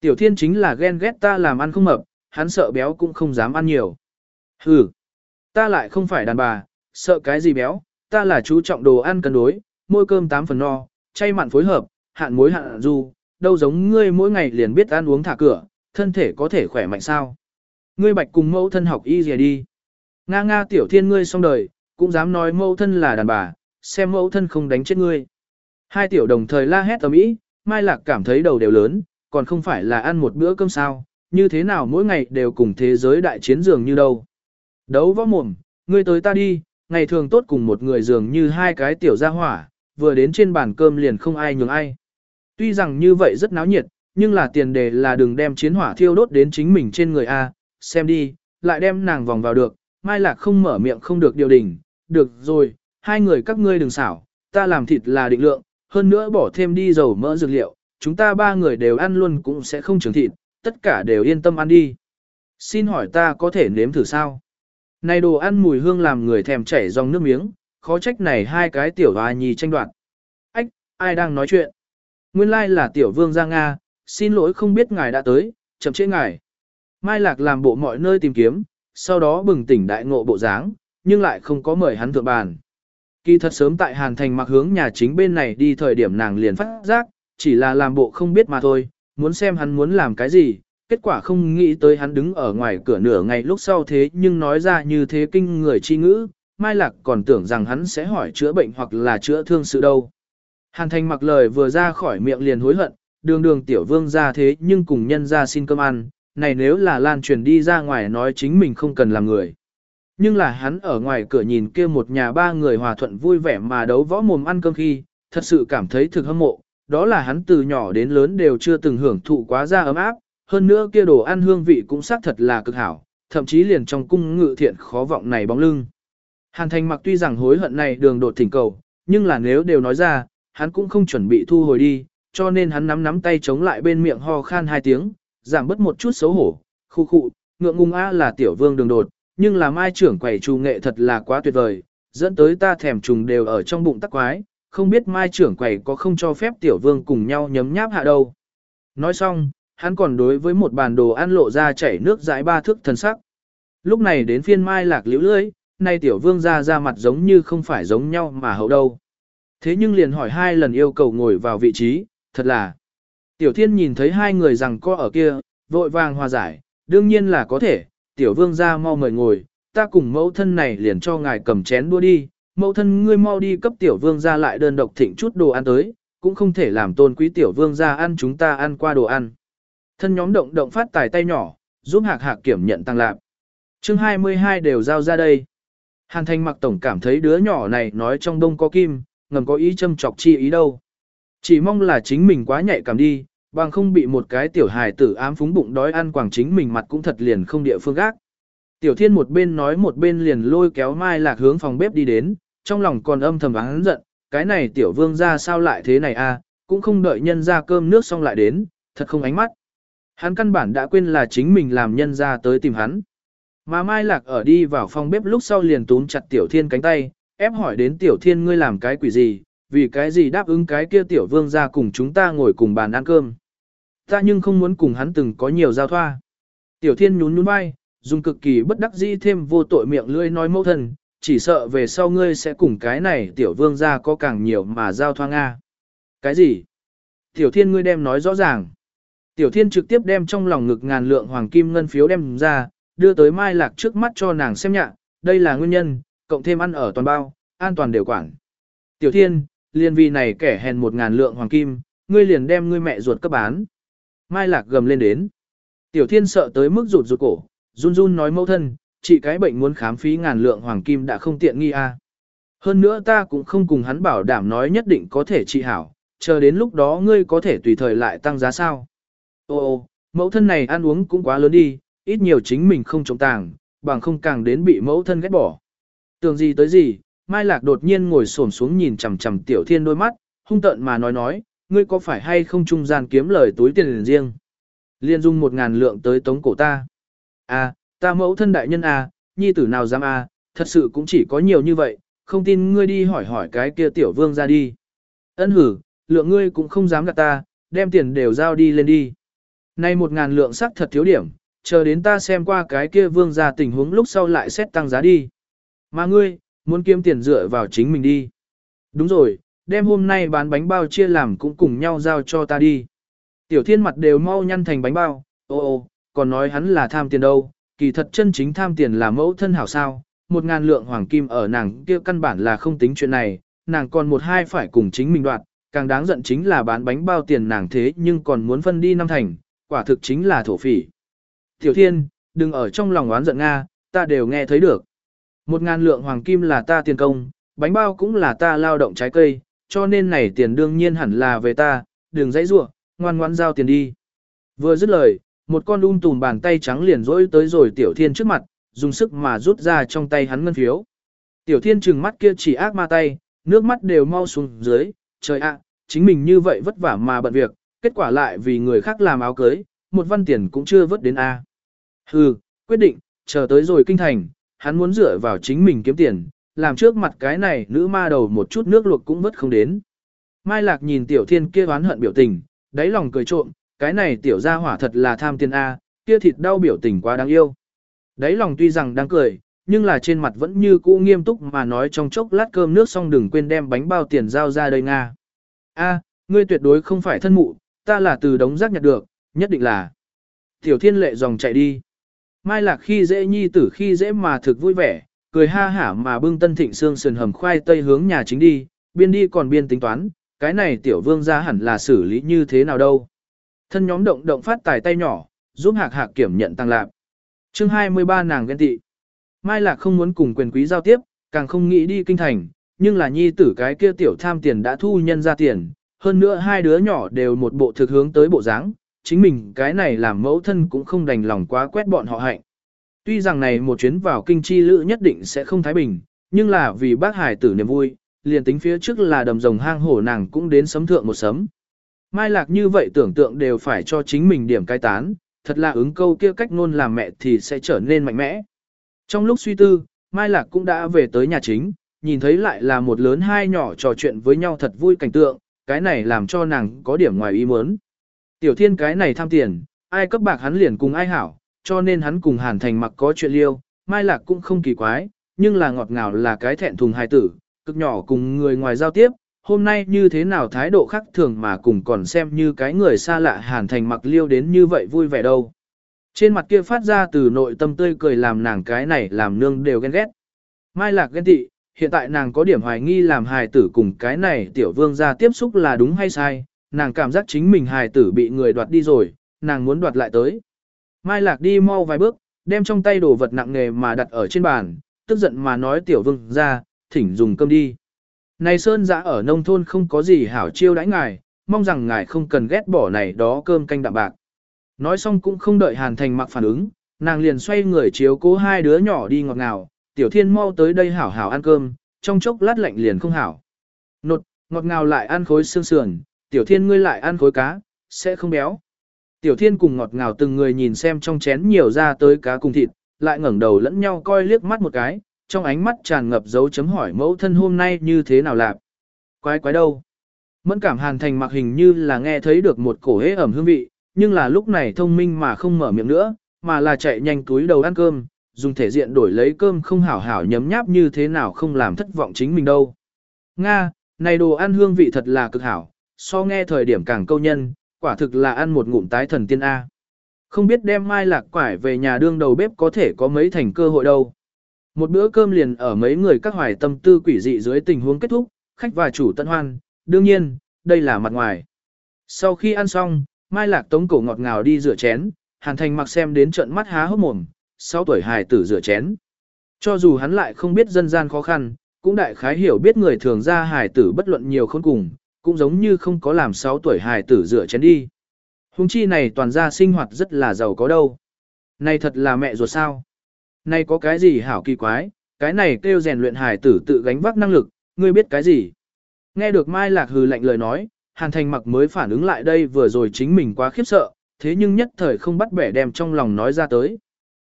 Tiểu thiên chính là ghen ghét ta làm ăn không mập, hắn sợ béo cũng không dám ăn nhiều. Hừ, ta lại không phải đàn bà, sợ cái gì béo, ta là chú trọng đồ ăn cân đối, môi cơm tám phần no, chay mặn phối hợp, hạn muối hạn du, đâu giống ngươi mỗi ngày liền biết ăn uống thả cửa, thân thể có thể khỏe mạnh sao. Ngươi bạch cùng mẫu thân học y gì đi. Nga nga tiểu thiên ngươi xong đời, cũng dám nói mẫu thân là đàn bà, xem mẫu thân không đánh chết ngươi. Hai tiểu đồng thời la hét tầm ý, Mai Lạc cảm thấy đầu đều lớn, còn không phải là ăn một bữa cơm sao, như thế nào mỗi ngày đều cùng thế giới đại chiến dường như đâu. Đấu võ mồm, ngươi tới ta đi, ngày thường tốt cùng một người dường như hai cái tiểu gia hỏa, vừa đến trên bàn cơm liền không ai nhường ai. Tuy rằng như vậy rất náo nhiệt, nhưng là tiền đề là đừng đem chiến hỏa thiêu đốt đến chính mình trên người A, xem đi, lại đem nàng vòng vào được, Mai Lạc không mở miệng không được điều đình, được rồi, hai người các ngươi đừng xảo, ta làm thịt là định lượng, hơn nữa bỏ thêm đi dầu mỡ dược liệu, chúng ta ba người đều ăn luôn cũng sẽ không trưởng thịt, tất cả đều yên tâm ăn đi. Xin hỏi ta có thể nếm thử sao? Này đồ ăn mùi hương làm người thèm chảy dòng nước miếng, khó trách này hai cái tiểu hoa nhì tranh đoạt. Ách, ai đang nói chuyện? Nguyên lai là tiểu vương Giang Nga, xin lỗi không biết ngài đã tới, chậm trễ ngài. Mai Lạc làm bộ mọi nơi tìm kiếm, sau đó bừng tỉnh đại ngộ bộ dáng, nhưng lại không có mời hắn thượng bàn. Kỳ thật sớm tại Hàn Thành mặc hướng nhà chính bên này đi thời điểm nàng liền phát giác, chỉ là làm bộ không biết mà thôi, muốn xem hắn muốn làm cái gì, kết quả không nghĩ tới hắn đứng ở ngoài cửa nửa ngày lúc sau thế nhưng nói ra như thế kinh người chi ngữ, Mai Lạc còn tưởng rằng hắn sẽ hỏi chữa bệnh hoặc là chữa thương sự đâu. Hàn Thành mặc lời vừa ra khỏi miệng liền hối hận, đường đường tiểu vương ra thế nhưng cùng nhân ra xin cơm ăn, này nếu là lan truyền đi ra ngoài nói chính mình không cần làm người. Nhưng là hắn ở ngoài cửa nhìn kia một nhà ba người hòa thuận vui vẻ mà đấu võ mồm ăn cơm khi, thật sự cảm thấy thực hâm mộ, đó là hắn từ nhỏ đến lớn đều chưa từng hưởng thụ quá ra ấm áp, hơn nữa kia đồ ăn hương vị cũng xác thật là cực hảo, thậm chí liền trong cung ngự thiện khó vọng này bóng lưng. Hàn thành mặc tuy rằng hối hận này đường đột thỉnh cầu, nhưng là nếu đều nói ra, hắn cũng không chuẩn bị thu hồi đi, cho nên hắn nắm nắm tay chống lại bên miệng ho khan hai tiếng, giảm bớt một chút xấu hổ, khu khu, ngượng ngùng a là tiểu vương đường đột, nhưng là mai trưởng quầy trù nghệ thật là quá tuyệt vời, dẫn tới ta thèm trùng đều ở trong bụng tắc quái, không biết mai trưởng quầy có không cho phép tiểu vương cùng nhau nhấm nháp hạ đâu. Nói xong, hắn còn đối với một bàn đồ ăn lộ ra chảy nước dãi ba thước thần sắc. Lúc này đến phiên mai lạc liễu lưỡi, nay tiểu vương ra ra mặt giống như không phải giống nhau mà hậu đâu. Thế nhưng liền hỏi hai lần yêu cầu ngồi vào vị trí, thật là. Tiểu thiên nhìn thấy hai người rằng co ở kia, vội vàng hòa giải, đương nhiên là có thể, tiểu vương ra mau mời ngồi, ta cùng mẫu thân này liền cho ngài cầm chén đua đi, mẫu thân ngươi mau đi cấp tiểu vương ra lại đơn độc thịnh chút đồ ăn tới, cũng không thể làm tôn quý tiểu vương ra ăn chúng ta ăn qua đồ ăn. Thân nhóm động động phát tài tay nhỏ, giúp hạc hạc kiểm nhận tăng lạc. chương 22 đều giao ra đây. Hàn thành mặc tổng cảm thấy đứa nhỏ này nói trong đông có kim, ngầm có ý châm chọc chi ý đâu. Chỉ mong là chính mình quá nhạy cảm đi, bằng không bị một cái tiểu hài tử ám phúng bụng đói ăn quảng chính mình mặt cũng thật liền không địa phương gác. Tiểu thiên một bên nói một bên liền lôi kéo mai lạc hướng phòng bếp đi đến, trong lòng còn âm thầm hắn giận, cái này tiểu vương ra sao lại thế này a, à, cũng không đợi nhân ra cơm nước xong lại đến, thật không ánh mắt. Hắn căn bản đã quên là chính mình làm nhân ra tới tìm hắn. Mà Mai Lạc ở đi vào phòng bếp lúc sau liền túm chặt Tiểu Thiên cánh tay, ép hỏi đến Tiểu Thiên ngươi làm cái quỷ gì, vì cái gì đáp ứng cái kia Tiểu Vương ra cùng chúng ta ngồi cùng bàn ăn cơm. Ta nhưng không muốn cùng hắn từng có nhiều giao thoa. Tiểu Thiên nhún nhún vai, dùng cực kỳ bất đắc dĩ thêm vô tội miệng lưỡi nói mâu thần chỉ sợ về sau ngươi sẽ cùng cái này Tiểu Vương ra có càng nhiều mà giao thoa Nga. Cái gì? Tiểu Thiên ngươi đem nói rõ ràng. Tiểu Thiên trực tiếp đem trong lòng ngực ngàn lượng hoàng kim ngân phiếu đem ra, đưa tới Mai Lạc trước mắt cho nàng xem nhạ, đây là nguyên nhân, cộng thêm ăn ở toàn bao, an toàn đều quản. Tiểu Thiên, liền vì này kẻ hèn một ngàn lượng hoàng kim, ngươi liền đem ngươi mẹ ruột cấp bán. Mai Lạc gầm lên đến. Tiểu Thiên sợ tới mức rụt rụt cổ, run run nói mẫu thân, chị cái bệnh muốn khám phí ngàn lượng hoàng kim đã không tiện nghi a. À. Hơn nữa ta cũng không cùng hắn bảo đảm nói nhất định có thể trị hảo, chờ đến lúc đó ngươi có thể tùy thời lại tăng giá sao. Ô ô, mẫu thân này ăn uống cũng quá lớn đi, ít nhiều chính mình không chống tàng, bằng không càng đến bị mẫu thân ghét bỏ. Tưởng gì tới gì, Mai Lạc đột nhiên ngồi xổm xuống nhìn chằm chằm Tiểu Thiên đôi mắt, hung tợn mà nói nói, ngươi có phải hay không trung gian kiếm lời túi tiền riêng? Liên dung một ngàn lượng tới tống cổ ta. À, ta mẫu thân đại nhân à, nhi tử nào dám à, thật sự cũng chỉ có nhiều như vậy, không tin ngươi đi hỏi hỏi cái kia tiểu vương ra đi. Ân hử, lượng ngươi cũng không dám gạt ta, đem tiền đều giao đi lên đi. Nay một ngàn lượng sắc thật thiếu điểm, chờ đến ta xem qua cái kia vương ra tình huống lúc sau lại xét tăng giá đi. Mà ngươi, muốn kiếm tiền dựa vào chính mình đi. Đúng rồi, đem hôm nay bán bánh bao chia làm cũng cùng nhau giao cho ta đi. Tiểu thiên mặt đều mau nhăn thành bánh bao, ô ô, còn nói hắn là tham tiền đâu, kỳ thật chân chính tham tiền là mẫu thân hảo sao, một ngàn lượng hoàng kim ở nàng kia căn bản là không tính chuyện này, nàng còn một hai phải cùng chính mình đoạt, càng đáng giận chính là bán bánh bao tiền nàng thế nhưng còn muốn phân đi năm thành, quả thực chính là thổ phỉ. Tiểu thiên, đừng ở trong lòng oán giận Nga, ta đều nghe thấy được. Một ngàn lượng hoàng kim là ta tiền công, bánh bao cũng là ta lao động trái cây, cho nên này tiền đương nhiên hẳn là về ta, đừng dãy rủa, ngoan ngoãn giao tiền đi. Vừa dứt lời, một con um tùm bàn tay trắng liền rỗi tới rồi tiểu thiên trước mặt, dùng sức mà rút ra trong tay hắn ngân phiếu. Tiểu thiên trừng mắt kia chỉ ác ma tay, nước mắt đều mau xuống dưới, trời ạ, chính mình như vậy vất vả mà bận việc, kết quả lại vì người khác làm áo cưới, một văn tiền cũng chưa vớt đến A. Hừ, quyết định, chờ tới rồi kinh thành, hắn muốn dựa vào chính mình kiếm tiền, làm trước mặt cái này nữ ma đầu một chút nước luộc cũng vớt không đến. Mai Lạc nhìn tiểu thiên kia oán hận biểu tình, đáy lòng cười trộm, cái này tiểu gia hỏa thật là tham tiền A, kia thịt đau biểu tình quá đáng yêu. đấy lòng tuy rằng đang cười, nhưng là trên mặt vẫn như cũ nghiêm túc mà nói trong chốc lát cơm nước xong đừng quên đem bánh bao tiền giao ra đây Nga. A, ngươi tuyệt đối không phải thân mụ, ta là từ đống rác nhặt được, nhất định là. Tiểu thiên lệ dòng chạy đi. Mai lạc khi dễ nhi tử khi dễ mà thực vui vẻ, cười ha hả mà bưng tân thịnh xương sườn hầm khoai tây hướng nhà chính đi, biên đi còn biên tính toán, cái này tiểu vương ra hẳn là xử lý như thế nào đâu. Thân nhóm động động phát tài tay nhỏ, giúp hạc hạc kiểm nhận tăng lạc. chương 23 nàng ghen tị. Mai Lạc không muốn cùng quyền quý giao tiếp, càng không nghĩ đi kinh thành, nhưng là nhi tử cái kia tiểu tham tiền đã thu nhân ra tiền, hơn nữa hai đứa nhỏ đều một bộ thực hướng tới bộ dáng, chính mình cái này làm mẫu thân cũng không đành lòng quá quét bọn họ hạnh. Tuy rằng này một chuyến vào kinh chi lữ nhất định sẽ không thái bình, nhưng là vì bác hải tử niềm vui, liền tính phía trước là đầm rồng hang hổ nàng cũng đến sấm thượng một sấm. Mai lạc như vậy tưởng tượng đều phải cho chính mình điểm cai tán, thật là ứng câu kia cách ngôn làm mẹ thì sẽ trở nên mạnh mẽ. Trong lúc suy tư, Mai Lạc cũng đã về tới nhà chính, nhìn thấy lại là một lớn hai nhỏ trò chuyện với nhau thật vui cảnh tượng, cái này làm cho nàng có điểm ngoài ý muốn. Tiểu thiên cái này tham tiền, ai cấp bạc hắn liền cùng ai hảo, cho nên hắn cùng Hàn Thành mặc có chuyện liêu, Mai Lạc cũng không kỳ quái, nhưng là ngọt ngào là cái thẹn thùng hài tử, cực nhỏ cùng người ngoài giao tiếp, hôm nay như thế nào thái độ khác thường mà cùng còn xem như cái người xa lạ Hàn Thành mặc liêu đến như vậy vui vẻ đâu. Trên mặt kia phát ra từ nội tâm tươi cười làm nàng cái này làm nương đều ghen ghét. Mai Lạc ghen tị, hiện tại nàng có điểm hoài nghi làm hài tử cùng cái này tiểu vương ra tiếp xúc là đúng hay sai, nàng cảm giác chính mình hài tử bị người đoạt đi rồi, nàng muốn đoạt lại tới. Mai Lạc đi mau vài bước, đem trong tay đồ vật nặng nghề mà đặt ở trên bàn, tức giận mà nói tiểu vương ra, thỉnh dùng cơm đi. Này Sơn giã ở nông thôn không có gì hảo chiêu đãi ngài, mong rằng ngài không cần ghét bỏ này đó cơm canh đạm bạc. Nói xong cũng không đợi Hàn Thành mặc phản ứng, nàng liền xoay người chiếu cố hai đứa nhỏ đi ngọt ngào, tiểu thiên mau tới đây hảo hảo ăn cơm, trong chốc lát lạnh liền không hảo. Nột, ngọt ngào lại ăn khối xương sườn, tiểu thiên ngươi lại ăn khối cá, sẽ không béo. Tiểu thiên cùng ngọt ngào từng người nhìn xem trong chén nhiều ra tới cá cùng thịt, lại ngẩng đầu lẫn nhau coi liếc mắt một cái, trong ánh mắt tràn ngập dấu chấm hỏi mẫu thân hôm nay như thế nào lạp. Quái quái đâu. Mẫn cảm hàn thành mặc hình như là nghe thấy được một cổ hế ẩm hương vị, nhưng là lúc này thông minh mà không mở miệng nữa, mà là chạy nhanh túi đầu ăn cơm, dùng thể diện đổi lấy cơm không hảo hảo nhấm nháp như thế nào không làm thất vọng chính mình đâu. Nga, này đồ ăn hương vị thật là cực hảo, so nghe thời điểm càng câu nhân, quả thực là ăn một ngụm tái thần tiên A. Không biết đem mai lạc quải về nhà đương đầu bếp có thể có mấy thành cơ hội đâu. Một bữa cơm liền ở mấy người các hoài tâm tư quỷ dị dưới tình huống kết thúc, khách và chủ tận hoan, đương nhiên, đây là mặt ngoài. Sau khi ăn xong, Mai Lạc tống cổ ngọt ngào đi rửa chén, Hàn Thành mặc xem đến trận mắt há hốc mồm, 6 tuổi hài tử rửa chén. Cho dù hắn lại không biết dân gian khó khăn, cũng đại khái hiểu biết người thường ra hài tử bất luận nhiều khôn cùng, cũng giống như không có làm 6 tuổi hài tử rửa chén đi. Hùng chi này toàn ra sinh hoạt rất là giàu có đâu. Này thật là mẹ ruột sao? Này có cái gì hảo kỳ quái, cái này kêu rèn luyện hài tử tự gánh vác năng lực, ngươi biết cái gì? Nghe được Mai Lạc hừ lạnh lời nói, Hàn Thành mặc mới phản ứng lại đây vừa rồi chính mình quá khiếp sợ, thế nhưng nhất thời không bắt bẻ đem trong lòng nói ra tới.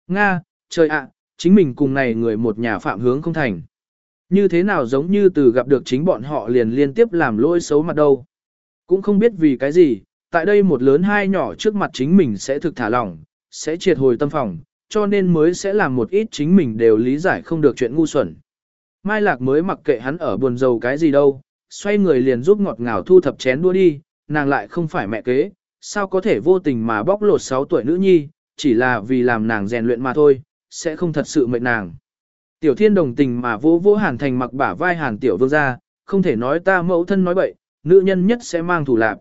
Nga, trời ạ, chính mình cùng này người một nhà phạm hướng không thành. Như thế nào giống như từ gặp được chính bọn họ liền liên tiếp làm lỗi xấu mặt đâu. Cũng không biết vì cái gì, tại đây một lớn hai nhỏ trước mặt chính mình sẽ thực thả lỏng, sẽ triệt hồi tâm phòng, cho nên mới sẽ làm một ít chính mình đều lý giải không được chuyện ngu xuẩn. Mai Lạc mới mặc kệ hắn ở buồn rầu cái gì đâu, xoay người liền giúp ngọt ngào thu thập chén đua đi, nàng lại không phải mẹ kế, sao có thể vô tình mà bóc lột 6 tuổi nữ nhi, chỉ là vì làm nàng rèn luyện mà thôi, sẽ không thật sự mệt nàng. Tiểu thiên đồng tình mà vô vô hàn thành mặc bả vai hàn tiểu vương ra, không thể nói ta mẫu thân nói bậy, nữ nhân nhất sẽ mang thủ lạc.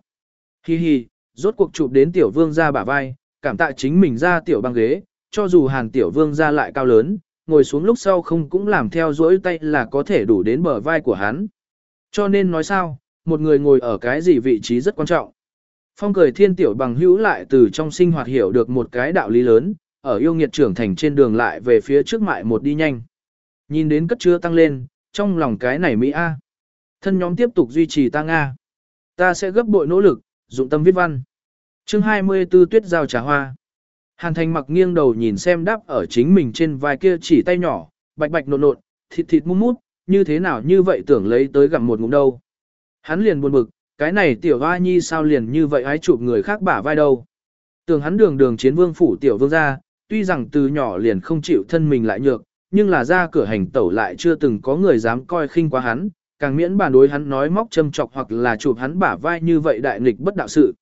Hi hi, rốt cuộc chụp đến tiểu vương ra bả vai, cảm tạ chính mình ra tiểu băng ghế, cho dù hàn tiểu vương ra lại cao lớn, ngồi xuống lúc sau không cũng làm theo dỗi tay là có thể đủ đến bờ vai của hắn. Cho nên nói sao, một người ngồi ở cái gì vị trí rất quan trọng. Phong cười thiên tiểu bằng hữu lại từ trong sinh hoạt hiểu được một cái đạo lý lớn, ở yêu nghiệt trưởng thành trên đường lại về phía trước mại một đi nhanh. Nhìn đến cất chứa tăng lên, trong lòng cái này Mỹ A. Thân nhóm tiếp tục duy trì tăng A. Ta sẽ gấp bội nỗ lực, dụng tâm viết văn. chương 24 tuyết giao trà hoa. Hàn thành mặc nghiêng đầu nhìn xem đáp ở chính mình trên vai kia chỉ tay nhỏ, bạch bạch nộn nộn, thịt thịt mút mút, như thế nào như vậy tưởng lấy tới gặm một ngụm đâu. Hắn liền buồn bực, cái này tiểu hoa nhi sao liền như vậy ái chụp người khác bả vai đâu. Tưởng hắn đường đường chiến vương phủ tiểu vương ra, tuy rằng từ nhỏ liền không chịu thân mình lại nhược, nhưng là ra cửa hành tẩu lại chưa từng có người dám coi khinh quá hắn, càng miễn bàn đối hắn nói móc châm chọc hoặc là chụp hắn bả vai như vậy đại nghịch bất đạo sự.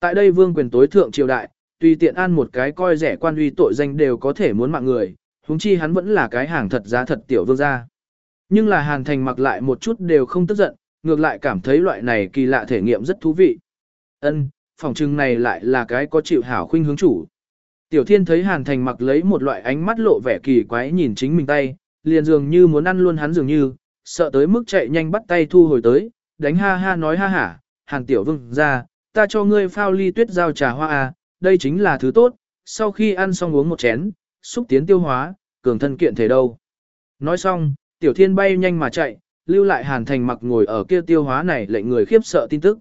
Tại đây vương quyền tối thượng triều đại, tùy tiện an một cái coi rẻ quan uy tội danh đều có thể muốn mạng người, huống chi hắn vẫn là cái hàng thật giá thật tiểu vương gia. Nhưng là Hàn Thành mặc lại một chút đều không tức giận, ngược lại cảm thấy loại này kỳ lạ thể nghiệm rất thú vị. Ân, phòng trưng này lại là cái có chịu hảo khuynh hướng chủ. Tiểu thiên thấy hàn thành mặc lấy một loại ánh mắt lộ vẻ kỳ quái nhìn chính mình tay, liền dường như muốn ăn luôn hắn dường như, sợ tới mức chạy nhanh bắt tay thu hồi tới, đánh ha ha nói ha hả, hàn tiểu vương ra, ta cho ngươi phao ly tuyết giao trà hoa à, đây chính là thứ tốt, sau khi ăn xong uống một chén, xúc tiến tiêu hóa, cường thân kiện thể đâu. Nói xong, tiểu thiên bay nhanh mà chạy, lưu lại hàn thành mặc ngồi ở kia tiêu hóa này lệnh người khiếp sợ tin tức.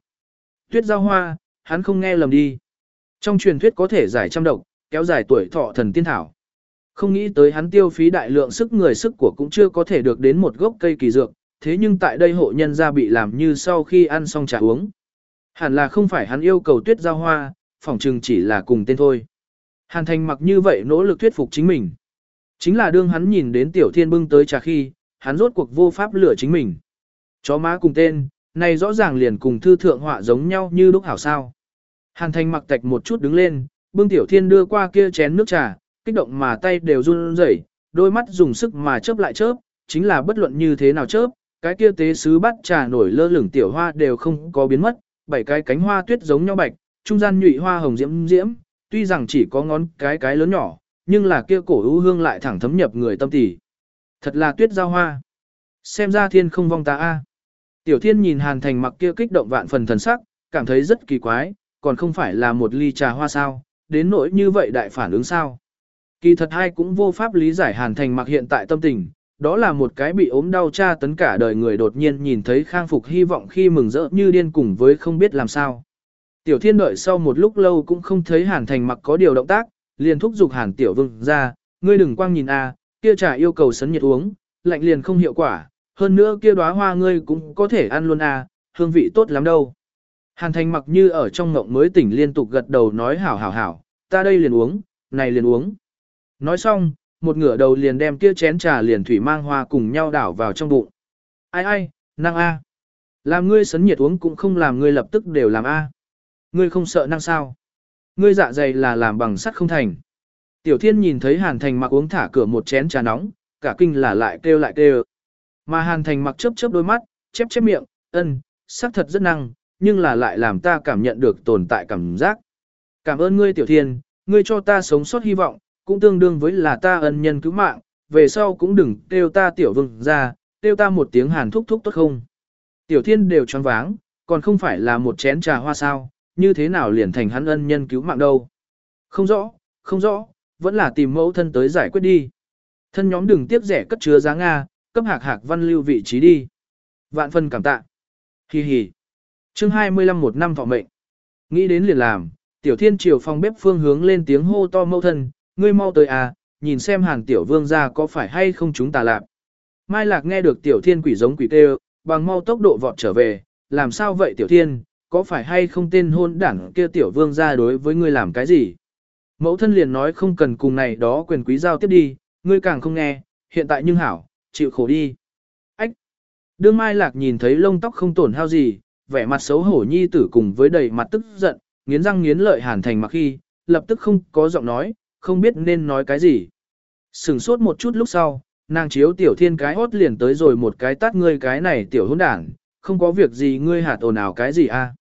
Tuyết giao hoa, hắn không nghe lầm đi. Trong truyền thuyết có thể giải trăm độc, kéo dài tuổi thọ thần tiên thảo. Không nghĩ tới hắn tiêu phí đại lượng sức người sức của cũng chưa có thể được đến một gốc cây kỳ dược, thế nhưng tại đây hộ nhân gia bị làm như sau khi ăn xong trà uống. Hẳn là không phải hắn yêu cầu tuyết giao hoa, phỏng chừng chỉ là cùng tên thôi. Hàn thành mặc như vậy nỗ lực thuyết phục chính mình. Chính là đương hắn nhìn đến tiểu thiên bưng tới trà khi, hắn rốt cuộc vô pháp lửa chính mình. Chó má cùng tên, này rõ ràng liền cùng thư thượng họa giống nhau như lúc hảo sao. Hàn thành mặc tạch một chút đứng lên, bưng tiểu thiên đưa qua kia chén nước trà, kích động mà tay đều run rẩy, đôi mắt dùng sức mà chớp lại chớp, chính là bất luận như thế nào chớp, cái kia tế sứ bắt trà nổi lơ lửng tiểu hoa đều không có biến mất, bảy cái cánh hoa tuyết giống nhau bạch, trung gian nhụy hoa hồng diễm diễm, tuy rằng chỉ có ngón cái cái lớn nhỏ, nhưng là kia cổ ưu hương lại thẳng thấm nhập người tâm tỷ. Thật là tuyết giao hoa. Xem ra thiên không vong ta a. Tiểu thiên nhìn hàn thành mặc kia kích động vạn phần thần sắc, cảm thấy rất kỳ quái, còn không phải là một ly trà hoa sao, đến nỗi như vậy đại phản ứng sao. Kỳ thật hai cũng vô pháp lý giải hàn thành mặc hiện tại tâm tình, đó là một cái bị ốm đau tra tấn cả đời người đột nhiên nhìn thấy khang phục hy vọng khi mừng rỡ như điên cùng với không biết làm sao. Tiểu thiên đợi sau một lúc lâu cũng không thấy hàn thành mặc có điều động tác, liền thúc giục hàn tiểu vương ra, ngươi đừng quang nhìn a, kia trà yêu cầu sấn nhiệt uống, lạnh liền không hiệu quả, hơn nữa kia đóa hoa ngươi cũng có thể ăn luôn a, hương vị tốt lắm đâu. Hàn thành mặc như ở trong ngộng mới tỉnh liên tục gật đầu nói hảo hảo hảo, ta đây liền uống, này liền uống. Nói xong, một ngửa đầu liền đem kia chén trà liền thủy mang hoa cùng nhau đảo vào trong bụng. Ai ai, năng a. Làm ngươi sấn nhiệt uống cũng không làm ngươi lập tức đều làm a. Ngươi không sợ năng sao? Ngươi dạ dày là làm bằng sắt không thành. Tiểu thiên nhìn thấy Hàn Thành mặc uống thả cửa một chén trà nóng, cả kinh là lại kêu lại kêu. Mà Hàn Thành mặc chớp chớp đôi mắt, chép chép miệng, ân, sắc thật rất năng, nhưng là lại làm ta cảm nhận được tồn tại cảm giác. Cảm ơn ngươi tiểu thiên, ngươi cho ta sống sót hy vọng, cũng tương đương với là ta ân nhân cứu mạng, về sau cũng đừng kêu ta tiểu vương ra, kêu ta một tiếng hàn thúc thúc tốt không. Tiểu thiên đều choáng váng, còn không phải là một chén trà hoa sao, như thế nào liền thành hắn ân nhân cứu mạng đâu. Không rõ, không rõ, vẫn là tìm mẫu thân tới giải quyết đi. Thân nhóm đừng tiếp rẻ cất chứa giá Nga, cấp hạc hạc văn lưu vị trí đi. Vạn phân cảm tạ. Hi hi. chương 25 một năm thọ mệnh. Nghĩ đến liền làm, tiểu thiên triều phòng bếp phương hướng lên tiếng hô to mẫu thân, ngươi mau tới à, nhìn xem hàng tiểu vương ra có phải hay không chúng ta làm. Mai lạc nghe được tiểu thiên quỷ giống quỷ tê bằng mau tốc độ vọt trở về, làm sao vậy tiểu thiên, có phải hay không tên hôn đảng kia tiểu vương ra đối với ngươi làm cái gì? Mẫu thân liền nói không cần cùng này đó quyền quý giao tiếp đi, ngươi càng không nghe, hiện tại nhưng hảo, chịu khổ đi. Ách! Đương Mai Lạc nhìn thấy lông tóc không tổn hao gì, vẻ mặt xấu hổ nhi tử cùng với đầy mặt tức giận, nghiến răng nghiến lợi hàn thành mặc khi, lập tức không có giọng nói, không biết nên nói cái gì. Sừng sốt một chút lúc sau, nàng chiếu tiểu thiên cái hốt liền tới rồi một cái tát ngươi cái này tiểu hôn đảng, không có việc gì ngươi hạt ồn ào cái gì a?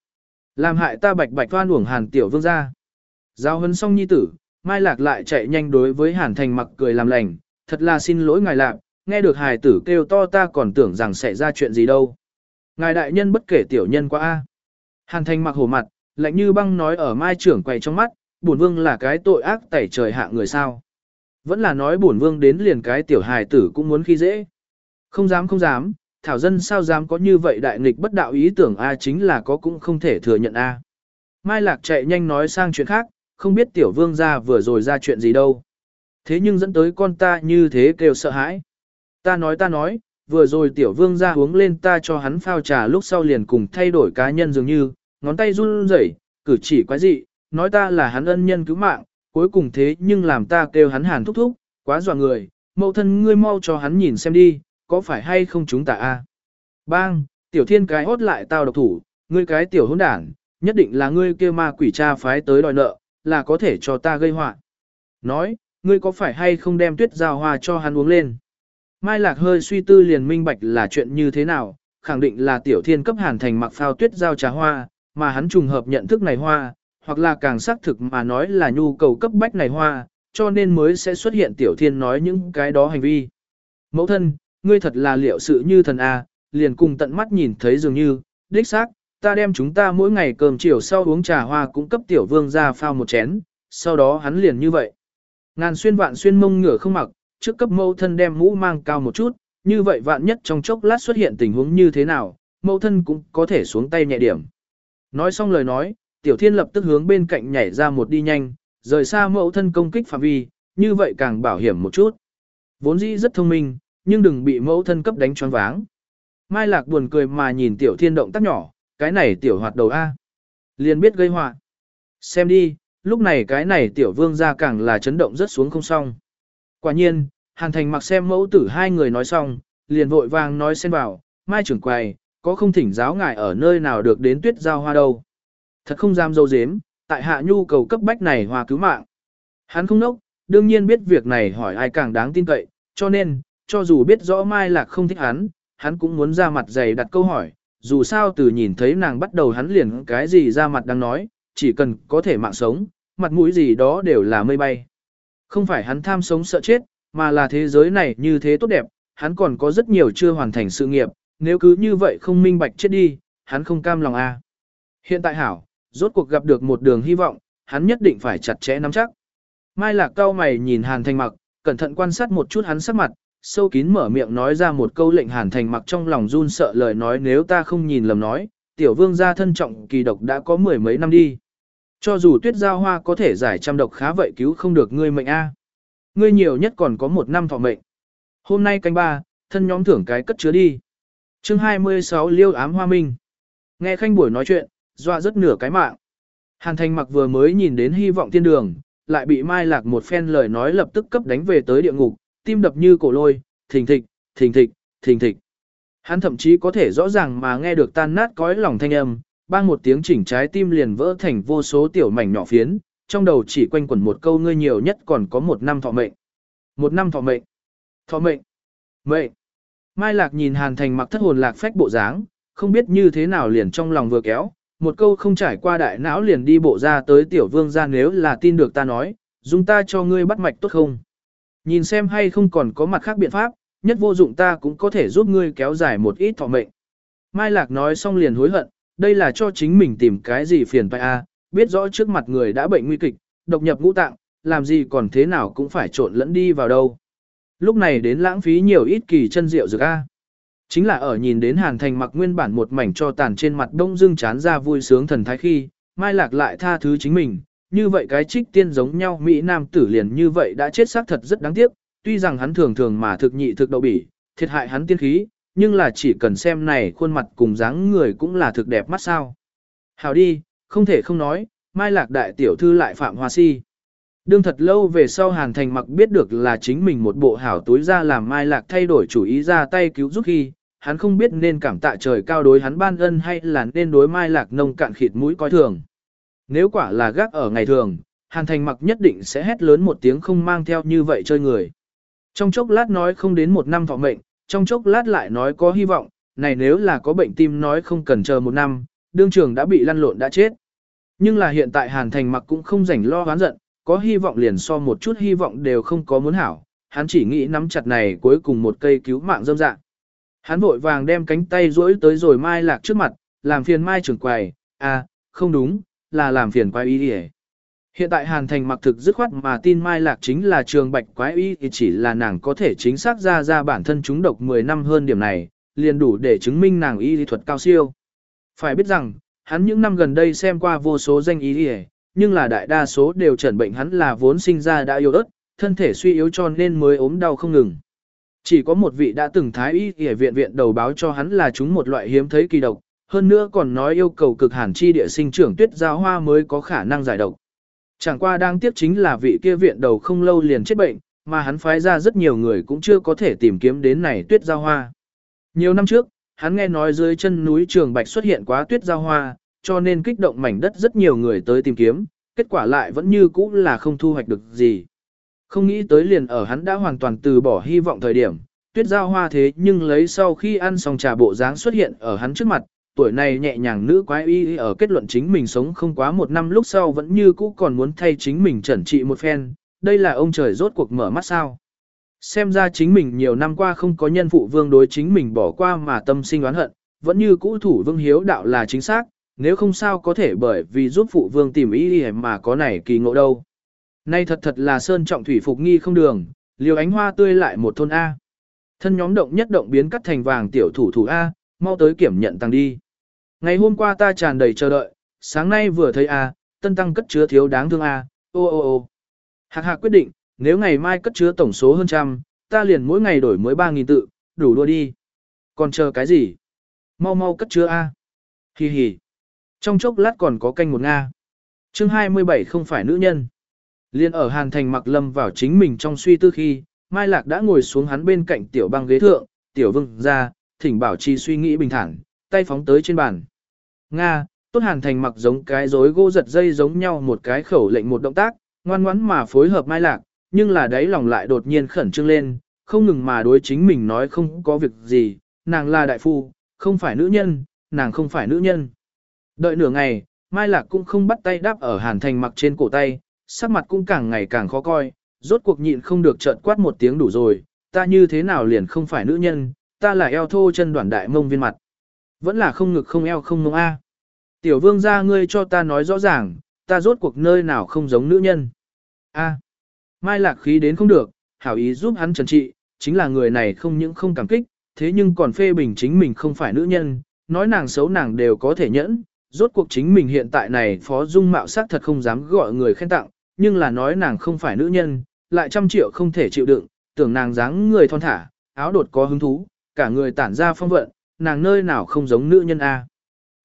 Làm hại ta bạch bạch toan uổng hàn tiểu vương ra. Giao hấn xong nhi tử, Mai Lạc lại chạy nhanh đối với hàn thành mặc cười làm lành, thật là xin lỗi ngài lạc, nghe được hài tử kêu to ta còn tưởng rằng sẽ ra chuyện gì đâu. Ngài đại nhân bất kể tiểu nhân quá a. Hàn thành mặc hổ mặt, lạnh như băng nói ở Mai trưởng quay trong mắt, bổn vương là cái tội ác tẩy trời hạ người sao. Vẫn là nói bổn vương đến liền cái tiểu hài tử cũng muốn khi dễ. Không dám không dám, thảo dân sao dám có như vậy đại nghịch bất đạo ý tưởng A chính là có cũng không thể thừa nhận A. Mai Lạc chạy nhanh nói sang chuyện khác, không biết tiểu vương gia vừa rồi ra chuyện gì đâu. Thế nhưng dẫn tới con ta như thế kêu sợ hãi. Ta nói ta nói, vừa rồi tiểu vương gia uống lên ta cho hắn phao trà lúc sau liền cùng thay đổi cá nhân dường như, ngón tay run rẩy, cử chỉ quái dị, nói ta là hắn ân nhân cứu mạng, cuối cùng thế nhưng làm ta kêu hắn hàn thúc thúc, quá dọa người, mẫu thân ngươi mau cho hắn nhìn xem đi, có phải hay không chúng ta a? Bang, tiểu thiên cái hốt lại tao độc thủ, ngươi cái tiểu hỗn đản, nhất định là ngươi kia ma quỷ cha phái tới đòi nợ, là có thể cho ta gây họa. Nói, ngươi có phải hay không đem tuyết giao hoa cho hắn uống lên? Mai Lạc hơi suy tư liền minh bạch là chuyện như thế nào, khẳng định là tiểu thiên cấp hàn thành mặc phao tuyết giao trà hoa, mà hắn trùng hợp nhận thức này hoa, hoặc là càng xác thực mà nói là nhu cầu cấp bách này hoa, cho nên mới sẽ xuất hiện tiểu thiên nói những cái đó hành vi. Mẫu thân, ngươi thật là liệu sự như thần A, liền cùng tận mắt nhìn thấy dường như, đích xác, ta đem chúng ta mỗi ngày cơm chiều sau uống trà hoa cũng cấp tiểu vương ra phao một chén, sau đó hắn liền như vậy. Ngàn xuyên vạn xuyên mông ngửa không mặc, trước cấp mâu thân đem mũ mang cao một chút, như vậy vạn nhất trong chốc lát xuất hiện tình huống như thế nào, mâu thân cũng có thể xuống tay nhẹ điểm. Nói xong lời nói, tiểu thiên lập tức hướng bên cạnh nhảy ra một đi nhanh, rời xa mẫu thân công kích phạm vi, như vậy càng bảo hiểm một chút. Vốn dĩ rất thông minh, nhưng đừng bị mẫu thân cấp đánh choáng váng. Mai Lạc buồn cười mà nhìn tiểu thiên động tác nhỏ, cái này tiểu hoạt đầu A. Liền biết gây họa. Xem đi, lúc này cái này tiểu vương ra càng là chấn động rất xuống không xong. Quả nhiên, Hàn Thành mặc xem mẫu tử hai người nói xong, liền vội vàng nói xen vào, Mai trưởng quầy, có không thỉnh giáo ngài ở nơi nào được đến tuyết giao hoa đâu. Thật không dám dâu dếm, tại hạ nhu cầu cấp bách này hoa cứu mạng. Hắn không nốc, đương nhiên biết việc này hỏi ai càng đáng tin cậy, cho nên, cho dù biết rõ Mai Lạc không thích hắn, hắn cũng muốn ra mặt dày đặt câu hỏi, dù sao từ nhìn thấy nàng bắt đầu hắn liền cái gì ra mặt đang nói, chỉ cần có thể mạng sống, mặt mũi gì đó đều là mây bay. Không phải hắn tham sống sợ chết, mà là thế giới này như thế tốt đẹp, hắn còn có rất nhiều chưa hoàn thành sự nghiệp, nếu cứ như vậy không minh bạch chết đi, hắn không cam lòng a. À. Hiện tại hảo, rốt cuộc gặp được một đường hy vọng, hắn nhất định phải chặt chẽ nắm chắc. Mai Lạc cao mày nhìn Hàn Thanh Mặc, cẩn thận quan sát một chút hắn sắc mặt, sâu kín mở miệng nói ra một câu lệnh Hàn Thành Mặc trong lòng run sợ lời nói nếu ta không nhìn lầm nói, tiểu vương gia thân trọng kỳ độc đã có mười mấy năm đi. Cho dù tuyết giao hoa có thể giải trăm độc khá vậy cứu không được ngươi mệnh a. Ngươi nhiều nhất còn có một năm thọ mệnh. Hôm nay canh ba, thân nhóm thưởng cái cất chứa đi. chương 26 liêu ám hoa minh. Nghe khanh buổi nói chuyện, dọa rất nửa cái mạng. Hàn thành mặc vừa mới nhìn đến hy vọng tiên đường, lại bị mai lạc một phen lời nói lập tức cấp đánh về tới địa ngục, tim đập như cổ lôi, thình thịch, thình thịch, thình thịch. Hắn thậm chí có thể rõ ràng mà nghe được tan nát cõi lòng thanh âm, bang một tiếng chỉnh trái tim liền vỡ thành vô số tiểu mảnh nhỏ phiến, trong đầu chỉ quanh quẩn một câu ngươi nhiều nhất còn có một năm thọ mệnh. Một năm thọ mệnh. Thọ mệnh. Mệnh. Mai Lạc nhìn Hàn Thành mặc thất hồn lạc phách bộ dáng, không biết như thế nào liền trong lòng vừa kéo, một câu không trải qua đại não liền đi bộ ra tới tiểu vương ra nếu là tin được ta nói, dùng ta cho ngươi bắt mạch tốt không. Nhìn xem hay không còn có mặt khác biện pháp, nhất vô dụng ta cũng có thể giúp ngươi kéo dài một ít thọ mệnh. Mai Lạc nói xong liền hối hận, đây là cho chính mình tìm cái gì phiền phải a biết rõ trước mặt người đã bệnh nguy kịch, độc nhập ngũ tạng, làm gì còn thế nào cũng phải trộn lẫn đi vào đâu. Lúc này đến lãng phí nhiều ít kỳ chân rượu dược A. Chính là ở nhìn đến Hàn Thành mặc nguyên bản một mảnh cho tàn trên mặt đông dưng chán ra vui sướng thần thái khi, Mai Lạc lại tha thứ chính mình, như vậy cái trích tiên giống nhau Mỹ Nam tử liền như vậy đã chết xác thật rất đáng tiếc, tuy rằng hắn thường thường mà thực nhị thực đậu bỉ, thiệt hại hắn tiên khí, nhưng là chỉ cần xem này khuôn mặt cùng dáng người cũng là thực đẹp mắt sao. Hào đi, không thể không nói, Mai Lạc đại tiểu thư lại phạm hoa si. Đương thật lâu về sau Hàn Thành mặc biết được là chính mình một bộ hảo túi ra làm Mai Lạc thay đổi chủ ý ra tay cứu giúp khi, hắn không biết nên cảm tạ trời cao đối hắn ban ân hay là nên đối Mai Lạc nông cạn khịt mũi coi thường. Nếu quả là gác ở ngày thường, Hàn Thành mặc nhất định sẽ hét lớn một tiếng không mang theo như vậy chơi người. Trong chốc lát nói không đến một năm thọ mệnh, trong chốc lát lại nói có hy vọng, này nếu là có bệnh tim nói không cần chờ một năm, đương trường đã bị lăn lộn đã chết. Nhưng là hiện tại Hàn Thành mặc cũng không rảnh lo oán giận, có hy vọng liền so một chút hy vọng đều không có muốn hảo, hắn chỉ nghĩ nắm chặt này cuối cùng một cây cứu mạng dâm dạng. Hắn vội vàng đem cánh tay duỗi tới rồi Mai Lạc trước mặt, làm phiền Mai trưởng quầy, à, không đúng, là làm phiền quái y đi Hiện tại Hàn Thành mặc thực dứt khoát mà tin Mai Lạc chính là trường bạch quái y thì chỉ là nàng có thể chính xác ra ra bản thân chúng độc 10 năm hơn điểm này, liền đủ để chứng minh nàng y lý thuật cao siêu. Phải biết rằng, hắn những năm gần đây xem qua vô số danh y y, nhưng là đại đa số đều chẩn bệnh hắn là vốn sinh ra đã yếu ớt, thân thể suy yếu cho nên mới ốm đau không ngừng. Chỉ có một vị đã từng thái y y viện viện đầu báo cho hắn là chúng một loại hiếm thấy kỳ độc, hơn nữa còn nói yêu cầu cực hàn chi địa sinh trưởng tuyết giao hoa mới có khả năng giải độc. Chẳng qua đang tiếp chính là vị kia viện đầu không lâu liền chết bệnh, mà hắn phái ra rất nhiều người cũng chưa có thể tìm kiếm đến này tuyết giao hoa. Nhiều năm trước, hắn nghe nói dưới chân núi Trường Bạch xuất hiện quá tuyết giao hoa, cho nên kích động mảnh đất rất nhiều người tới tìm kiếm, kết quả lại vẫn như cũ là không thu hoạch được gì. Không nghĩ tới liền ở hắn đã hoàn toàn từ bỏ hy vọng thời điểm, tuyết giao hoa thế nhưng lấy sau khi ăn xong trà bộ dáng xuất hiện ở hắn trước mặt, tuổi này nhẹ nhàng nữ quái y ở kết luận chính mình sống không quá một năm lúc sau vẫn như cũ còn muốn thay chính mình trẩn trị một phen, đây là ông trời rốt cuộc mở mắt sao. Xem ra chính mình nhiều năm qua không có nhân phụ vương đối chính mình bỏ qua mà tâm sinh oán hận, vẫn như cũ thủ vương hiếu đạo là chính xác, nếu không sao có thể bởi vì giúp phụ vương tìm ý đi mà có này kỳ ngộ đâu. Nay thật thật là sơn trọng thủy phục nghi không đường, liều ánh hoa tươi lại một thôn A. Thân nhóm động nhất động biến cắt thành vàng tiểu thủ thủ A, mau tới kiểm nhận tăng đi. Ngày hôm qua ta tràn đầy chờ đợi, sáng nay vừa thấy A, tân tăng cất chứa thiếu đáng thương A, ô ô ô. Hạc hạc quyết định, nếu ngày mai cất chứa tổng số hơn trăm, ta liền mỗi ngày đổi mới 3.000 tự, đủ đua đi. Còn chờ cái gì? Mau mau cất chứa A. Hi hi. Trong chốc lát còn có canh một Nga. chương 27 không phải nữ nhân. Liên ở Hàn Thành mặc lâm vào chính mình trong suy tư khi, Mai Lạc đã ngồi xuống hắn bên cạnh tiểu băng ghế thượng, tiểu vương ra, thỉnh bảo trì suy nghĩ bình thản, tay phóng tới trên bàn. Nga, tốt Hàn Thành mặc giống cái rối gỗ giật dây giống nhau một cái khẩu lệnh một động tác, ngoan ngoãn mà phối hợp Mai Lạc, nhưng là đấy lòng lại đột nhiên khẩn trương lên, không ngừng mà đối chính mình nói không có việc gì, nàng là đại phu, không phải nữ nhân, nàng không phải nữ nhân. Đợi nửa ngày, Mai Lạc cũng không bắt tay đáp ở Hàn Thành mặc trên cổ tay, sắc mặt cũng càng ngày càng khó coi, rốt cuộc nhịn không được trợn quát một tiếng đủ rồi, ta như thế nào liền không phải nữ nhân, ta là eo thô chân đoạn đại mông viên mặt. Vẫn là không ngực không eo không mông A. Tiểu vương ra ngươi cho ta nói rõ ràng, ta rốt cuộc nơi nào không giống nữ nhân. A. Mai lạc khí đến không được, hảo ý giúp hắn trần trị, chính là người này không những không cảm kích, thế nhưng còn phê bình chính mình không phải nữ nhân, nói nàng xấu nàng đều có thể nhẫn, rốt cuộc chính mình hiện tại này phó dung mạo sắc thật không dám gọi người khen tặng, nhưng là nói nàng không phải nữ nhân, lại trăm triệu không thể chịu đựng, tưởng nàng dáng người thon thả, áo đột có hứng thú, cả người tản ra phong vận, nàng nơi nào không giống nữ nhân a.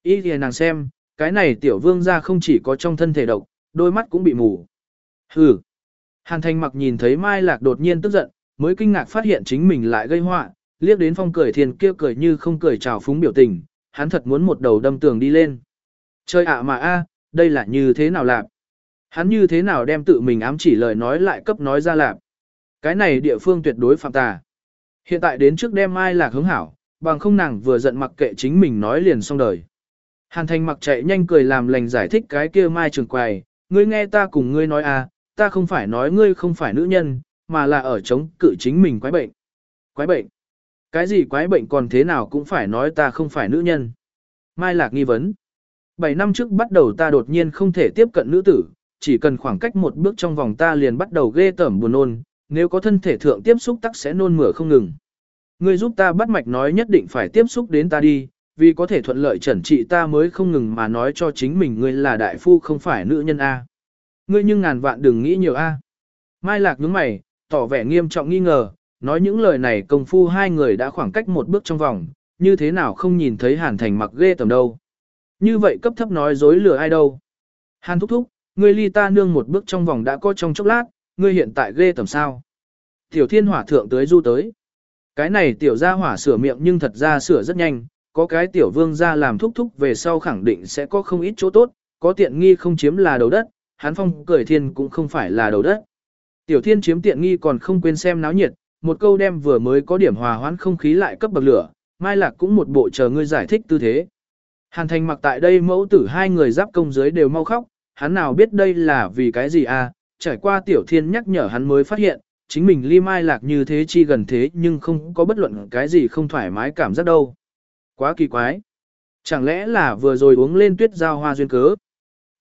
Ý thì nàng xem, cái này tiểu vương ra không chỉ có trong thân thể độc, đôi mắt cũng bị mù. Hừ. Hàn thành mặc nhìn thấy Mai Lạc đột nhiên tức giận, mới kinh ngạc phát hiện chính mình lại gây họa, liếc đến phong cười thiền kia cười như không cười chào phúng biểu tình, hắn thật muốn một đầu đâm tường đi lên. Chơi ạ mà a, đây là như thế nào lạc? Hắn như thế nào đem tự mình ám chỉ lời nói lại cấp nói ra lạc? Cái này địa phương tuyệt đối phạm tà. Hiện tại đến trước đêm mai lạc hướng hảo, bằng không nàng vừa giận mặc kệ chính mình nói liền xong đời. Hàn thành mặc chạy nhanh cười làm lành giải thích cái kia mai trường quầy, ngươi nghe ta cùng ngươi nói à, ta không phải nói ngươi không phải nữ nhân, mà là ở chống cự chính mình quái bệnh. Quái bệnh? Cái gì quái bệnh còn thế nào cũng phải nói ta không phải nữ nhân. Mai lạc nghi vấn. 7 năm trước bắt đầu ta đột nhiên không thể tiếp cận nữ tử, chỉ cần khoảng cách một bước trong vòng ta liền bắt đầu ghê tởm buồn nôn, nếu có thân thể thượng tiếp xúc tắc sẽ nôn mửa không ngừng. Ngươi giúp ta bắt mạch nói nhất định phải tiếp xúc đến ta đi, vì có thể thuận lợi chẩn trị ta mới không ngừng mà nói cho chính mình ngươi là đại phu không phải nữ nhân A. Ngươi nhưng ngàn vạn đừng nghĩ nhiều A. Mai lạc nhướng mày, tỏ vẻ nghiêm trọng nghi ngờ, nói những lời này công phu hai người đã khoảng cách một bước trong vòng, như thế nào không nhìn thấy hàn thành mặc ghê tầm đâu. Như vậy cấp thấp nói dối lừa ai đâu. Hàn thúc thúc, ngươi ly ta nương một bước trong vòng đã có trong chốc lát, ngươi hiện tại ghê tầm sao. Tiểu thiên hỏa thượng tới du tới. Cái này tiểu gia hỏa sửa miệng nhưng thật ra sửa rất nhanh, có cái tiểu vương gia làm thúc thúc về sau khẳng định sẽ có không ít chỗ tốt, có tiện nghi không chiếm là đầu đất, hắn phong cười thiên cũng không phải là đầu đất. Tiểu thiên chiếm tiện nghi còn không quên xem náo nhiệt, một câu đem vừa mới có điểm hòa hoãn không khí lại cấp bậc lửa, mai lạc cũng một bộ chờ ngươi giải thích tư thế. Hàn thành mặc tại đây mẫu tử hai người giáp công dưới đều mau khóc, hắn nào biết đây là vì cái gì à, trải qua tiểu thiên nhắc nhở hắn mới phát hiện, chính mình ly mai lạc như thế chi gần thế nhưng không có bất luận cái gì không thoải mái cảm giác đâu. Quá kỳ quái. Chẳng lẽ là vừa rồi uống lên tuyết giao hoa duyên cớ.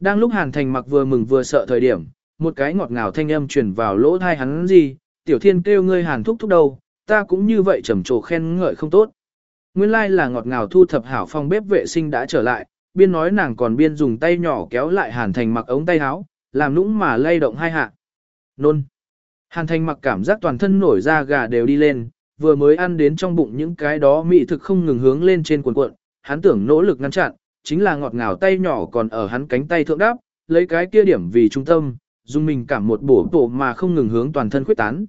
Đang lúc hàn thành mặc vừa mừng vừa sợ thời điểm, một cái ngọt ngào thanh âm truyền vào lỗ thai hắn gì, tiểu thiên kêu ngươi hàn thúc thúc đâu, ta cũng như vậy trầm trồ khen ngợi không tốt. Nguyên lai like là ngọt ngào thu thập hảo phòng bếp vệ sinh đã trở lại, biên nói nàng còn biên dùng tay nhỏ kéo lại hàn thành mặc ống tay áo, làm nũng mà lay động hai hạ. Nôn. Hàn thành mặc cảm giác toàn thân nổi da gà đều đi lên, vừa mới ăn đến trong bụng những cái đó mị thực không ngừng hướng lên trên cuộn cuộn, hắn tưởng nỗ lực ngăn chặn, chính là ngọt ngào tay nhỏ còn ở hắn cánh tay thượng đáp, lấy cái kia điểm vì trung tâm, dùng mình cảm một bổ tổ mà không ngừng hướng toàn thân khuyết tán.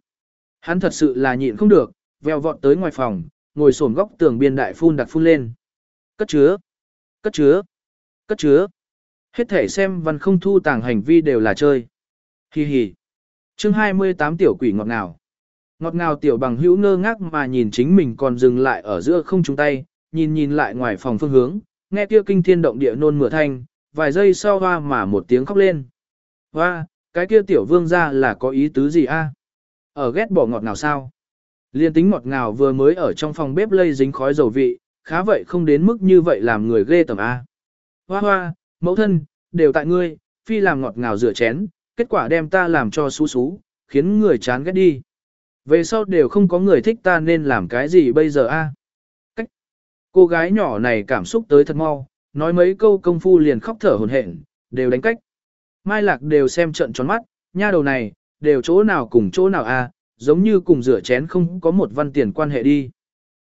Hắn thật sự là nhịn không được, veo vọt tới ngoài phòng, ngồi xổm góc tường biên đại phun đặt phun lên. Cất chứa, cất chứa, cất chứa. Hết thể xem văn không thu tàng hành vi đều là chơi. Hi hi. Chương 28 tiểu quỷ ngọt ngào. Ngọt ngào tiểu bằng hữu ngơ ngác mà nhìn chính mình còn dừng lại ở giữa không trung tay, nhìn nhìn lại ngoài phòng phương hướng, nghe kia kinh thiên động địa nôn mửa thanh, vài giây sau hoa mà một tiếng khóc lên. Hoa, cái kia tiểu vương ra là có ý tứ gì a? Ở ghét bỏ ngọt ngào sao? Liên tính ngọt ngào vừa mới ở trong phòng bếp lây dính khói dầu vị, khá vậy không đến mức như vậy làm người ghê tởm a. Hoa hoa, mẫu thân, đều tại ngươi, phi làm ngọt ngào rửa chén, kết quả đem ta làm cho xú xú, khiến người chán ghét đi. Về sau đều không có người thích ta nên làm cái gì bây giờ a? Cách. Cô gái nhỏ này cảm xúc tới thật mau, nói mấy câu công phu liền khóc thở hổn hển, đều đánh cách. Mai Lạc đều xem trận tròn mắt, nha đầu này, đều chỗ nào cùng chỗ nào a, giống như cùng rửa chén không có một văn tiền quan hệ đi.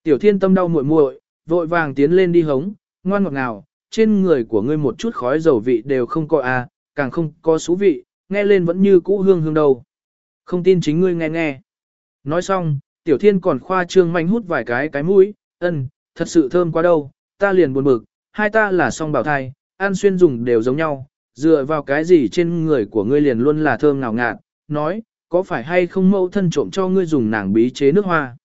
Tiểu Thiên tâm đau muội muội, vội vàng tiến lên đi hống, ngoan ngọt nào? trên người của ngươi một chút khói dầu vị đều không có a, càng không có xú vị, nghe lên vẫn như cũ hương hương đầu, Không tin chính ngươi nghe nghe. Nói xong, Tiểu Thiên còn khoa trương manh hút vài cái cái mũi, ân, thật sự thơm quá đâu, ta liền buồn bực, hai ta là song bảo thai, ăn xuyên dùng đều giống nhau, dựa vào cái gì trên người của ngươi liền luôn là thơm ngào ngạt, nói, có phải hay không mẫu thân trộm cho ngươi dùng nàng bí chế nước hoa.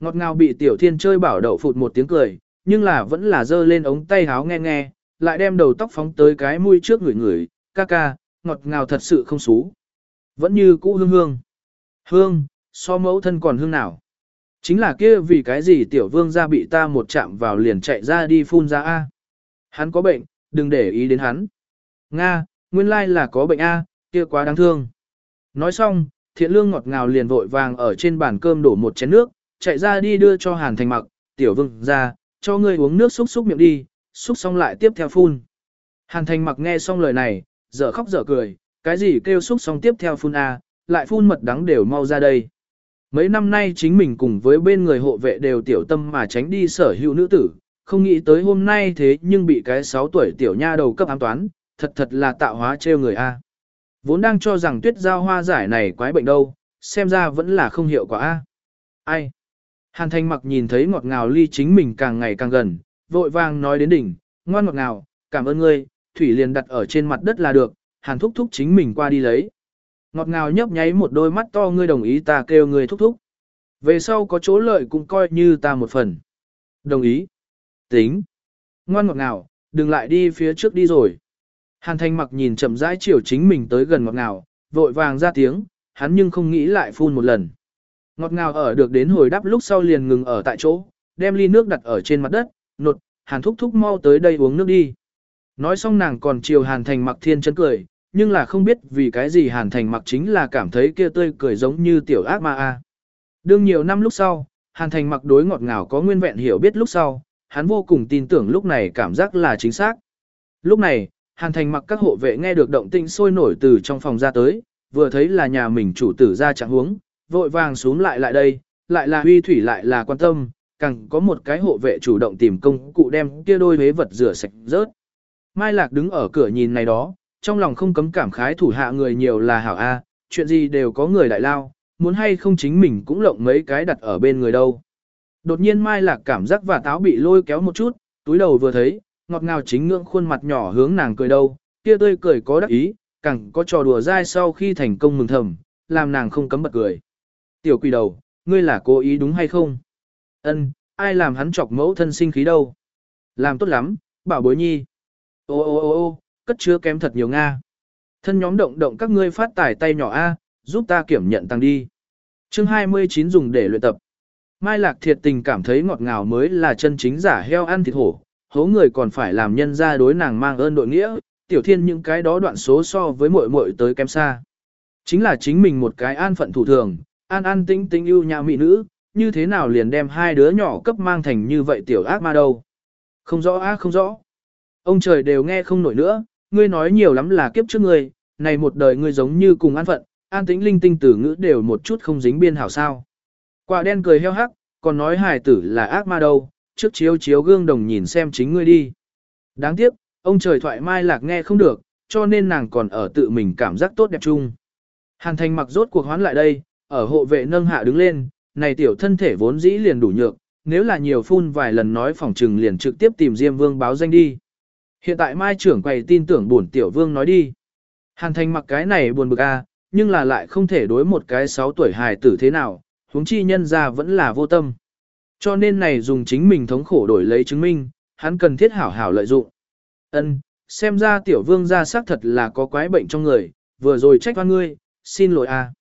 Ngọt ngào bị Tiểu Thiên chơi bảo đậu phụt một tiếng cười, nhưng là vẫn là dơ lên ống tay háo nghe nghe, lại đem đầu tóc phóng tới cái mũi trước người người, ca ca, ngọt ngào thật sự không xú. Vẫn như cũ hương hương. Hương, so mẫu thân còn hương nào. Chính là kia vì cái gì tiểu vương ra bị ta một chạm vào liền chạy ra đi phun ra A. Hắn có bệnh, đừng để ý đến hắn. Nga, nguyên lai là có bệnh A, kia quá đáng thương. Nói xong, thiện lương ngọt ngào liền vội vàng ở trên bàn cơm đổ một chén nước, chạy ra đi đưa cho hàn thành mặc, tiểu vương ra, cho ngươi uống nước xúc xúc miệng đi, xúc xong lại tiếp theo phun. Hàn thành mặc nghe xong lời này, dở khóc dở cười, cái gì kêu xúc xong tiếp theo phun A, lại phun mật đắng đều mau ra đây. Mấy năm nay chính mình cùng với bên người hộ vệ đều tiểu tâm mà tránh đi sở hữu nữ tử, không nghĩ tới hôm nay thế nhưng bị cái 6 tuổi tiểu nha đầu cấp ám toán, thật thật là tạo hóa trêu người A. Vốn đang cho rằng tuyết giao hoa giải này quái bệnh đâu, xem ra vẫn là không hiệu quả A. Ai? Hàn thanh mặc nhìn thấy ngọt ngào ly chính mình càng ngày càng gần, vội vàng nói đến đỉnh, ngoan ngọt ngào, cảm ơn ngươi, thủy liền đặt ở trên mặt đất là được, hàn thúc thúc chính mình qua đi lấy. Ngọt ngào nhấp nháy một đôi mắt to ngươi đồng ý ta kêu ngươi thúc thúc. Về sau có chỗ lợi cũng coi như ta một phần. Đồng ý. Tính. Ngoan ngọt ngào, đừng lại đi phía trước đi rồi. Hàn thanh mặc nhìn chậm rãi chiều chính mình tới gần ngọt ngào, vội vàng ra tiếng, hắn nhưng không nghĩ lại phun một lần. Ngọt ngào ở được đến hồi đáp lúc sau liền ngừng ở tại chỗ, đem ly nước đặt ở trên mặt đất, nột, hàn thúc thúc mau tới đây uống nước đi. Nói xong nàng còn chiều hàn thành mặc thiên chân cười, nhưng là không biết vì cái gì hàn thành mặc chính là cảm thấy kia tươi cười giống như tiểu ác ma a. Đương nhiều năm lúc sau, hàn thành mặc đối ngọt ngào có nguyên vẹn hiểu biết lúc sau, hắn vô cùng tin tưởng lúc này cảm giác là chính xác. Lúc này, hàn thành mặc các hộ vệ nghe được động tĩnh sôi nổi từ trong phòng ra tới, vừa thấy là nhà mình chủ tử ra trạng huống, vội vàng xuống lại lại đây, lại là huy thủy lại là quan tâm, càng có một cái hộ vệ chủ động tìm công cụ đem kia đôi hế vật rửa sạch rớt. Mai Lạc đứng ở cửa nhìn này đó, trong lòng không cấm cảm khái thủ hạ người nhiều là hảo A, chuyện gì đều có người đại lao, muốn hay không chính mình cũng lộng mấy cái đặt ở bên người đâu. Đột nhiên Mai Lạc cảm giác và táo bị lôi kéo một chút, túi đầu vừa thấy, ngọt ngào chính ngưỡng khuôn mặt nhỏ hướng nàng cười đâu, kia tươi cười có đắc ý, càng có trò đùa dai sau khi thành công mừng thầm, làm nàng không cấm bật cười. Tiểu quỷ đầu, ngươi là cố ý đúng hay không? Ân, ai làm hắn chọc mẫu thân sinh khí đâu? Làm tốt lắm, bảo bối nhi. Ô ô ô ô, cất chứa kém thật nhiều Nga. Thân nhóm động động các ngươi phát tải tay nhỏ A, giúp ta kiểm nhận tăng đi. chương 29 dùng để luyện tập. Mai Lạc thiệt tình cảm thấy ngọt ngào mới là chân chính giả heo ăn thịt hổ, hố người còn phải làm nhân ra đối nàng mang ơn đội nghĩa, tiểu thiên những cái đó đoạn số so với muội muội tới kém xa. Chính là chính mình một cái an phận thủ thường, an an tinh tinh yêu nhã mỹ nữ, như thế nào liền đem hai đứa nhỏ cấp mang thành như vậy tiểu ác ma đâu. Không rõ ác không rõ. Ông trời đều nghe không nổi nữa, ngươi nói nhiều lắm là kiếp trước ngươi, này một đời ngươi giống như cùng an phận, an tĩnh linh tinh tử ngữ đều một chút không dính biên hảo sao. Quả đen cười heo hắc, còn nói hài tử là ác ma đâu, trước chiếu chiếu gương đồng nhìn xem chính ngươi đi. Đáng tiếc, ông trời thoại mai lạc nghe không được, cho nên nàng còn ở tự mình cảm giác tốt đẹp chung. Hàn thành mặc rốt cuộc hoán lại đây, ở hộ vệ nâng hạ đứng lên, này tiểu thân thể vốn dĩ liền đủ nhược, nếu là nhiều phun vài lần nói phòng trừng liền trực tiếp tìm Diêm Vương báo danh đi. Hiện tại Mai trưởng quầy tin tưởng bổn tiểu vương nói đi. Hàn thành mặc cái này buồn bực a, nhưng là lại không thể đối một cái 6 tuổi hài tử thế nào, huống chi nhân ra vẫn là vô tâm. Cho nên này dùng chính mình thống khổ đổi lấy chứng minh, hắn cần thiết hảo hảo lợi dụng. Ân, xem ra tiểu vương gia xác thật là có quái bệnh trong người, vừa rồi trách oan ngươi, xin lỗi a.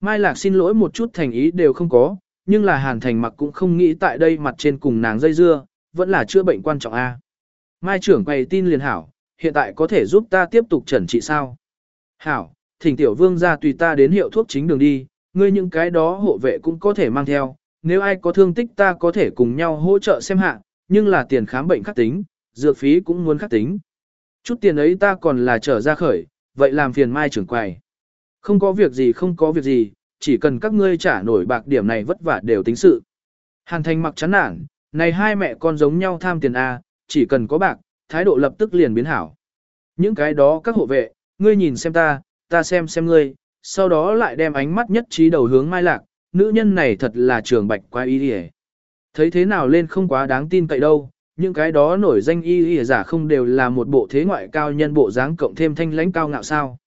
Mai Lạc xin lỗi một chút thành ý đều không có, nhưng là Hàn Thành mặc cũng không nghĩ tại đây mặt trên cùng nàng dây dưa, vẫn là chữa bệnh quan trọng a. Mai trưởng quay tin liền hảo, hiện tại có thể giúp ta tiếp tục trần trị sao? Hảo, thỉnh tiểu vương ra tùy ta đến hiệu thuốc chính đường đi, ngươi những cái đó hộ vệ cũng có thể mang theo, nếu ai có thương tích ta có thể cùng nhau hỗ trợ xem hạ, nhưng là tiền khám bệnh khắc tính, dược phí cũng muốn khắc tính. Chút tiền ấy ta còn là trở ra khởi, vậy làm phiền mai trưởng quầy. Không có việc gì không có việc gì, chỉ cần các ngươi trả nổi bạc điểm này vất vả đều tính sự. Hàn thành mặc chán nản, này hai mẹ con giống nhau tham tiền A, chỉ cần có bạc, thái độ lập tức liền biến hảo. Những cái đó các hộ vệ, ngươi nhìn xem ta, ta xem xem ngươi, sau đó lại đem ánh mắt nhất trí đầu hướng Mai Lạc, nữ nhân này thật là trường bạch quá ý đi Thấy thế nào lên không quá đáng tin cậy đâu, những cái đó nổi danh y y giả không đều là một bộ thế ngoại cao nhân bộ dáng cộng thêm thanh lãnh cao ngạo sao.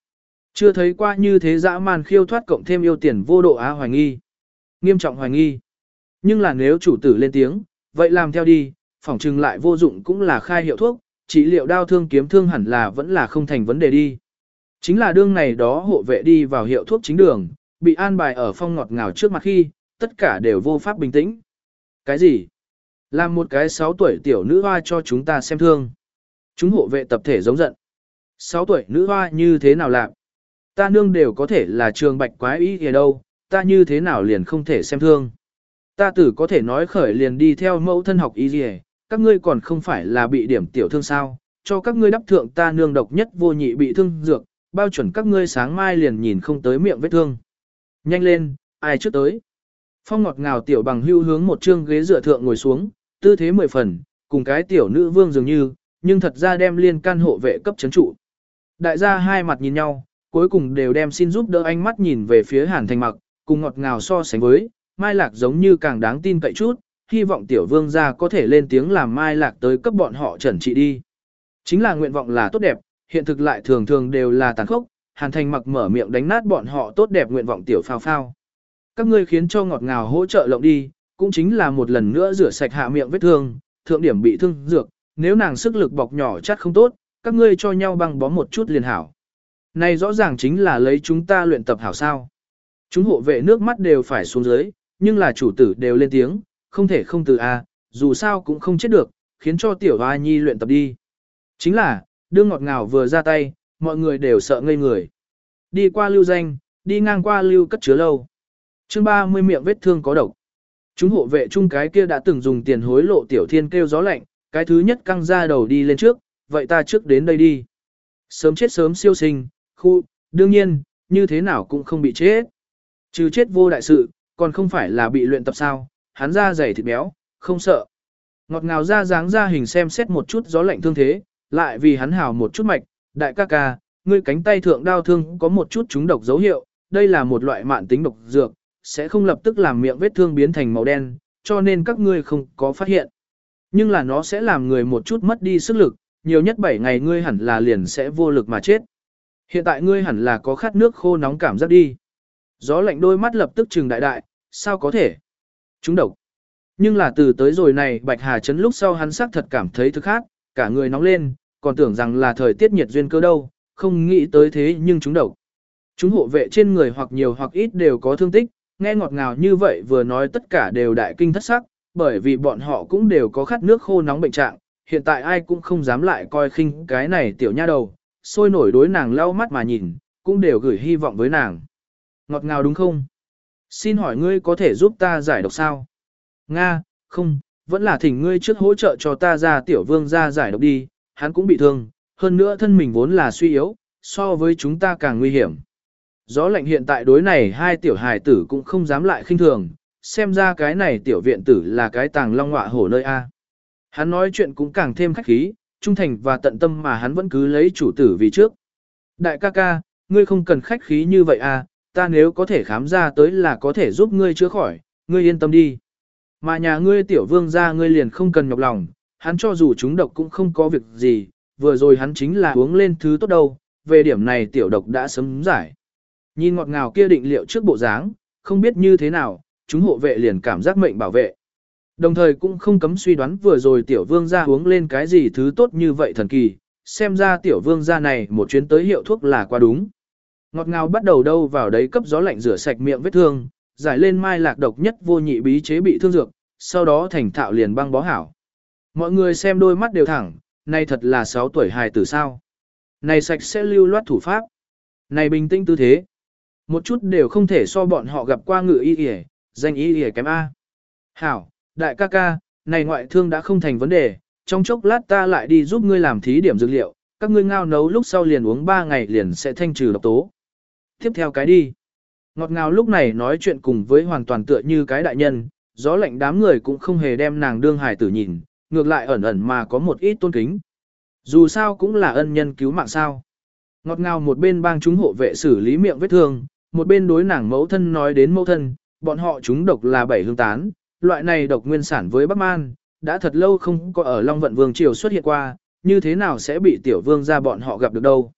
Chưa thấy qua như thế dã man khiêu thoát cộng thêm yêu tiền vô độ á hoài nghi. Nghiêm trọng hoài nghi. Nhưng là nếu chủ tử lên tiếng, vậy làm theo đi, phỏng chừng lại vô dụng cũng là khai hiệu thuốc, trị liệu đau thương kiếm thương hẳn là vẫn là không thành vấn đề đi. Chính là đương này đó hộ vệ đi vào hiệu thuốc chính đường, bị an bài ở phong ngọt ngào trước mặt khi, tất cả đều vô pháp bình tĩnh. Cái gì? Làm một cái 6 tuổi tiểu nữ hoa cho chúng ta xem thương. Chúng hộ vệ tập thể giống giận. 6 tuổi nữ hoa như thế nào làm? Ta nương đều có thể là trường bạch quái ý kìa đâu, ta như thế nào liền không thể xem thương. Ta tử có thể nói khởi liền đi theo mẫu thân học ý gì các ngươi còn không phải là bị điểm tiểu thương sao, cho các ngươi đắp thượng ta nương độc nhất vô nhị bị thương dược, bao chuẩn các ngươi sáng mai liền nhìn không tới miệng vết thương. Nhanh lên, ai trước tới. Phong ngọt ngào tiểu bằng hưu hướng một trương ghế dựa thượng ngồi xuống, tư thế mười phần, cùng cái tiểu nữ vương dường như, nhưng thật ra đem liên can hộ vệ cấp chấn trụ. Đại gia hai mặt nhìn nhau, cuối cùng đều đem xin giúp đỡ ánh mắt nhìn về phía hàn thành mặc, cùng ngọt ngào so sánh với, mai lạc giống như càng đáng tin cậy chút, hy vọng tiểu vương gia có thể lên tiếng làm mai lạc tới cấp bọn họ trần trị đi. Chính là nguyện vọng là tốt đẹp, hiện thực lại thường thường đều là tàn khốc, hàn thành mặc mở miệng đánh nát bọn họ tốt đẹp nguyện vọng tiểu phao phao. Các ngươi khiến cho ngọt ngào hỗ trợ lộng đi, cũng chính là một lần nữa rửa sạch hạ miệng vết thương, thượng điểm bị thương dược, nếu nàng sức lực bọc nhỏ chắc không tốt, các ngươi cho nhau băng bó một chút liền hảo. Này rõ ràng chính là lấy chúng ta luyện tập hảo sao. Chúng hộ vệ nước mắt đều phải xuống dưới, nhưng là chủ tử đều lên tiếng, không thể không từ A, dù sao cũng không chết được, khiến cho tiểu hoa nhi luyện tập đi. Chính là, đương ngọt ngào vừa ra tay, mọi người đều sợ ngây người. Đi qua lưu danh, đi ngang qua lưu cất chứa lâu. chương 30 miệng vết thương có độc. Chúng hộ vệ chung cái kia đã từng dùng tiền hối lộ tiểu thiên kêu gió lạnh, cái thứ nhất căng ra đầu đi lên trước, vậy ta trước đến đây đi. Sớm chết sớm siêu sinh, khu, đương nhiên, như thế nào cũng không bị chết. Trừ chết vô đại sự, còn không phải là bị luyện tập sao, hắn ra dày thịt béo, không sợ. Ngọt ngào ra dáng ra hình xem xét một chút gió lạnh thương thế, lại vì hắn hào một chút mạch, đại ca ca, ngươi cánh tay thượng đau thương có một chút trúng độc dấu hiệu, đây là một loại mạn tính độc dược, sẽ không lập tức làm miệng vết thương biến thành màu đen, cho nên các ngươi không có phát hiện. Nhưng là nó sẽ làm người một chút mất đi sức lực, nhiều nhất 7 ngày ngươi hẳn là liền sẽ vô lực mà chết. Hiện tại ngươi hẳn là có khát nước khô nóng cảm giác đi. Gió lạnh đôi mắt lập tức trừng đại đại, sao có thể? Chúng độc. Nhưng là từ tới rồi này Bạch Hà chấn lúc sau hắn xác thật cảm thấy thức khác, cả người nóng lên, còn tưởng rằng là thời tiết nhiệt duyên cơ đâu, không nghĩ tới thế nhưng chúng độc. Chúng hộ vệ trên người hoặc nhiều hoặc ít đều có thương tích, nghe ngọt ngào như vậy vừa nói tất cả đều đại kinh thất sắc, bởi vì bọn họ cũng đều có khát nước khô nóng bệnh trạng, hiện tại ai cũng không dám lại coi khinh cái này tiểu nha đầu, sôi nổi đối nàng lau mắt mà nhìn, cũng đều gửi hy vọng với nàng. Ngọt ngào đúng không? Xin hỏi ngươi có thể giúp ta giải độc sao? Nga, không, vẫn là thỉnh ngươi trước hỗ trợ cho ta ra tiểu vương ra giải độc đi, hắn cũng bị thương, hơn nữa thân mình vốn là suy yếu, so với chúng ta càng nguy hiểm. Gió lạnh hiện tại đối này hai tiểu hài tử cũng không dám lại khinh thường, xem ra cái này tiểu viện tử là cái tàng long ngọa hổ nơi A. Hắn nói chuyện cũng càng thêm khách khí, trung thành và tận tâm mà hắn vẫn cứ lấy chủ tử vì trước. Đại ca ca, ngươi không cần khách khí như vậy à, ta nếu có thể khám ra tới là có thể giúp ngươi chữa khỏi, ngươi yên tâm đi. Mà nhà ngươi tiểu vương ra ngươi liền không cần nhọc lòng, hắn cho dù chúng độc cũng không có việc gì, vừa rồi hắn chính là uống lên thứ tốt đâu, về điểm này tiểu độc đã sớm giải. Nhìn ngọt ngào kia định liệu trước bộ dáng, không biết như thế nào, chúng hộ vệ liền cảm giác mệnh bảo vệ. Đồng thời cũng không cấm suy đoán vừa rồi tiểu vương gia uống lên cái gì thứ tốt như vậy thần kỳ, xem ra tiểu vương gia này một chuyến tới hiệu thuốc là quá đúng. Ngọt ngào bắt đầu đâu vào đấy cấp gió lạnh rửa sạch miệng vết thương, giải lên mai lạc độc nhất vô nhị bí chế bị thương dược, sau đó thành thạo liền băng bó hảo. Mọi người xem đôi mắt đều thẳng, này thật là 6 tuổi hài tử sao. Này sạch sẽ lưu loát thủ pháp. Này bình tĩnh tư thế. Một chút đều không thể so bọn họ gặp qua ngự y y, danh y y kém A. Hảo, đại ca ca, này ngoại thương đã không thành vấn đề, trong chốc lát ta lại đi giúp ngươi làm thí điểm dược liệu, các ngươi ngao nấu lúc sau liền uống 3 ngày liền sẽ thanh trừ độc tố. Tiếp theo cái đi. Ngọt ngào lúc này nói chuyện cùng với hoàn toàn tựa như cái đại nhân, gió lạnh đám người cũng không hề đem nàng đương hải tử nhìn, ngược lại ẩn ẩn mà có một ít tôn kính. Dù sao cũng là ân nhân cứu mạng sao. Ngọt ngào một bên bang chúng hộ vệ xử lý miệng vết thương, một bên đối nàng mẫu thân nói đến mẫu thân, bọn họ chúng độc là bảy hương tán, loại này độc nguyên sản với Bắc Man, đã thật lâu không có ở Long Vận Vương Triều xuất hiện qua, như thế nào sẽ bị tiểu vương ra bọn họ gặp được đâu.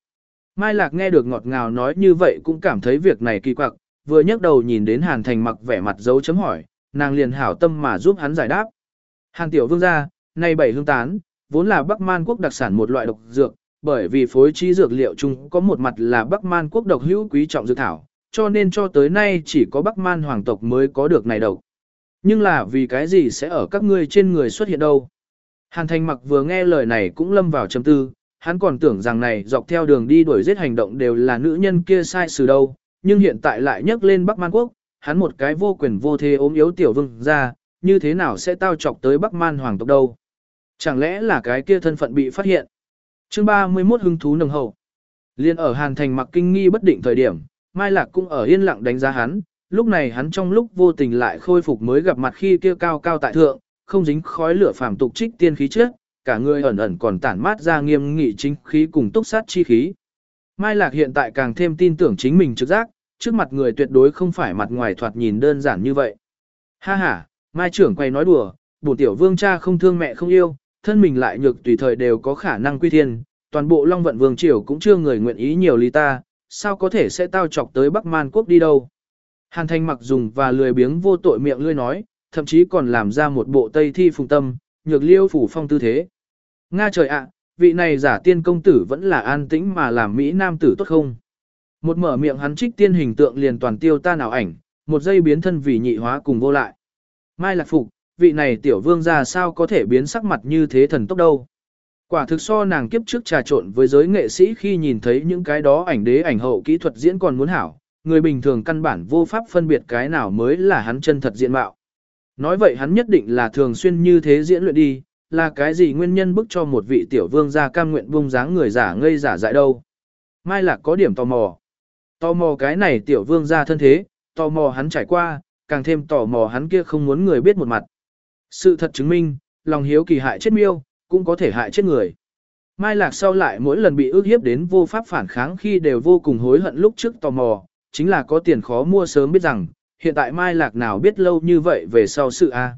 Mai Lạc nghe được ngọt ngào nói như vậy cũng cảm thấy việc này kỳ quặc, vừa nhấc đầu nhìn đến Hàn Thành mặc vẻ mặt dấu chấm hỏi, nàng liền hảo tâm mà giúp hắn giải đáp. Hàn tiểu vương ra, nay bảy hương tán, vốn là Bắc Man quốc đặc sản một loại độc dược, bởi vì phối trí dược liệu chung có một mặt là Bắc Man quốc độc hữu quý trọng dược thảo, cho nên cho tới nay chỉ có Bắc Man hoàng tộc mới có được này độc. Nhưng là vì cái gì sẽ ở các ngươi trên người xuất hiện đâu? Hàn Thành mặc vừa nghe lời này cũng lâm vào trầm tư, hắn còn tưởng rằng này dọc theo đường đi đuổi giết hành động đều là nữ nhân kia sai sự đâu, nhưng hiện tại lại nhắc lên Bắc Man quốc, hắn một cái vô quyền vô thế ốm yếu tiểu vương ra, như thế nào sẽ tao chọc tới Bắc Man hoàng tộc đâu? Chẳng lẽ là cái kia thân phận bị phát hiện? Chương 31 hứng thú nồng hậu. Liên ở Hàn Thành mặc kinh nghi bất định thời điểm, Mai Lạc cũng ở yên lặng đánh giá hắn, lúc này hắn trong lúc vô tình lại khôi phục mới gặp mặt khi kia cao cao tại thượng, không dính khói lửa phàm tục trích tiên khí trước, cả người ẩn ẩn còn tản mát ra nghiêm nghị chính khí cùng túc sát chi khí. Mai Lạc hiện tại càng thêm tin tưởng chính mình trực giác, trước mặt người tuyệt đối không phải mặt ngoài thoạt nhìn đơn giản như vậy. Ha ha, Mai trưởng quay nói đùa, bổ tiểu vương cha không thương mẹ không yêu, thân mình lại nhược tùy thời đều có khả năng quy thiên, toàn bộ Long Vận Vương Triều cũng chưa người nguyện ý nhiều lý ta, sao có thể sẽ tao chọc tới Bắc Man Quốc đi đâu. Hàn Thanh mặc dùng và lười biếng vô tội miệng lươi nói, thậm chí còn làm ra một bộ tây thi phùng tâm, nhược liêu phủ phong tư thế. Nga trời ạ, vị này giả tiên công tử vẫn là an tĩnh mà làm Mỹ Nam tử tốt không? Một mở miệng hắn trích tiên hình tượng liền toàn tiêu ta nào ảnh, một giây biến thân vì nhị hóa cùng vô lại. Mai lạc phục, vị này tiểu vương ra sao có thể biến sắc mặt như thế thần tốc đâu. Quả thực so nàng kiếp trước trà trộn với giới nghệ sĩ khi nhìn thấy những cái đó ảnh đế ảnh hậu kỹ thuật diễn còn muốn hảo, người bình thường căn bản vô pháp phân biệt cái nào mới là hắn chân thật diện mạo. Nói vậy hắn nhất định là thường xuyên như thế diễn luyện đi, là cái gì nguyên nhân bức cho một vị tiểu vương gia cam nguyện bung dáng người giả ngây giả dại đâu. Mai Lạc có điểm tò mò. Tò mò cái này tiểu vương gia thân thế, tò mò hắn trải qua, càng thêm tò mò hắn kia không muốn người biết một mặt. Sự thật chứng minh, lòng hiếu kỳ hại chết miêu, cũng có thể hại chết người. Mai Lạc sau lại mỗi lần bị ước hiếp đến vô pháp phản kháng khi đều vô cùng hối hận lúc trước tò mò, chính là có tiền khó mua sớm biết rằng, hiện tại Mai Lạc nào biết lâu như vậy về sau sự A.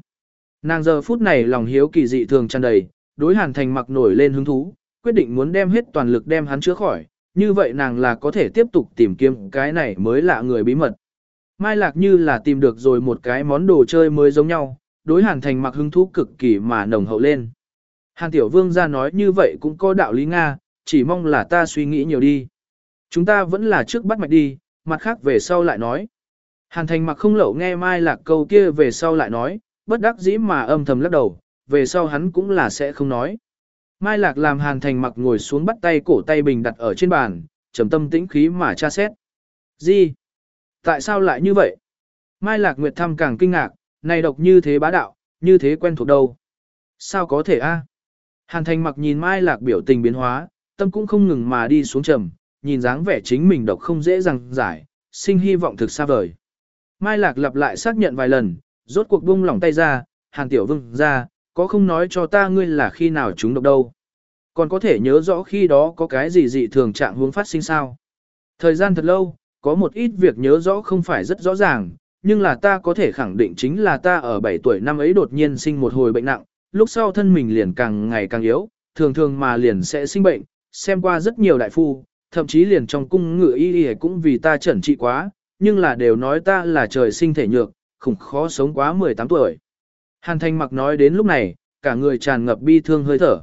Nàng giờ phút này lòng hiếu kỳ dị thường tràn đầy, đối hàn thành mặc nổi lên hứng thú, quyết định muốn đem hết toàn lực đem hắn chữa khỏi, như vậy nàng là có thể tiếp tục tìm kiếm cái này mới lạ người bí mật. Mai Lạc như là tìm được rồi một cái món đồ chơi mới giống nhau, đối hàn thành mặc hứng thú cực kỳ mà nồng hậu lên. Hàn Tiểu Vương ra nói như vậy cũng có đạo lý Nga, chỉ mong là ta suy nghĩ nhiều đi. Chúng ta vẫn là trước bắt mạch đi, mặt khác về sau lại nói. Hàn thành mặc không lậu nghe Mai Lạc câu kia về sau lại nói, bất đắc dĩ mà âm thầm lắc đầu, về sau hắn cũng là sẽ không nói. Mai Lạc làm Hàn thành mặc ngồi xuống bắt tay cổ tay bình đặt ở trên bàn, trầm tâm tĩnh khí mà tra xét. Gì? Tại sao lại như vậy? Mai Lạc Nguyệt thăm càng kinh ngạc, này độc như thế bá đạo, như thế quen thuộc đâu. Sao có thể a? Hàn thành mặc nhìn Mai Lạc biểu tình biến hóa, tâm cũng không ngừng mà đi xuống trầm, nhìn dáng vẻ chính mình độc không dễ dàng giải, sinh hy vọng thực xa vời. Mai Lạc lặp lại xác nhận vài lần, rốt cuộc buông lỏng tay ra, Hàn Tiểu Vương ra, có không nói cho ta ngươi là khi nào chúng độc đâu. Còn có thể nhớ rõ khi đó có cái gì dị thường trạng hướng phát sinh sao. Thời gian thật lâu, có một ít việc nhớ rõ không phải rất rõ ràng, nhưng là ta có thể khẳng định chính là ta ở 7 tuổi năm ấy đột nhiên sinh một hồi bệnh nặng, lúc sau thân mình liền càng ngày càng yếu, thường thường mà liền sẽ sinh bệnh, xem qua rất nhiều đại phu, thậm chí liền trong cung ngựa y y cũng vì ta chẩn trị quá, nhưng là đều nói ta là trời sinh thể nhược, khủng khó sống quá 18 tuổi. Hàn Thanh mặc nói đến lúc này, cả người tràn ngập bi thương hơi thở.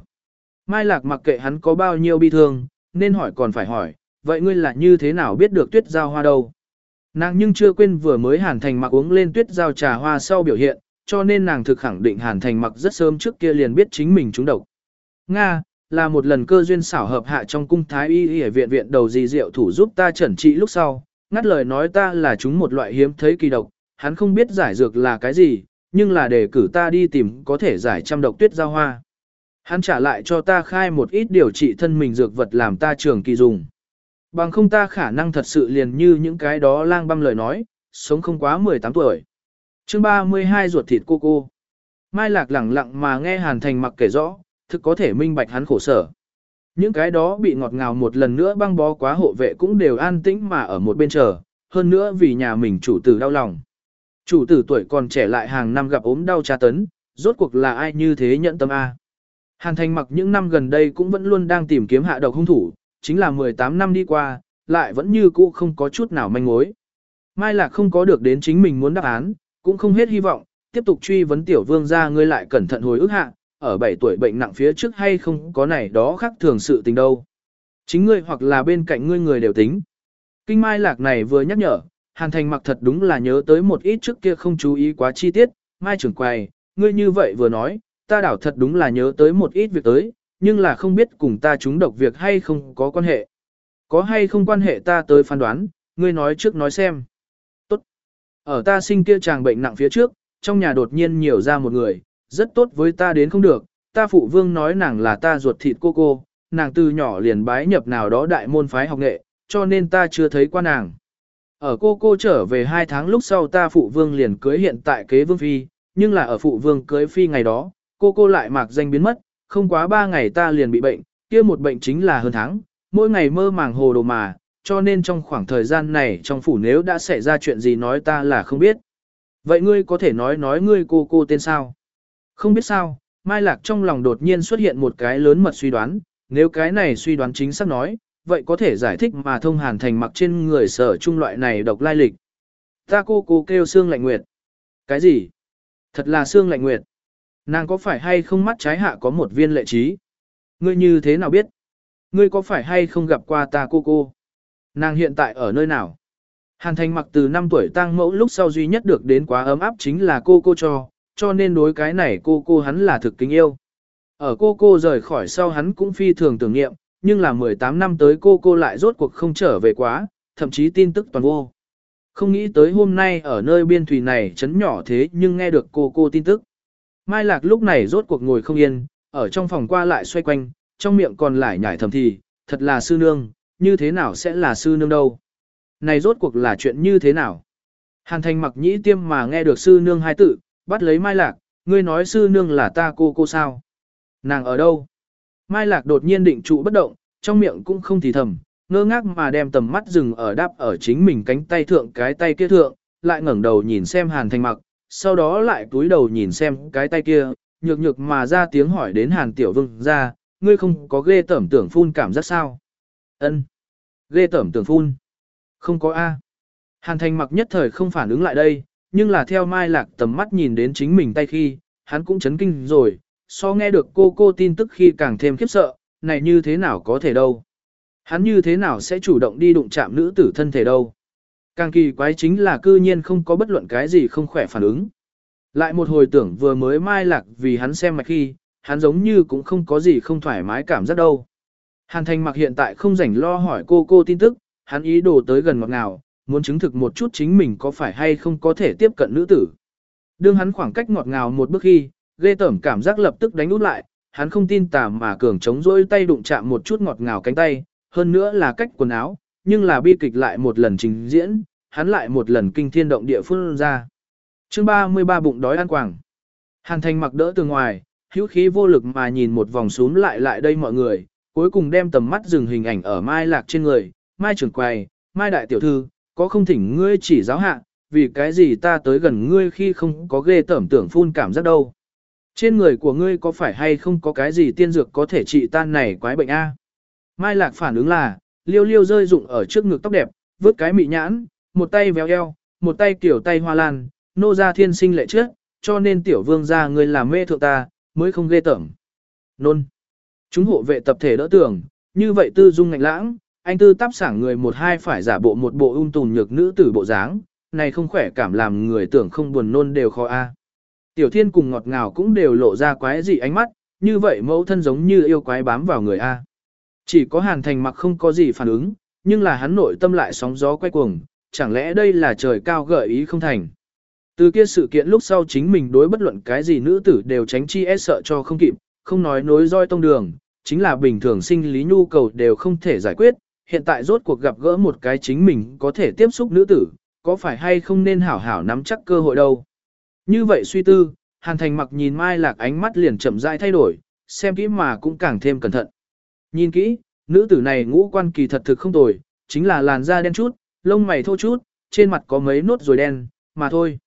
Mai Lạc mặc kệ hắn có bao nhiêu bi thương, nên hỏi còn phải hỏi, vậy ngươi là như thế nào biết được tuyết giao hoa đâu? Nàng nhưng chưa quên vừa mới Hàn Thành mặc uống lên tuyết giao trà hoa sau biểu hiện, cho nên nàng thực khẳng định Hàn Thành mặc rất sớm trước kia liền biết chính mình trúng độc. Nga, là một lần cơ duyên xảo hợp hạ trong cung thái y y viện viện đầu gì diệu thủ giúp ta chẩn trị lúc sau, ngắt lời nói ta là chúng một loại hiếm thấy kỳ độc, hắn không biết giải dược là cái gì, nhưng là để cử ta đi tìm có thể giải trăm độc tuyết giao hoa. Hắn trả lại cho ta khai một ít điều trị thân mình dược vật làm ta trường kỳ dùng. Bằng không ta khả năng thật sự liền như những cái đó lang băm lời nói, sống không quá 18 tuổi. chương 32 ruột thịt cô cô. Mai lạc lẳng lặng mà nghe Hàn Thành mặc kể rõ, thực có thể minh bạch hắn khổ sở. Những cái đó bị ngọt ngào một lần nữa băng bó quá hộ vệ cũng đều an tĩnh mà ở một bên chờ, hơn nữa vì nhà mình chủ tử đau lòng. Chủ tử tuổi còn trẻ lại hàng năm gặp ốm đau tra tấn, rốt cuộc là ai như thế nhận tâm A. Hàn Thành mặc những năm gần đây cũng vẫn luôn đang tìm kiếm hạ độc hung thủ, chính là 18 năm đi qua, lại vẫn như cũ không có chút nào manh mối. Mai Lạc không có được đến chính mình muốn đáp án, cũng không hết hy vọng, tiếp tục truy vấn tiểu vương ra ngươi lại cẩn thận hồi ức hạ, ở 7 tuổi bệnh nặng phía trước hay không có này đó khác thường sự tình đâu. Chính ngươi hoặc là bên cạnh ngươi người đều tính. Kinh Mai Lạc này vừa nhắc nhở, Hàn Thành mặc thật đúng là nhớ tới một ít trước kia không chú ý quá chi tiết, Mai trưởng quầy, ngươi như vậy vừa nói, ta đảo thật đúng là nhớ tới một ít việc tới, nhưng là không biết cùng ta chúng độc việc hay không có quan hệ. Có hay không quan hệ ta tới phán đoán, ngươi nói trước nói xem. Tốt. Ở ta sinh kia chàng bệnh nặng phía trước, trong nhà đột nhiên nhiều ra một người, rất tốt với ta đến không được, ta phụ vương nói nàng là ta ruột thịt cô cô, nàng từ nhỏ liền bái nhập nào đó đại môn phái học nghệ, cho nên ta chưa thấy qua nàng. Ở cô cô trở về hai tháng lúc sau ta phụ vương liền cưới hiện tại kế vương phi, nhưng là ở phụ vương cưới phi ngày đó, cô cô lại mạc danh biến mất, không quá ba ngày ta liền bị bệnh, kia một bệnh chính là hơn tháng, mỗi ngày mơ màng hồ đồ mà, cho nên trong khoảng thời gian này trong phủ nếu đã xảy ra chuyện gì nói ta là không biết. Vậy ngươi có thể nói nói ngươi cô cô tên sao? Không biết sao, Mai Lạc trong lòng đột nhiên xuất hiện một cái lớn mật suy đoán, nếu cái này suy đoán chính xác nói, vậy có thể giải thích mà thông hàn thành mặc trên người sở trung loại này độc lai lịch. Ta cô cô kêu xương lạnh nguyệt. Cái gì? Thật là xương lạnh nguyệt. Nàng có phải hay không mắt trái hạ có một viên lệ trí? Ngươi như thế nào biết? Ngươi có phải hay không gặp qua ta cô cô? Nàng hiện tại ở nơi nào? Hàn thành mặc từ 5 tuổi tăng mẫu lúc sau duy nhất được đến quá ấm áp chính là cô cô cho, cho nên đối cái này cô cô hắn là thực kính yêu. Ở cô cô rời khỏi sau hắn cũng phi thường tưởng niệm, nhưng là 18 năm tới cô cô lại rốt cuộc không trở về quá, thậm chí tin tức toàn vô. Không nghĩ tới hôm nay ở nơi biên thủy này chấn nhỏ thế nhưng nghe được cô cô tin tức. Mai Lạc lúc này rốt cuộc ngồi không yên, ở trong phòng qua lại xoay quanh, trong miệng còn lại nhảy thầm thì, thật là sư nương, như thế nào sẽ là sư nương đâu. Này rốt cuộc là chuyện như thế nào? Hàn thành mặc nhĩ tiêm mà nghe được sư nương hai tự, bắt lấy Mai Lạc, ngươi nói sư nương là ta cô cô sao? Nàng ở đâu? Mai Lạc đột nhiên định trụ bất động, trong miệng cũng không thì thầm, ngơ ngác mà đem tầm mắt dừng ở đáp ở chính mình cánh tay thượng cái tay kia thượng, lại ngẩng đầu nhìn xem Hàn Thành Mặc, sau đó lại cúi đầu nhìn xem cái tay kia, nhược nhược mà ra tiếng hỏi đến Hàn Tiểu Vương ra, ngươi không có ghê tẩm tưởng phun cảm giác sao? Ân, Ghê tẩm tưởng phun? Không có A. Hàn Thành Mặc nhất thời không phản ứng lại đây, nhưng là theo Mai Lạc tầm mắt nhìn đến chính mình tay khi, hắn cũng chấn kinh rồi, so nghe được cô cô tin tức khi càng thêm khiếp sợ, này như thế nào có thể đâu. Hắn như thế nào sẽ chủ động đi đụng chạm nữ tử thân thể đâu. Càng kỳ quái chính là cư nhiên không có bất luận cái gì không khỏe phản ứng. Lại một hồi tưởng vừa mới mai lạc vì hắn xem mạch khi, hắn giống như cũng không có gì không thoải mái cảm giác đâu. Hàn thành mặc hiện tại không rảnh lo hỏi cô cô tin tức, hắn ý đồ tới gần ngọt ngào, muốn chứng thực một chút chính mình có phải hay không có thể tiếp cận nữ tử. Đương hắn khoảng cách ngọt ngào một bước khi, ghê tởm cảm giác lập tức đánh út lại, hắn không tin tà mà cường chống rỗi tay đụng chạm một chút ngọt ngào cánh tay, hơn nữa là cách quần áo, nhưng là bi kịch lại một lần trình diễn, hắn lại một lần kinh thiên động địa phương ra. chương 33 bụng đói ăn quảng. Hàn thành mặc đỡ từ ngoài, hữu khí vô lực mà nhìn một vòng xuống lại lại đây mọi người, cuối cùng đem tầm mắt dừng hình ảnh ở mai lạc trên người, mai trưởng quầy, mai đại tiểu thư, có không thỉnh ngươi chỉ giáo hạ, vì cái gì ta tới gần ngươi khi không có ghê tẩm tưởng phun cảm giác đâu. Trên người của ngươi có phải hay không có cái gì tiên dược có thể trị tan này quái bệnh a? Mai Lạc phản ứng là, liêu liêu rơi rụng ở trước ngực tóc đẹp, vứt cái mị nhãn, một tay véo eo, một tay kiểu tay hoa lan, nô ra thiên sinh lệ trước, cho nên tiểu vương gia ngươi làm mê thượng ta, mới không ghê tởm. Nôn. Chúng hộ vệ tập thể đỡ tưởng, như vậy tư dung ngạnh lãng, anh tư tắp sảng người một hai phải giả bộ một bộ ung tùn nhược nữ tử bộ dáng, này không khỏe cảm làm người tưởng không buồn nôn đều khó a. Tiểu thiên cùng ngọt ngào cũng đều lộ ra quái dị ánh mắt, như vậy mẫu thân giống như yêu quái bám vào người a. Chỉ có hàn thành mặc không có gì phản ứng, nhưng là hắn nội tâm lại sóng gió quay cuồng, chẳng lẽ đây là trời cao gợi ý không thành. Từ kia sự kiện lúc sau chính mình đối bất luận cái gì nữ tử đều tránh chi e sợ cho không kịp, không nói nối roi tông đường, chính là bình thường sinh lý nhu cầu đều không thể giải quyết, hiện tại rốt cuộc gặp gỡ một cái chính mình có thể tiếp xúc nữ tử, có phải hay không nên hảo hảo nắm chắc cơ hội đâu. Như vậy suy tư, Hàn Thành mặc nhìn Mai Lạc ánh mắt liền chậm rãi thay đổi, xem kỹ mà cũng càng thêm cẩn thận. Nhìn kỹ, nữ tử này ngũ quan kỳ thật thực không tồi, chính là làn da đen chút, lông mày thô chút, trên mặt có mấy nốt rồi đen, mà thôi.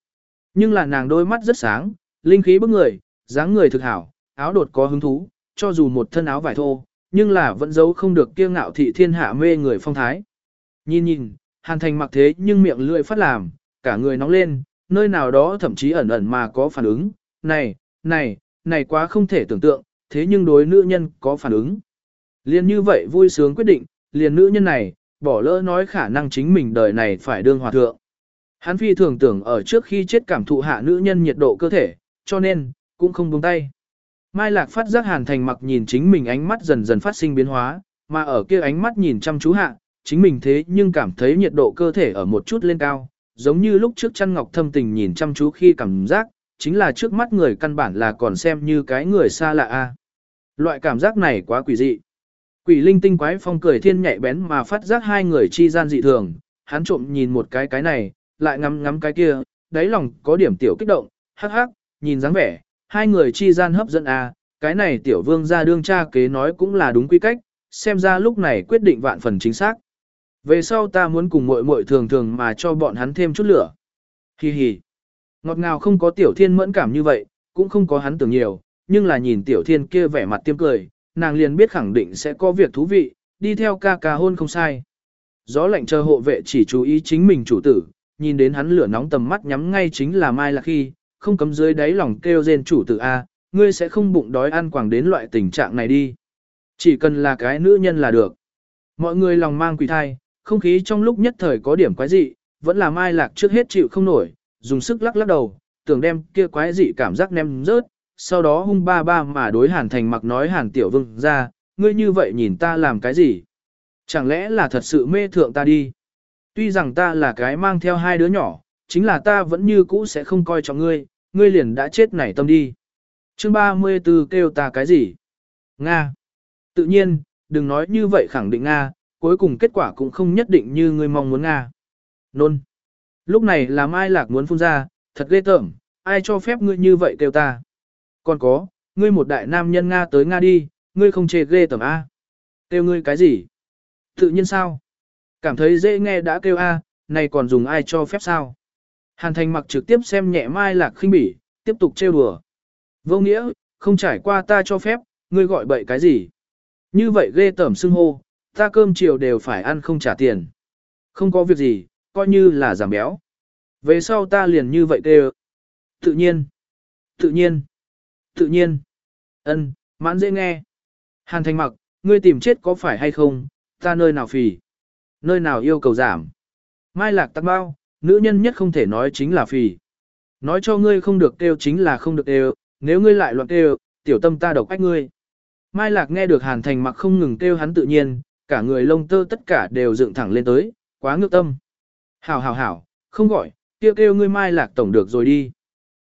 Nhưng là nàng đôi mắt rất sáng, linh khí bức người, dáng người thực hảo, áo đột có hứng thú, cho dù một thân áo vải thô, nhưng là vẫn giấu không được kiêu ngạo thị thiên hạ mê người phong thái. Nhìn nhìn, hàn thành mặc thế nhưng miệng lưỡi phát làm, cả người nóng lên, nơi nào đó thậm chí ẩn ẩn mà có phản ứng, này, này, này quá không thể tưởng tượng, thế nhưng đối nữ nhân có phản ứng. Liên như vậy vui sướng quyết định, liền nữ nhân này, bỏ lỡ nói khả năng chính mình đời này phải đương hòa thượng. Hắn phi thường tưởng ở trước khi chết cảm thụ hạ nữ nhân nhiệt độ cơ thể, cho nên, cũng không buông tay. Mai Lạc phát giác Hàn Thành mặc nhìn chính mình ánh mắt dần dần phát sinh biến hóa, mà ở kia ánh mắt nhìn chăm chú hạ, chính mình thế nhưng cảm thấy nhiệt độ cơ thể ở một chút lên cao, giống như lúc trước chăn ngọc thâm tình nhìn chăm chú khi cảm giác, chính là trước mắt người căn bản là còn xem như cái người xa lạ a. Loại cảm giác này quá quỷ dị. Quỷ linh tinh quái phong cười thiên nhạy bén mà phát giác hai người chi gian dị thường, hắn trộm nhìn một cái cái này, lại ngắm ngắm cái kia, đáy lòng có điểm tiểu kích động, hắc hắc, nhìn dáng vẻ, hai người chi gian hấp dẫn a, cái này tiểu vương gia đương cha kế nói cũng là đúng quy cách, xem ra lúc này quyết định vạn phần chính xác. Về sau ta muốn cùng muội muội thường thường mà cho bọn hắn thêm chút lửa. Hi hi. Ngọt ngào không có tiểu thiên mẫn cảm như vậy, cũng không có hắn tưởng nhiều, nhưng là nhìn tiểu thiên kia vẻ mặt tiêm cười, nàng liền biết khẳng định sẽ có việc thú vị, đi theo ca ca hôn không sai. Gió lạnh chờ hộ vệ chỉ chú ý chính mình chủ tử, nhìn đến hắn lửa nóng tầm mắt nhắm ngay chính là Mai Lạc Khi, không cấm dưới đáy lòng kêu rên chủ tử A, ngươi sẽ không bụng đói ăn quảng đến loại tình trạng này đi. Chỉ cần là cái nữ nhân là được. Mọi người lòng mang quỷ thai, không khí trong lúc nhất thời có điểm quái dị, vẫn là Mai Lạc trước hết chịu không nổi, dùng sức lắc lắc đầu, tưởng đem kia quái dị cảm giác nem rớt, sau đó hung ba ba mà đối Hàn Thành mặc nói Hàn Tiểu Vương ra, ngươi như vậy nhìn ta làm cái gì? Chẳng lẽ là thật sự mê thượng ta đi? Tuy rằng ta là cái mang theo hai đứa nhỏ, chính là ta vẫn như cũ sẽ không coi trọng ngươi, ngươi liền đã chết nảy tâm đi. Chương 34 kêu ta cái gì? Nga. Tự nhiên, đừng nói như vậy khẳng định Nga, cuối cùng kết quả cũng không nhất định như ngươi mong muốn Nga. Nôn. Lúc này là Mai Lạc muốn phun ra, thật ghê tởm, ai cho phép ngươi như vậy kêu ta. Còn có, ngươi một đại nam nhân Nga tới Nga đi, ngươi không chê ghê tởm A. Kêu ngươi cái gì? Tự nhiên sao? Cảm thấy dễ nghe đã kêu A, này còn dùng ai cho phép sao? Hàn thành mặc trực tiếp xem nhẹ Mai Lạc khinh bỉ, tiếp tục trêu đùa. Vô nghĩa, không trải qua ta cho phép, ngươi gọi bậy cái gì? Như vậy ghê tởm xưng hô, ta cơm chiều đều phải ăn không trả tiền. Không có việc gì, coi như là giảm béo. Về sau ta liền như vậy đều. Tự nhiên. Tự nhiên. Tự nhiên. ân, mãn dễ nghe. Hàn thành mặc, ngươi tìm chết có phải hay không, ta nơi nào phì. Nơi nào yêu cầu giảm. Mai lạc tắc bao, nữ nhân nhất không thể nói chính là phì. Nói cho ngươi không được kêu chính là không được kêu, nếu ngươi lại loạn kêu, tiểu tâm ta độc ách ngươi. Mai lạc nghe được hàn thành mặc không ngừng kêu hắn tự nhiên, cả người lông tơ tất cả đều dựng thẳng lên tới, quá ngược tâm. Hảo hảo hảo, không gọi, kêu kêu ngươi mai lạc tổng được rồi đi.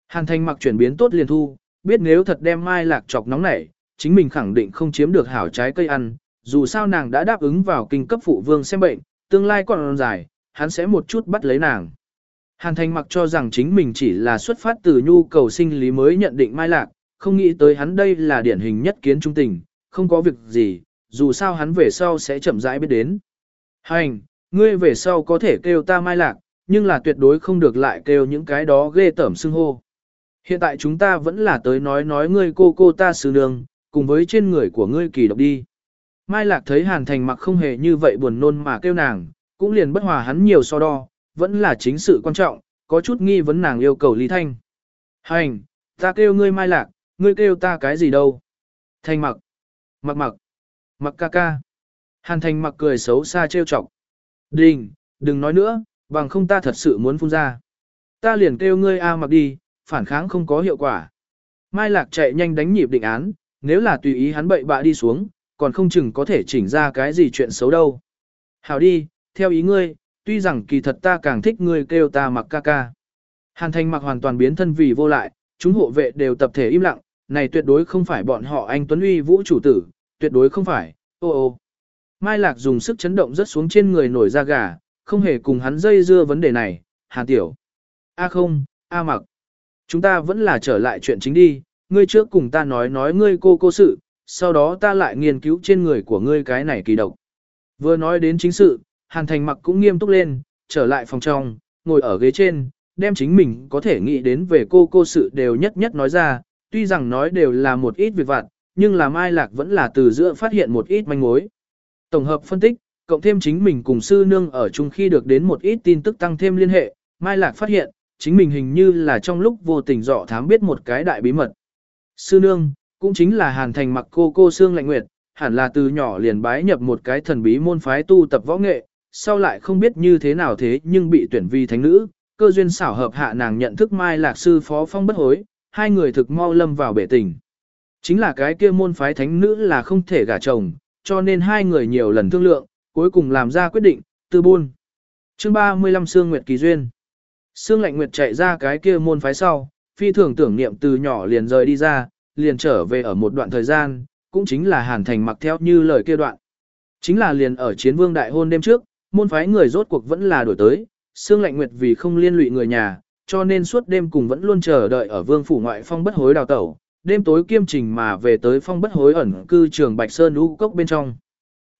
Hàn thành mặc chuyển biến tốt liền thu, biết nếu thật đem mai lạc chọc nóng nảy, chính mình khẳng định không chiếm được hảo trái cây ăn, dù sao nàng đã đáp ứng vào kinh cấp phụ vương xem bệnh, tương lai còn dài, hắn sẽ một chút bắt lấy nàng. Hàn thành mặc cho rằng chính mình chỉ là xuất phát từ nhu cầu sinh lý mới nhận định mai lạc, không nghĩ tới hắn đây là điển hình nhất kiến trung tình, không có việc gì, dù sao hắn về sau sẽ chậm rãi biết đến. Hành, ngươi về sau có thể kêu ta mai lạc, nhưng là tuyệt đối không được lại kêu những cái đó ghê tởm xưng hô. Hiện tại chúng ta vẫn là tới nói nói ngươi cô cô ta sư nương, cùng với trên người của ngươi kỳ độc đi. Mai Lạc thấy Hàn Thành mặc không hề như vậy buồn nôn mà kêu nàng, cũng liền bất hòa hắn nhiều so đo, vẫn là chính sự quan trọng, có chút nghi vấn nàng yêu cầu Lý thanh. Hành, ta kêu ngươi mai lạc, ngươi kêu ta cái gì đâu. Thành mặc, mặc mặc, mặc ca ca. Hàn thành mặc cười xấu xa trêu chọc. Đình, đừng nói nữa, bằng không ta thật sự muốn phun ra. Ta liền kêu ngươi A mặc đi, phản kháng không có hiệu quả. Mai lạc chạy nhanh đánh nhịp định án, nếu là tùy ý hắn bậy bạ đi xuống, còn không chừng có thể chỉnh ra cái gì chuyện xấu đâu. Hảo đi, theo ý ngươi, tuy rằng kỳ thật ta càng thích ngươi kêu ta mặc ca ca. Hàn thành mặc hoàn toàn biến thân vì vô lại, chúng hộ vệ đều tập thể im lặng, này tuyệt đối không phải bọn họ anh Tuấn Uy vũ chủ tử, tuyệt đối không phải, ô ô. Mai Lạc dùng sức chấn động rất xuống trên người nổi da gà, không hề cùng hắn dây dưa vấn đề này, Hàn Tiểu. A không, A mặc. Chúng ta vẫn là trở lại chuyện chính đi, ngươi trước cùng ta nói nói ngươi cô cô sự, sau đó ta lại nghiên cứu trên người của ngươi cái này kỳ độc. Vừa nói đến chính sự, Hàn Thành mặc cũng nghiêm túc lên, trở lại phòng trong, ngồi ở ghế trên, đem chính mình có thể nghĩ đến về cô cô sự đều nhất nhất nói ra, tuy rằng nói đều là một ít việc vặt, nhưng là Mai Lạc vẫn là từ giữa phát hiện một ít manh mối. Tổng hợp phân tích, cộng thêm chính mình cùng sư nương ở chung khi được đến một ít tin tức tăng thêm liên hệ, Mai Lạc phát hiện, chính mình hình như là trong lúc vô tình dọ thám biết một cái đại bí mật. Sư nương, cũng chính là hàn thành mặc cô cô xương lạnh nguyệt, hẳn là từ nhỏ liền bái nhập một cái thần bí môn phái tu tập võ nghệ, sau lại không biết như thế nào thế nhưng bị tuyển vi thánh nữ, cơ duyên xảo hợp hạ nàng nhận thức mai lạc sư phó phong bất hối, hai người thực mau lâm vào bể tình. Chính là cái kia môn phái thánh nữ là không thể gả chồng, cho nên hai người nhiều lần thương lượng, cuối cùng làm ra quyết định, tư buôn. Chương 35 Sương Nguyệt Kỳ Duyên Sương Lạnh Nguyệt chạy ra cái kia môn phái sau, phi thường tưởng niệm từ nhỏ liền rời đi ra, liền trở về ở một đoạn thời gian, cũng chính là Hàn Thành mặc theo như lời kia đoạn. Chính là liền ở chiến vương đại hôn đêm trước, môn phái người rốt cuộc vẫn là đổi tới, Sương Lạnh Nguyệt vì không liên lụy người nhà, cho nên suốt đêm cùng vẫn luôn chờ đợi ở vương phủ ngoại phong bất hối đào tẩu, đêm tối kiêm trình mà về tới phong bất hối ẩn cư trường Bạch Sơn lũ cốc bên trong.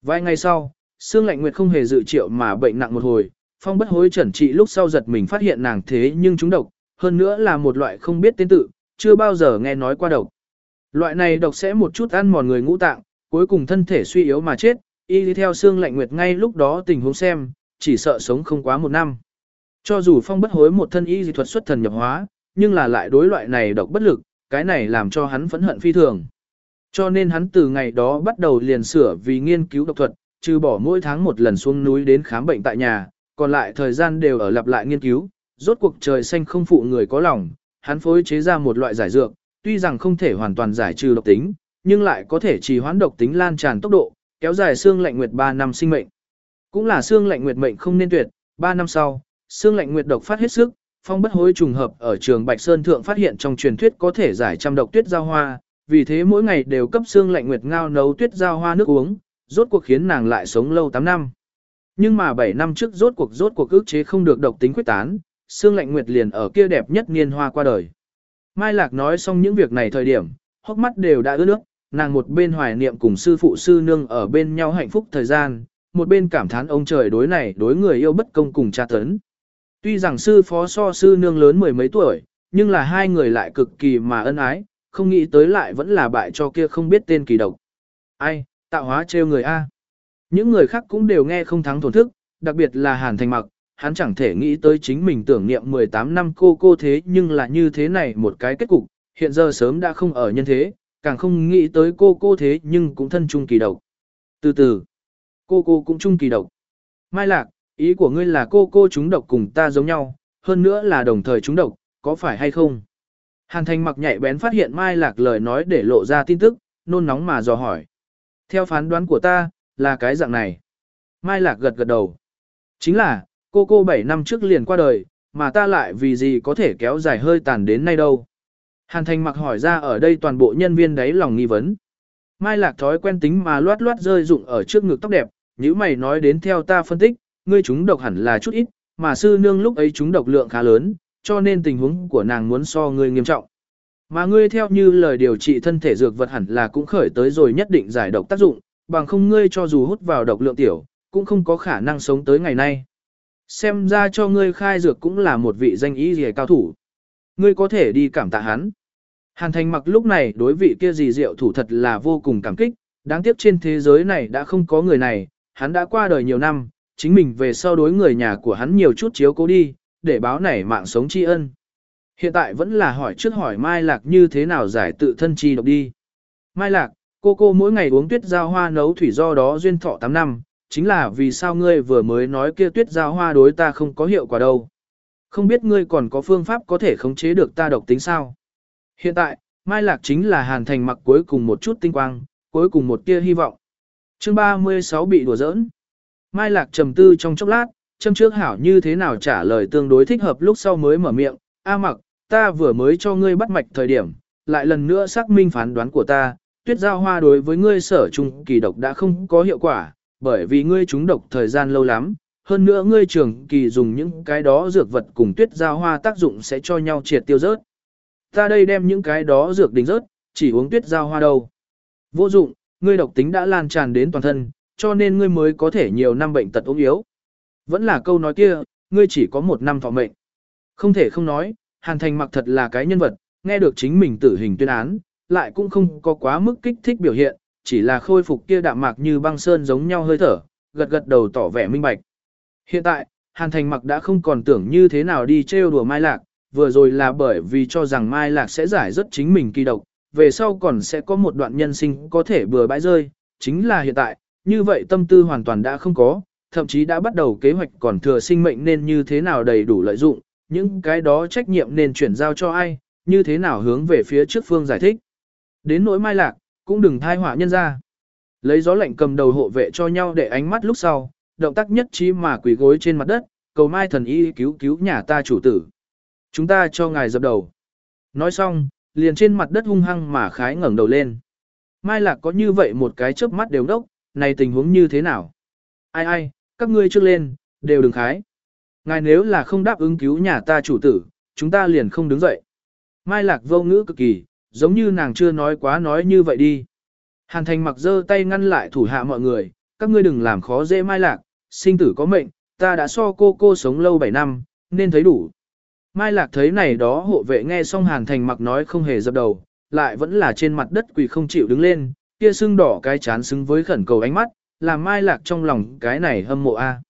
Vài ngày sau, Sương Lạnh Nguyệt không hề dự triệu mà bệnh nặng một hồi, phong bất hối chẩn trị lúc sau giật mình phát hiện nàng thế nhưng chúng độc, hơn nữa là một loại không biết tên tự, chưa bao giờ nghe nói qua độc. Loại này độc sẽ một chút ăn mòn người ngũ tạng, cuối cùng thân thể suy yếu mà chết, y đi theo Sương Lạnh Nguyệt ngay lúc đó tình huống xem, chỉ sợ sống không quá một năm. Cho dù phong bất hối một thân y dị thuật xuất thần nhập hóa, nhưng là lại đối loại này độc bất lực, cái này làm cho hắn phẫn hận phi thường. Cho nên hắn từ ngày đó bắt đầu liền sửa vì nghiên cứu độc thuật, trừ bỏ mỗi tháng một lần xuống núi đến khám bệnh tại nhà, còn lại thời gian đều ở lặp lại nghiên cứu, rốt cuộc trời xanh không phụ người có lòng, hắn phối chế ra một loại giải dược, tuy rằng không thể hoàn toàn giải trừ độc tính, nhưng lại có thể trì hoãn độc tính lan tràn tốc độ, kéo dài xương lạnh nguyệt 3 năm sinh mệnh. Cũng là xương lạnh nguyệt mệnh không nên tuyệt, 3 năm sau, xương lạnh nguyệt độc phát hết sức, phong bất hối trùng hợp ở trường Bạch Sơn Thượng phát hiện trong truyền thuyết có thể giải trăm độc tuyết giao hoa, vì thế mỗi ngày đều cấp xương lạnh nguyệt ngao nấu tuyết giao hoa nước uống, rốt cuộc khiến nàng lại sống lâu 8 năm. Nhưng mà 7 năm trước rốt cuộc rốt cuộc ức chế không được độc tính quyết tán, xương lạnh nguyệt liền ở kia đẹp nhất niên hoa qua đời. Mai Lạc nói xong những việc này thời điểm, hốc mắt đều đã ướt nước, nàng một bên hoài niệm cùng sư phụ sư nương ở bên nhau hạnh phúc thời gian, một bên cảm thán ông trời đối này đối người yêu bất công cùng tra tấn. Tuy rằng sư phó so sư nương lớn mười mấy tuổi, nhưng là hai người lại cực kỳ mà ân ái, không nghĩ tới lại vẫn là bại cho kia không biết tên kỳ độc. Ai, tạo hóa trêu người A. Những người khác cũng đều nghe không thắng thổn thức, đặc biệt là Hàn Thành Mặc, hắn chẳng thể nghĩ tới chính mình tưởng niệm 18 năm cô cô thế nhưng là như thế này một cái kết cục, hiện giờ sớm đã không ở nhân thế, càng không nghĩ tới cô cô thế nhưng cũng thân chung kỳ độc. Từ từ, cô cô cũng chung kỳ độc. Mai Lạc, ý của ngươi là cô cô chúng độc cùng ta giống nhau, hơn nữa là đồng thời chúng độc, có phải hay không? Hàn Thành mặc nhạy bén phát hiện Mai Lạc lời nói để lộ ra tin tức, nôn nóng mà dò hỏi. Theo phán đoán của ta, là cái dạng này. Mai Lạc gật gật đầu. Chính là, cô cô 7 năm trước liền qua đời, mà ta lại vì gì có thể kéo dài hơi tàn đến nay đâu. Hàn Thành mặc hỏi ra ở đây toàn bộ nhân viên đấy lòng nghi vấn. Mai Lạc thói quen tính mà loát loát rơi rụng ở trước ngực tóc đẹp, nếu mày nói đến theo ta phân tích, ngươi chúng độc hẳn là chút ít, mà sư nương lúc ấy chúng độc lượng khá lớn, cho nên tình huống của nàng muốn so ngươi nghiêm trọng. Mà ngươi theo như lời điều trị thân thể dược vật hẳn là cũng khởi tới rồi nhất định giải độc tác dụng, bằng không ngươi cho dù hút vào độc lượng tiểu, cũng không có khả năng sống tới ngày nay. Xem ra cho ngươi khai dược cũng là một vị danh ý gì cao thủ. Ngươi có thể đi cảm tạ hắn. Hàn thành mặc lúc này đối vị kia gì diệu thủ thật là vô cùng cảm kích, đáng tiếc trên thế giới này đã không có người này, hắn đã qua đời nhiều năm, chính mình về sau đối người nhà của hắn nhiều chút chiếu cố đi, để báo nảy mạng sống tri ân. Hiện tại vẫn là hỏi trước hỏi Mai Lạc như thế nào giải tự thân chi độc đi. Mai Lạc, cô cô mỗi ngày uống tuyết giao hoa nấu thủy do đó duyên thọ 8 năm, chính là vì sao ngươi vừa mới nói kia tuyết giao hoa đối ta không có hiệu quả đâu. Không biết ngươi còn có phương pháp có thể khống chế được ta độc tính sao. Hiện tại, Mai Lạc chính là hàn thành mặc cuối cùng một chút tinh quang, cuối cùng một tia hy vọng. chương 36 bị đùa giỡn. Mai Lạc trầm tư trong chốc lát, châm trước hảo như thế nào trả lời tương đối thích hợp lúc sau mới mở miệng, A mặc, ta vừa mới cho ngươi bắt mạch thời điểm, lại lần nữa xác minh phán đoán của ta, tuyết giao hoa đối với ngươi sở trung kỳ độc đã không có hiệu quả, bởi vì ngươi trúng độc thời gian lâu lắm, hơn nữa ngươi trường kỳ dùng những cái đó dược vật cùng tuyết giao hoa tác dụng sẽ cho nhau triệt tiêu rớt. Ta đây đem những cái đó dược đình rớt, chỉ uống tuyết giao hoa đâu. Vô dụng, ngươi độc tính đã lan tràn đến toàn thân, cho nên ngươi mới có thể nhiều năm bệnh tật ốm yếu. Vẫn là câu nói kia, ngươi chỉ có một năm thọ mệnh. Không thể không nói, Hàn Thành mặc thật là cái nhân vật, nghe được chính mình tử hình tuyên án, lại cũng không có quá mức kích thích biểu hiện, chỉ là khôi phục kia đạm mạc như băng sơn giống nhau hơi thở, gật gật đầu tỏ vẻ minh bạch. Hiện tại, Hàn Thành mặc đã không còn tưởng như thế nào đi trêu đùa Mai Lạc, vừa rồi là bởi vì cho rằng Mai Lạc sẽ giải rất chính mình kỳ độc, về sau còn sẽ có một đoạn nhân sinh có thể bừa bãi rơi, chính là hiện tại, như vậy tâm tư hoàn toàn đã không có, thậm chí đã bắt đầu kế hoạch còn thừa sinh mệnh nên như thế nào đầy đủ lợi dụng, những cái đó trách nhiệm nên chuyển giao cho ai, như thế nào hướng về phía trước phương giải thích. Đến nỗi mai lạc, cũng đừng thai họa nhân ra. Lấy gió lạnh cầm đầu hộ vệ cho nhau để ánh mắt lúc sau, động tác nhất trí mà quỳ gối trên mặt đất, cầu mai thần y cứu cứu nhà ta chủ tử. Chúng ta cho ngài dập đầu. Nói xong, liền trên mặt đất hung hăng mà khái ngẩng đầu lên. Mai lạc có như vậy một cái chớp mắt đều đốc, này tình huống như thế nào? Ai ai, các ngươi trước lên, đều đừng khái. Ngài nếu là không đáp ứng cứu nhà ta chủ tử, chúng ta liền không đứng dậy. Mai lạc vô ngữ cực kỳ, giống như nàng chưa nói quá nói như vậy đi. Hàn thành mặc giơ tay ngăn lại thủ hạ mọi người, các ngươi đừng làm khó dễ mai lạc, sinh tử có mệnh, ta đã so cô cô sống lâu 7 năm, nên thấy đủ. Mai lạc thấy này đó hộ vệ nghe xong hàn thành mặc nói không hề dập đầu, lại vẫn là trên mặt đất quỳ không chịu đứng lên, kia sưng đỏ cái chán xứng với khẩn cầu ánh mắt, làm mai lạc trong lòng cái này hâm mộ a.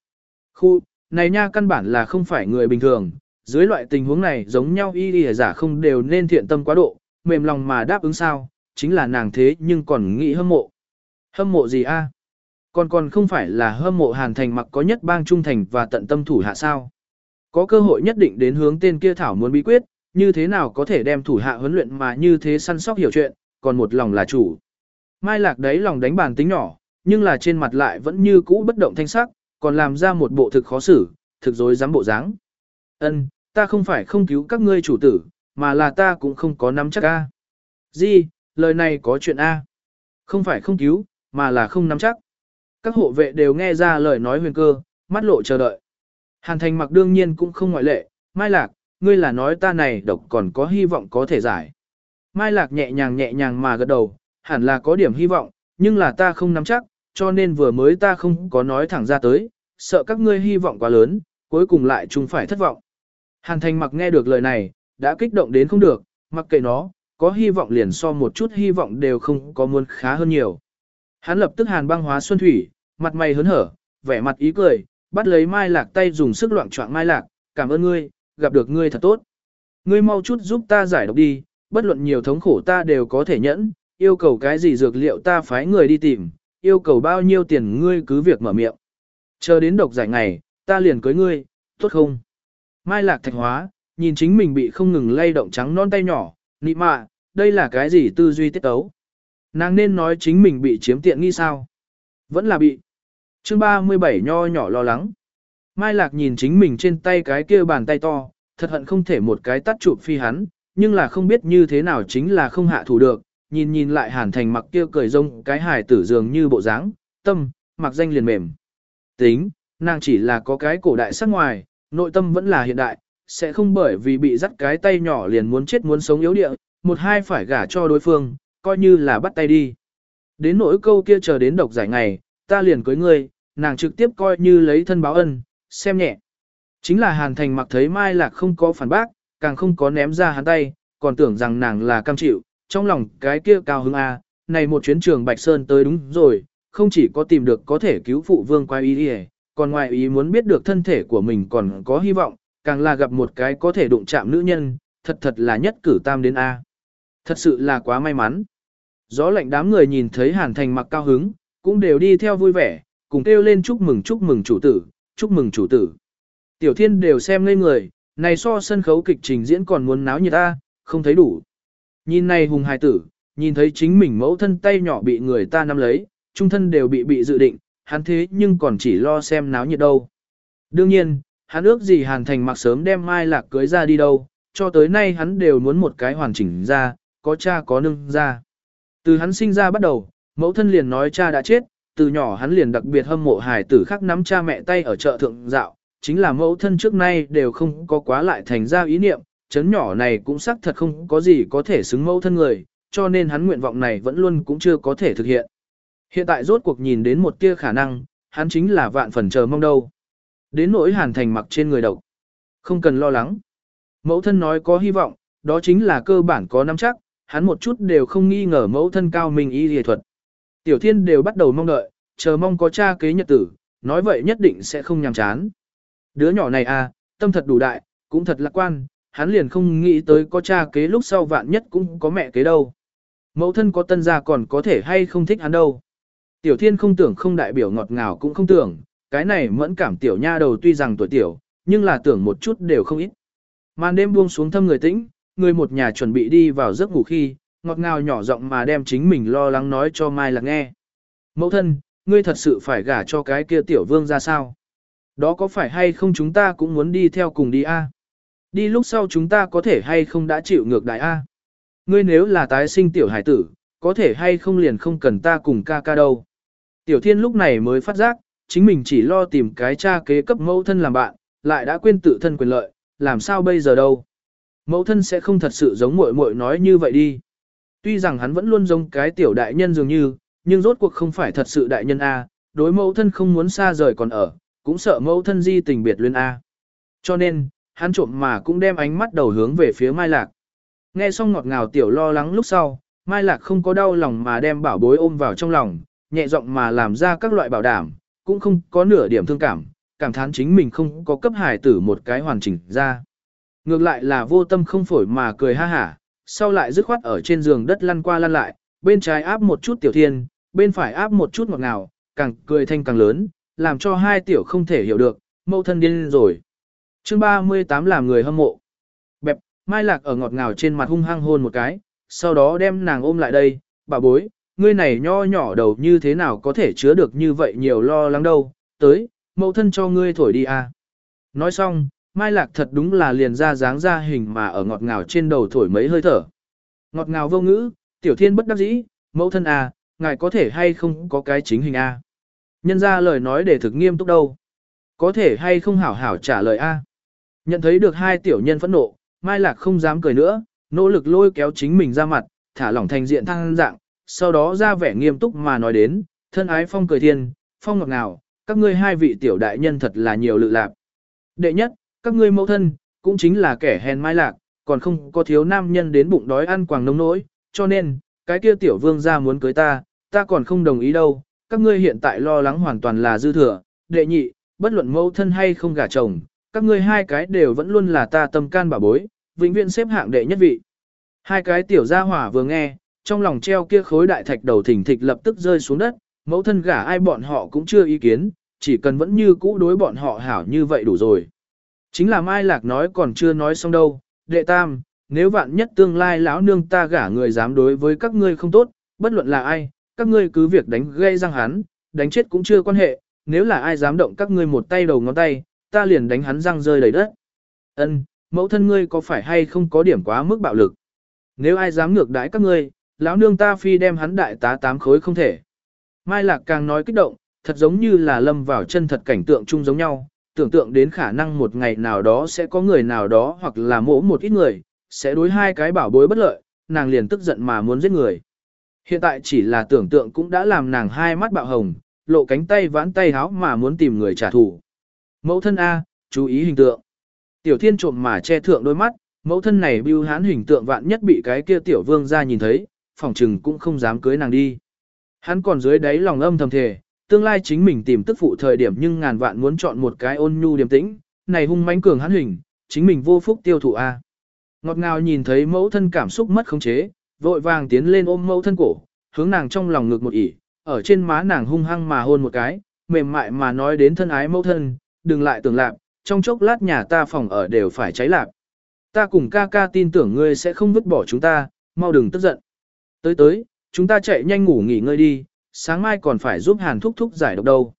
Khu, này nha căn bản là không phải người bình thường, dưới loại tình huống này giống nhau y y giả không đều nên thiện tâm quá độ, mềm lòng mà đáp ứng sao, chính là nàng thế nhưng còn nghĩ hâm mộ. Hâm mộ gì a? Còn còn không phải là hâm mộ hàn thành mặc có nhất bang trung thành và tận tâm thủ hạ sao. Có cơ hội nhất định đến hướng tên kia thảo muốn bí quyết, như thế nào có thể đem thủ hạ huấn luyện mà như thế săn sóc hiểu chuyện, còn một lòng là chủ. Mai lạc đấy lòng đánh bàn tính nhỏ, nhưng là trên mặt lại vẫn như cũ bất động thanh sắc, còn làm ra một bộ thực khó xử, thực dối dám bộ dáng. Ân, ta không phải không cứu các ngươi chủ tử, mà là ta cũng không có nắm chắc a. Gì, lời này có chuyện a? Không phải không cứu, mà là không nắm chắc. Các hộ vệ đều nghe ra lời nói huyền cơ, mắt lộ chờ đợi. Hàn thành mặc đương nhiên cũng không ngoại lệ, Mai Lạc, ngươi là nói ta này độc còn có hy vọng có thể giải. Mai Lạc nhẹ nhàng nhẹ nhàng mà gật đầu, hẳn là có điểm hy vọng, nhưng là ta không nắm chắc, cho nên vừa mới ta không có nói thẳng ra tới, sợ các ngươi hy vọng quá lớn, cuối cùng lại chung phải thất vọng. Hàn thành mặc nghe được lời này, đã kích động đến không được, mặc kệ nó, có hy vọng liền so một chút hy vọng đều không có muốn khá hơn nhiều. Hắn lập tức hàn băng hóa xuân thủy, mặt mày hớn hở, vẻ mặt ý cười, bắt lấy mai lạc tay dùng sức loạn choạng mai lạc, cảm ơn ngươi, gặp được ngươi thật tốt. Ngươi mau chút giúp ta giải độc đi, bất luận nhiều thống khổ ta đều có thể nhẫn, yêu cầu cái gì dược liệu ta phái người đi tìm, yêu cầu bao nhiêu tiền ngươi cứ việc mở miệng. Chờ đến độc giải ngày, ta liền cưới ngươi, tốt không? Mai lạc thạch hóa, nhìn chính mình bị không ngừng lay động trắng non tay nhỏ, nị mạ, đây là cái gì tư duy tiết tấu? Nàng nên nói chính mình bị chiếm tiện nghi sao? Vẫn là bị. chương 37 nho nhỏ lo lắng. Mai lạc nhìn chính mình trên tay cái kia bàn tay to, thật hận không thể một cái tắt chụp phi hắn, nhưng là không biết như thế nào chính là không hạ thủ được, nhìn nhìn lại hàn thành mặc kia cười rông cái hài tử dường như bộ dáng, tâm, mặc danh liền mềm. Tính, nàng chỉ là có cái cổ đại sắc ngoài, nội tâm vẫn là hiện đại, sẽ không bởi vì bị dắt cái tay nhỏ liền muốn chết muốn sống yếu địa, một hai phải gả cho đối phương, coi như là bắt tay đi. Đến nỗi câu kia chờ đến độc giải ngày, ta liền cưới ngươi, nàng trực tiếp coi như lấy thân báo ân, xem nhẹ. Chính là Hàn Thành mặc thấy Mai Lạc không có phản bác, càng không có ném ra hắn tay, còn tưởng rằng nàng là cam chịu, trong lòng cái kia cao hứng A, này một chuyến trường Bạch Sơn tới đúng rồi, không chỉ có tìm được có thể cứu phụ vương quay ý đi còn ngoài ý muốn biết được thân thể của mình còn có hy vọng, càng là gặp một cái có thể đụng chạm nữ nhân, thật thật là nhất cử tam đến A. Thật sự là quá may mắn. Gió lạnh đám người nhìn thấy Hàn Thành mặc cao hứng, cũng đều đi theo vui vẻ, cùng kêu lên chúc mừng chúc mừng chủ tử, chúc mừng chủ tử. Tiểu thiên đều xem ngây người, này so sân khấu kịch trình diễn còn muốn náo như ta, không thấy đủ. Nhìn này hùng hài tử, nhìn thấy chính mình mẫu thân tay nhỏ bị người ta nắm lấy, trung thân đều bị bị dự định, hắn thế nhưng còn chỉ lo xem náo nhiệt đâu. Đương nhiên, hắn ước gì Hàn Thành mặc sớm đem Mai Lạc cưới ra đi đâu, cho tới nay hắn đều muốn một cái hoàn chỉnh ra, có cha có nương ra. Từ hắn sinh ra bắt đầu, mẫu thân liền nói cha đã chết, từ nhỏ hắn liền đặc biệt hâm mộ hài tử khác nắm cha mẹ tay ở chợ thượng dạo, chính là mẫu thân trước nay đều không có quá lại thành ra ý niệm, chấn nhỏ này cũng xác thật không có gì có thể xứng mẫu thân người, cho nên hắn nguyện vọng này vẫn luôn cũng chưa có thể thực hiện. Hiện tại rốt cuộc nhìn đến một tia khả năng, hắn chính là vạn phần chờ mong đâu. Đến nỗi hàn thành mặc trên người độc. Không cần lo lắng. Mẫu thân nói có hy vọng, đó chính là cơ bản có nắm chắc, hắn một chút đều không nghi ngờ mẫu thân cao mình y y thuật. Tiểu thiên đều bắt đầu mong đợi, chờ mong có cha kế nhật tử, nói vậy nhất định sẽ không nhàm chán. Đứa nhỏ này à, tâm thật đủ đại, cũng thật lạc quan, hắn liền không nghĩ tới có cha kế lúc sau vạn nhất cũng có mẹ kế đâu. Mẫu thân có tân gia còn có thể hay không thích hắn đâu. Tiểu thiên không tưởng không đại biểu ngọt ngào cũng không tưởng, cái này mẫn cảm tiểu nha đầu tuy rằng tuổi tiểu, nhưng là tưởng một chút đều không ít. Màn đêm buông xuống thâm người tĩnh, người một nhà chuẩn bị đi vào giấc ngủ khi, ngọt ngào nhỏ giọng mà đem chính mình lo lắng nói cho Mai là nghe. Mẫu thân, ngươi thật sự phải gả cho cái kia tiểu vương ra sao? Đó có phải hay không chúng ta cũng muốn đi theo cùng đi a? Đi lúc sau chúng ta có thể hay không đã chịu ngược đại a? Ngươi nếu là tái sinh tiểu hải tử, có thể hay không liền không cần ta cùng ca ca đâu. Tiểu thiên lúc này mới phát giác, chính mình chỉ lo tìm cái cha kế cấp mẫu thân làm bạn, lại đã quên tự thân quyền lợi, làm sao bây giờ đâu. Mẫu thân sẽ không thật sự giống muội muội nói như vậy đi. Tuy rằng hắn vẫn luôn giống cái tiểu đại nhân dường như, nhưng rốt cuộc không phải thật sự đại nhân A, đối mẫu thân không muốn xa rời còn ở, cũng sợ mẫu thân di tình biệt luyên A. Cho nên, hắn trộm mà cũng đem ánh mắt đầu hướng về phía Mai Lạc. Nghe xong ngọt ngào tiểu lo lắng lúc sau, Mai Lạc không có đau lòng mà đem bảo bối ôm vào trong lòng, nhẹ giọng mà làm ra các loại bảo đảm, cũng không có nửa điểm thương cảm, cảm thán chính mình không có cấp hài tử một cái hoàn chỉnh ra. Ngược lại là vô tâm không phổi mà cười ha hả, sau lại dứt khoát ở trên giường đất lăn qua lăn lại, bên trái áp một chút tiểu thiên, bên phải áp một chút ngọt ngào, càng cười thanh càng lớn, làm cho hai tiểu không thể hiểu được, mâu thân điên rồi chương 38 làm người hâm mộ. Bẹp, mai lạc ở ngọt ngào trên mặt hung hăng hôn một cái, sau đó đem nàng ôm lại đây, bà bối, ngươi này nho nhỏ đầu như thế nào có thể chứa được như vậy nhiều lo lắng đâu, tới, mẫu thân cho ngươi thổi đi à. Nói xong, Mai Lạc thật đúng là liền ra dáng ra hình mà ở ngọt ngào trên đầu thổi mấy hơi thở. Ngọt ngào vô ngữ, tiểu thiên bất đắc dĩ, mẫu thân à, ngài có thể hay không có cái chính hình a à? Nhân ra lời nói để thực nghiêm túc đâu. Có thể hay không hảo hảo trả lời a à? Nhận thấy được hai tiểu nhân phẫn nộ, Mai Lạc không dám cười nữa, nỗ lực lôi kéo chính mình ra mặt, thả lỏng thành diện thăng dạng, sau đó ra vẻ nghiêm túc mà nói đến, thân ái phong cười thiên, phong ngọt ngào, các ngươi hai vị tiểu đại nhân thật là nhiều lự lạc. Đệ nhất, các ngươi mẫu thân, cũng chính là kẻ hèn mai lạc, còn không có thiếu nam nhân đến bụng đói ăn quàng nông nỗi, cho nên, cái kia tiểu vương ra muốn cưới ta, ta còn không đồng ý đâu, các ngươi hiện tại lo lắng hoàn toàn là dư thừa, đệ nhị, bất luận mẫu thân hay không gả chồng, các ngươi hai cái đều vẫn luôn là ta tâm can bảo bối, vĩnh viễn xếp hạng đệ nhất vị. Hai cái tiểu gia hỏa vừa nghe, trong lòng treo kia khối đại thạch đầu thỉnh thịch lập tức rơi xuống đất, mẫu thân gả ai bọn họ cũng chưa ý kiến, chỉ cần vẫn như cũ đối bọn họ hảo như vậy đủ rồi. Chính là Mai Lạc nói còn chưa nói xong đâu, đệ tam, nếu vạn nhất tương lai lão nương ta gả người dám đối với các ngươi không tốt, bất luận là ai, các ngươi cứ việc đánh gây răng hắn, đánh chết cũng chưa quan hệ, nếu là ai dám động các ngươi một tay đầu ngón tay, ta liền đánh hắn răng rơi đầy đất. Ân, mẫu thân ngươi có phải hay không có điểm quá mức bạo lực? Nếu ai dám ngược đãi các ngươi, lão nương ta phi đem hắn đại tá tám khối không thể. Mai Lạc càng nói kích động, thật giống như là lâm vào chân thật cảnh tượng chung giống nhau, tưởng tượng đến khả năng một ngày nào đó sẽ có người nào đó hoặc là mỗ một ít người, sẽ đối hai cái bảo bối bất lợi, nàng liền tức giận mà muốn giết người. Hiện tại chỉ là tưởng tượng cũng đã làm nàng hai mắt bạo hồng, lộ cánh tay vãn tay háo mà muốn tìm người trả thù. Mẫu thân A, chú ý hình tượng. Tiểu thiên trộm mà che thượng đôi mắt, mẫu thân này bưu hán hình tượng vạn nhất bị cái kia tiểu vương ra nhìn thấy, phòng trừng cũng không dám cưới nàng đi. Hắn còn dưới đáy lòng âm thầm thề, tương lai chính mình tìm tức phụ thời điểm nhưng ngàn vạn muốn chọn một cái ôn nhu điềm tĩnh, này hung mãnh cường hắn hình, chính mình vô phúc tiêu thụ a. Ngọt ngào nhìn thấy mẫu thân cảm xúc mất khống chế, vội vàng tiến lên ôm mẫu thân cổ, hướng nàng trong lòng ngực một ỉ, ở trên má nàng hung hăng mà hôn một cái, mềm mại mà nói đến thân ái mẫu thân, đừng lại tưởng lạc, trong chốc lát nhà ta phòng ở đều phải cháy lạc. Ta cùng ca ca tin tưởng ngươi sẽ không vứt bỏ chúng ta, mau đừng tức giận. Tới tới, chúng ta chạy nhanh ngủ nghỉ ngơi đi, sáng mai còn phải giúp hàn thúc thúc giải độc đâu.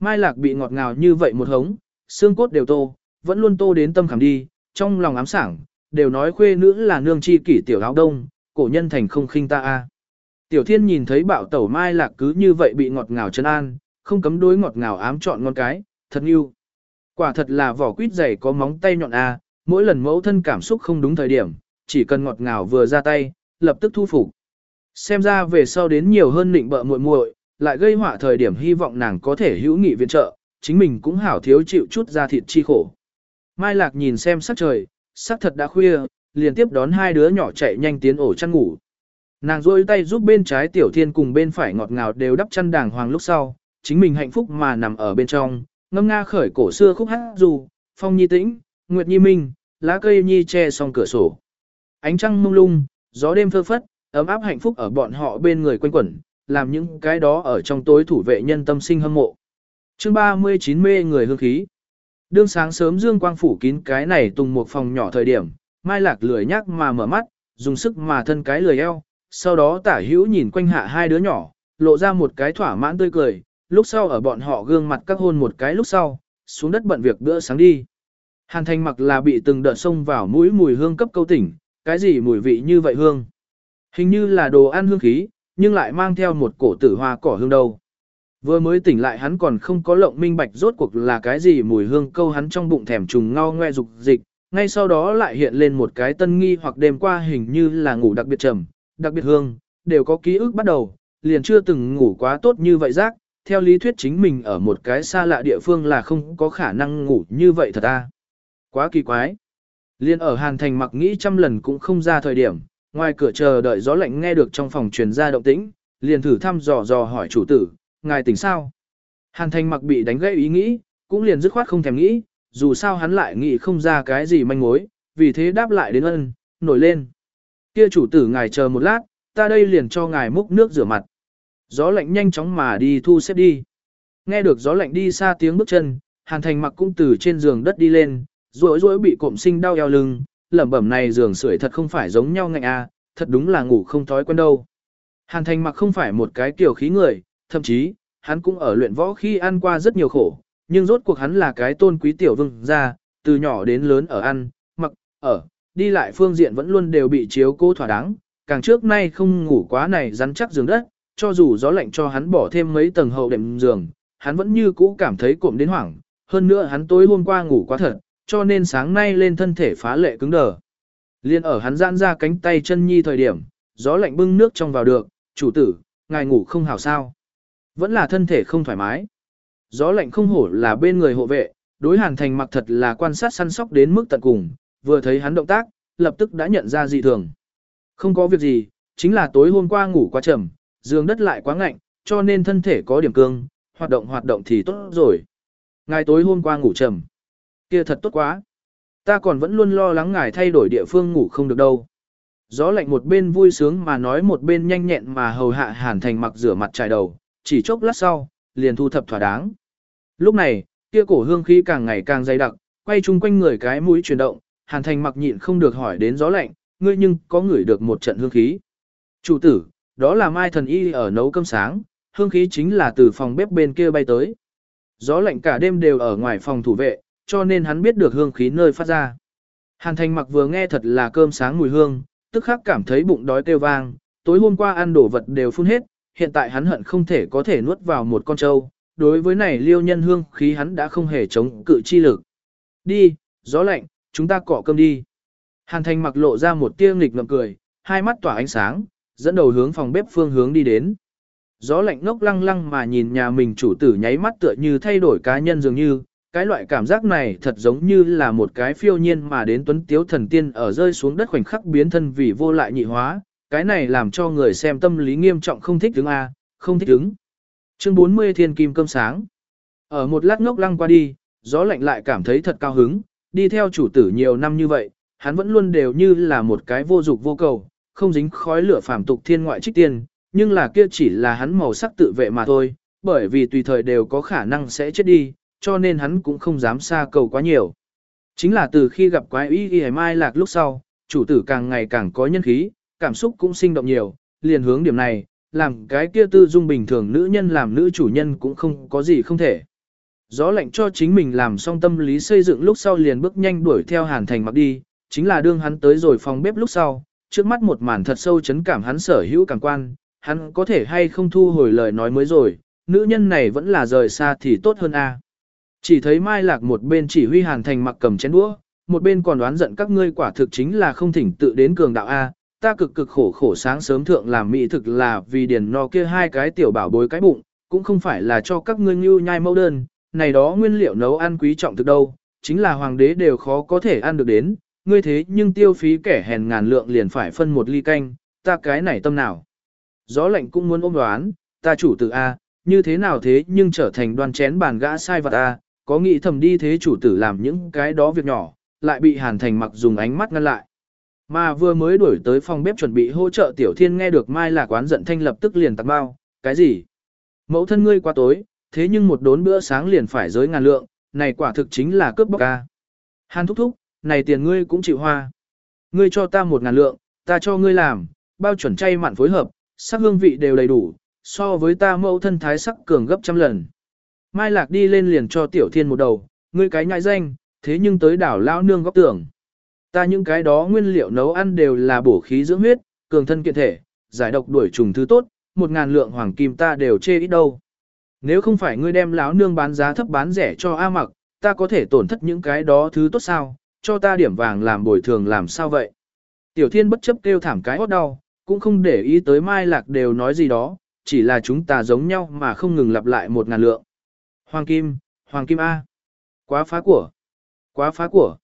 Mai lạc bị ngọt ngào như vậy một hống, xương cốt đều tô, vẫn luôn tô đến tâm khảm đi, trong lòng ám sảng, đều nói khuê nữ là nương chi kỷ tiểu áo đông, cổ nhân thành không khinh ta a. Tiểu thiên nhìn thấy bạo tẩu mai lạc cứ như vậy bị ngọt ngào chân an, không cấm đối ngọt ngào ám trọn ngon cái, thật yêu. Quả thật là vỏ quýt dày có móng tay nhọn a, mỗi lần mẫu thân cảm xúc không đúng thời điểm, chỉ cần ngọt ngào vừa ra tay, lập tức thu phục. Xem ra về sau đến nhiều hơn nịnh bợ muội muội, lại gây họa thời điểm hy vọng nàng có thể hữu nghị viện trợ, chính mình cũng hảo thiếu chịu chút ra thịt chi khổ. Mai Lạc nhìn xem sắc trời, sắc thật đã khuya, liền tiếp đón hai đứa nhỏ chạy nhanh tiến ổ chăn ngủ. Nàng rôi tay giúp bên trái tiểu thiên cùng bên phải ngọt ngào đều đắp chăn đàng hoàng lúc sau, chính mình hạnh phúc mà nằm ở bên trong, ngâm nga khởi cổ xưa khúc hát dù, phong nhi tĩnh, nguyệt nhi minh, lá cây nhi che song cửa sổ. Ánh trăng mông lung, gió đêm phơ phất, ấm áp hạnh phúc ở bọn họ bên người quanh quẩn, làm những cái đó ở trong tối thủ vệ nhân tâm sinh hâm mộ. Chương 39 mê người hương khí. Đương sáng sớm dương quang phủ kín cái này tùng một phòng nhỏ thời điểm, Mai Lạc lười nhắc mà mở mắt, dùng sức mà thân cái lười eo, sau đó tả hữu nhìn quanh hạ hai đứa nhỏ, lộ ra một cái thỏa mãn tươi cười, lúc sau ở bọn họ gương mặt các hôn một cái lúc sau, xuống đất bận việc bữa sáng đi. Hàn thành mặc là bị từng đợt xông vào mũi mùi hương cấp câu tỉnh, cái gì mùi vị như vậy hương. Hình như là đồ ăn hương khí, nhưng lại mang theo một cổ tử hoa cỏ hương đâu. Vừa mới tỉnh lại hắn còn không có lộng minh bạch rốt cuộc là cái gì mùi hương câu hắn trong bụng thèm trùng ngao ngoe dục dịch, ngay sau đó lại hiện lên một cái tân nghi hoặc đêm qua hình như là ngủ đặc biệt trầm, đặc biệt hương, đều có ký ức bắt đầu, liền chưa từng ngủ quá tốt như vậy rác, theo lý thuyết chính mình ở một cái xa lạ địa phương là không có khả năng ngủ như vậy thật à. Quá kỳ quái. Liên ở Hàn Thành mặc nghĩ trăm lần cũng không ra thời điểm, ngoài cửa chờ đợi gió lạnh nghe được trong phòng truyền ra động tĩnh, liền thử thăm dò dò hỏi chủ tử, ngài tỉnh sao? Hàn Thành mặc bị đánh gãy ý nghĩ, cũng liền dứt khoát không thèm nghĩ, dù sao hắn lại nghĩ không ra cái gì manh mối, vì thế đáp lại đến ân, nổi lên. Kia chủ tử ngài chờ một lát, ta đây liền cho ngài múc nước rửa mặt. Gió lạnh nhanh chóng mà đi thu xếp đi. Nghe được gió lạnh đi xa tiếng bước chân, Hàn Thành mặc cũng từ trên giường đất đi lên, rối rối bị cộm sinh đau eo lưng, lẩm bẩm này giường sưởi thật không phải giống nhau ngạnh a, thật đúng là ngủ không thói quen đâu. Hàn Thành mặc không phải một cái kiểu khí người, thậm chí, hắn cũng ở luyện võ khi ăn qua rất nhiều khổ, nhưng rốt cuộc hắn là cái tôn quý tiểu vương gia, từ nhỏ đến lớn ở ăn, mặc, ở, đi lại phương diện vẫn luôn đều bị chiếu cố thỏa đáng, càng trước nay không ngủ quá này rắn chắc giường đất, cho dù gió lạnh cho hắn bỏ thêm mấy tầng hậu đệm giường, hắn vẫn như cũ cảm thấy cộm đến hoảng, hơn nữa hắn tối hôm qua ngủ quá thật, cho nên sáng nay lên thân thể phá lệ cứng đờ. Liên ở hắn giãn ra cánh tay chân nhi thời điểm, gió lạnh bưng nước trong vào được, chủ tử, ngài ngủ không hảo sao. Vẫn là thân thể không thoải mái. Gió lạnh không hổ là bên người hộ vệ, đối hàn thành mặc thật là quan sát săn sóc đến mức tận cùng, vừa thấy hắn động tác, lập tức đã nhận ra dị thường. Không có việc gì, chính là tối hôm qua ngủ quá trầm, giường đất lại quá ngạnh, cho nên thân thể có điểm cương, hoạt động hoạt động thì tốt rồi. Ngài tối hôm qua ngủ trầm. kia thật tốt quá. Ta còn vẫn luôn lo lắng ngài thay đổi địa phương ngủ không được đâu. Gió lạnh một bên vui sướng mà nói một bên nhanh nhẹn mà hầu hạ hàn thành mặc rửa mặt trải đầu, chỉ chốc lát sau, liền thu thập thỏa đáng. Lúc này, kia cổ hương khí càng ngày càng dày đặc, quay chung quanh người cái mũi chuyển động, hàn thành mặc nhịn không được hỏi đến gió lạnh, ngươi nhưng có ngửi được một trận hương khí. Chủ tử, đó là mai thần y ở nấu cơm sáng, hương khí chính là từ phòng bếp bên kia bay tới. Gió lạnh cả đêm đều ở ngoài phòng thủ vệ, cho nên hắn biết được hương khí nơi phát ra. Hàn thành mặc vừa nghe thật là cơm sáng mùi hương, tức khắc cảm thấy bụng đói kêu vang, tối hôm qua ăn đồ vật đều phun hết, hiện tại hắn hận không thể có thể nuốt vào một con trâu, đối với này liêu nhân hương khí hắn đã không hề chống cự chi lực. Đi, gió lạnh, chúng ta cọ cơm đi. Hàn thành mặc lộ ra một tia nghịch ngợm cười, hai mắt tỏa ánh sáng, dẫn đầu hướng phòng bếp phương hướng đi đến. Gió lạnh ngốc lăng lăng mà nhìn nhà mình chủ tử nháy mắt tựa như thay đổi cá nhân dường như, cái loại cảm giác này thật giống như là một cái phiêu nhiên mà đến tuấn tiếu thần tiên ở rơi xuống đất khoảnh khắc biến thân vì vô lại nhị hóa, cái này làm cho người xem tâm lý nghiêm trọng không thích đứng A, không thích đứng. Chương 40 Thiên Kim Cơm Sáng Ở một lát ngốc lăng qua đi, gió lạnh lại cảm thấy thật cao hứng, đi theo chủ tử nhiều năm như vậy, hắn vẫn luôn đều như là một cái vô dục vô cầu, không dính khói lửa phàm tục thiên ngoại trích tiên, nhưng là kia chỉ là hắn màu sắc tự vệ mà thôi, bởi vì tùy thời đều có khả năng sẽ chết đi, cho nên hắn cũng không dám xa cầu quá nhiều. Chính là từ khi gặp quái y y mai lạc lúc sau, chủ tử càng ngày càng có nhân khí, cảm xúc cũng sinh động nhiều, liền hướng điểm này, làm cái kia tư dung bình thường nữ nhân làm nữ chủ nhân cũng không có gì không thể. Gió lạnh cho chính mình làm xong tâm lý xây dựng lúc sau liền bước nhanh đuổi theo Hàn Thành mặc đi, chính là đương hắn tới rồi phòng bếp lúc sau, trước mắt một màn thật sâu chấn cảm hắn sở hữu cảm quan, hắn có thể hay không thu hồi lời nói mới rồi, nữ nhân này vẫn là rời xa thì tốt hơn a. Chỉ thấy Mai Lạc một bên chỉ huy Hàn Thành mặc cầm chén đũa, một bên còn đoán giận các ngươi quả thực chính là không thỉnh tự đến cường đạo a, ta cực cực khổ khổ sáng sớm thượng làm mỹ thực là vì điền no kia hai cái tiểu bảo bối cái bụng, cũng không phải là cho các ngươi nhưu nhai mẫu đơn, này đó nguyên liệu nấu ăn quý trọng thực đâu, chính là hoàng đế đều khó có thể ăn được đến, ngươi thế nhưng tiêu phí kẻ hèn ngàn lượng liền phải phân một ly canh, ta cái này tâm nào. Gió lạnh cũng muốn ôm đoán, ta chủ tử A, như thế nào thế nhưng trở thành đoan chén bàn gã sai vật A, có nghĩ thầm đi thế chủ tử làm những cái đó việc nhỏ, lại bị hàn thành mặc dùng ánh mắt ngăn lại. Mà vừa mới đuổi tới phòng bếp chuẩn bị hỗ trợ tiểu thiên nghe được mai là quán giận thanh lập tức liền tặng bao, cái gì? Mẫu thân ngươi qua tối, thế nhưng một đốn bữa sáng liền phải giới ngàn lượng, này quả thực chính là cướp bóc ca. Hàn thúc thúc, này tiền ngươi cũng chịu hoa. Ngươi cho ta một ngàn lượng, ta cho ngươi làm, bao chuẩn chay mặn phối hợp, sắc hương vị đều đầy đủ, so với ta mẫu thân thái sắc cường gấp trăm lần. Mai Lạc đi lên liền cho Tiểu Thiên một đầu, ngươi cái nhại danh, thế nhưng tới đảo lão nương góc tưởng. Ta những cái đó nguyên liệu nấu ăn đều là bổ khí dưỡng huyết, cường thân kiện thể, giải độc đuổi trùng thứ tốt, một ngàn lượng hoàng kim ta đều chê ít đâu. Nếu không phải ngươi đem lão nương bán giá thấp bán rẻ cho A mặc, ta có thể tổn thất những cái đó thứ tốt sao, cho ta điểm vàng làm bồi thường làm sao vậy. Tiểu thiên bất chấp kêu thảm cái hót đau, cũng không để ý tới mai lạc đều nói gì đó, chỉ là chúng ta giống nhau mà không ngừng lặp lại một ngàn lượng. Hoàng kim, hoàng kim A. Quá phá của. Quá phá của.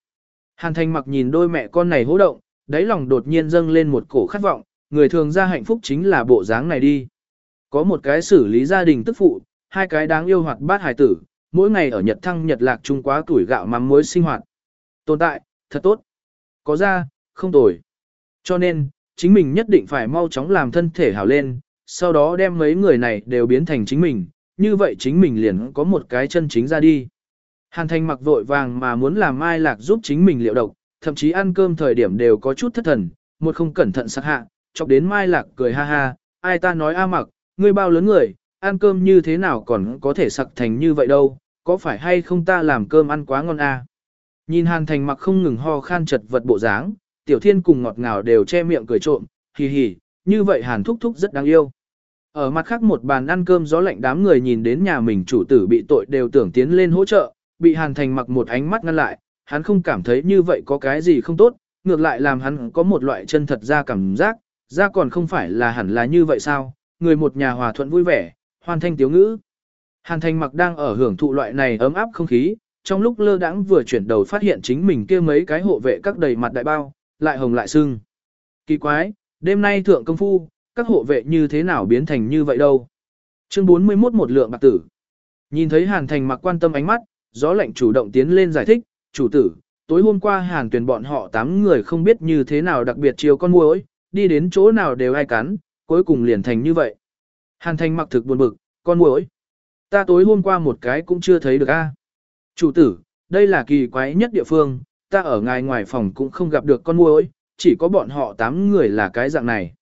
Hàn thành mặc nhìn đôi mẹ con này hỗ động, đáy lòng đột nhiên dâng lên một cổ khát vọng, người thường ra hạnh phúc chính là bộ dáng này đi. Có một cái xử lý gia đình tức phụ, hai cái đáng yêu hoạt bát hài tử, mỗi ngày ở Nhật Thăng Nhật Lạc Trung quá tuổi gạo mắm muối sinh hoạt. Tồn tại, thật tốt. Có ra, không tồi. Cho nên, chính mình nhất định phải mau chóng làm thân thể hảo lên, sau đó đem mấy người này đều biến thành chính mình, như vậy chính mình liền có một cái chân chính ra đi. Hàn thành mặc vội vàng mà muốn làm Mai Lạc giúp chính mình liệu độc, thậm chí ăn cơm thời điểm đều có chút thất thần, một không cẩn thận sắc hạ, chọc đến Mai Lạc cười ha ha, ai ta nói a mặc, ngươi bao lớn người, ăn cơm như thế nào còn có thể sặc thành như vậy đâu, có phải hay không ta làm cơm ăn quá ngon a? Nhìn Hàn Thành mặc không ngừng ho khan chật vật bộ dáng, Tiểu Thiên cùng ngọt ngào đều che miệng cười trộm, hì hì, như vậy Hàn thúc thúc rất đáng yêu. Ở mặt khác một bàn ăn cơm gió lạnh đám người nhìn đến nhà mình chủ tử bị tội đều tưởng tiến lên hỗ trợ, bị Hàn Thành mặc một ánh mắt ngăn lại, hắn không cảm thấy như vậy có cái gì không tốt, ngược lại làm hắn có một loại chân thật ra cảm giác, ra còn không phải là hẳn là như vậy sao, người một nhà hòa thuận vui vẻ, hoàn thanh tiếu ngữ. Hàn Thành mặc đang ở hưởng thụ loại này ấm áp không khí, trong lúc lơ đãng vừa chuyển đầu phát hiện chính mình kia mấy cái hộ vệ các đầy mặt đại bao, lại hồng lại sưng. Kỳ quái, đêm nay thượng công phu, các hộ vệ như thế nào biến thành như vậy đâu. Chương 41 một lượng bạc tử. Nhìn thấy Hàn Thành mặc quan tâm ánh mắt, gió lạnh chủ động tiến lên giải thích, chủ tử, tối hôm qua Hàn tuyển bọn họ 8 người không biết như thế nào đặc biệt chiều con muỗi, đi đến chỗ nào đều ai cắn, cuối cùng liền thành như vậy. Hàn Thành mặc thực buồn bực, con muỗi. Ta tối hôm qua một cái cũng chưa thấy được a. Chủ tử, đây là kỳ quái nhất địa phương, ta ở ngài ngoài phòng cũng không gặp được con muỗi, chỉ có bọn họ 8 người là cái dạng này.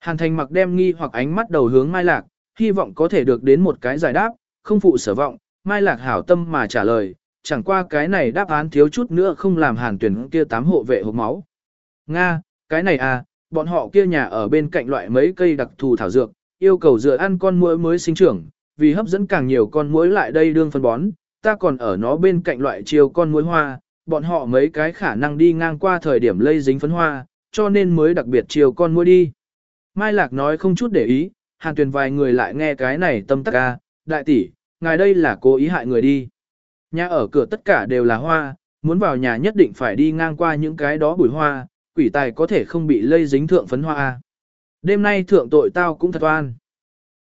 Hàn Thành mặc đem nghi hoặc ánh mắt đầu hướng Mai Lạc, hy vọng có thể được đến một cái giải đáp, không phụ sở vọng, Mai Lạc hảo tâm mà trả lời, chẳng qua cái này đáp án thiếu chút nữa không làm Hàn tuyển kia tám hộ vệ hộp máu. Nga, cái này à, bọn họ kia nhà ở bên cạnh loại mấy cây đặc thù thảo dược, yêu cầu dựa ăn con muỗi mới sinh trưởng, vì hấp dẫn càng nhiều con muỗi lại đây đương phân bón, ta còn ở nó bên cạnh loại chiều con muối hoa, bọn họ mấy cái khả năng đi ngang qua thời điểm lây dính phấn hoa, cho nên mới đặc biệt chiều con muối đi. Mai Lạc nói không chút để ý, hàn tuyền vài người lại nghe cái này tâm tắc ca, đại tỷ, ngài đây là cố ý hại người đi. Nhà ở cửa tất cả đều là hoa, muốn vào nhà nhất định phải đi ngang qua những cái đó bụi hoa, quỷ tài có thể không bị lây dính thượng phấn hoa. Đêm nay thượng tội tao cũng thật oan.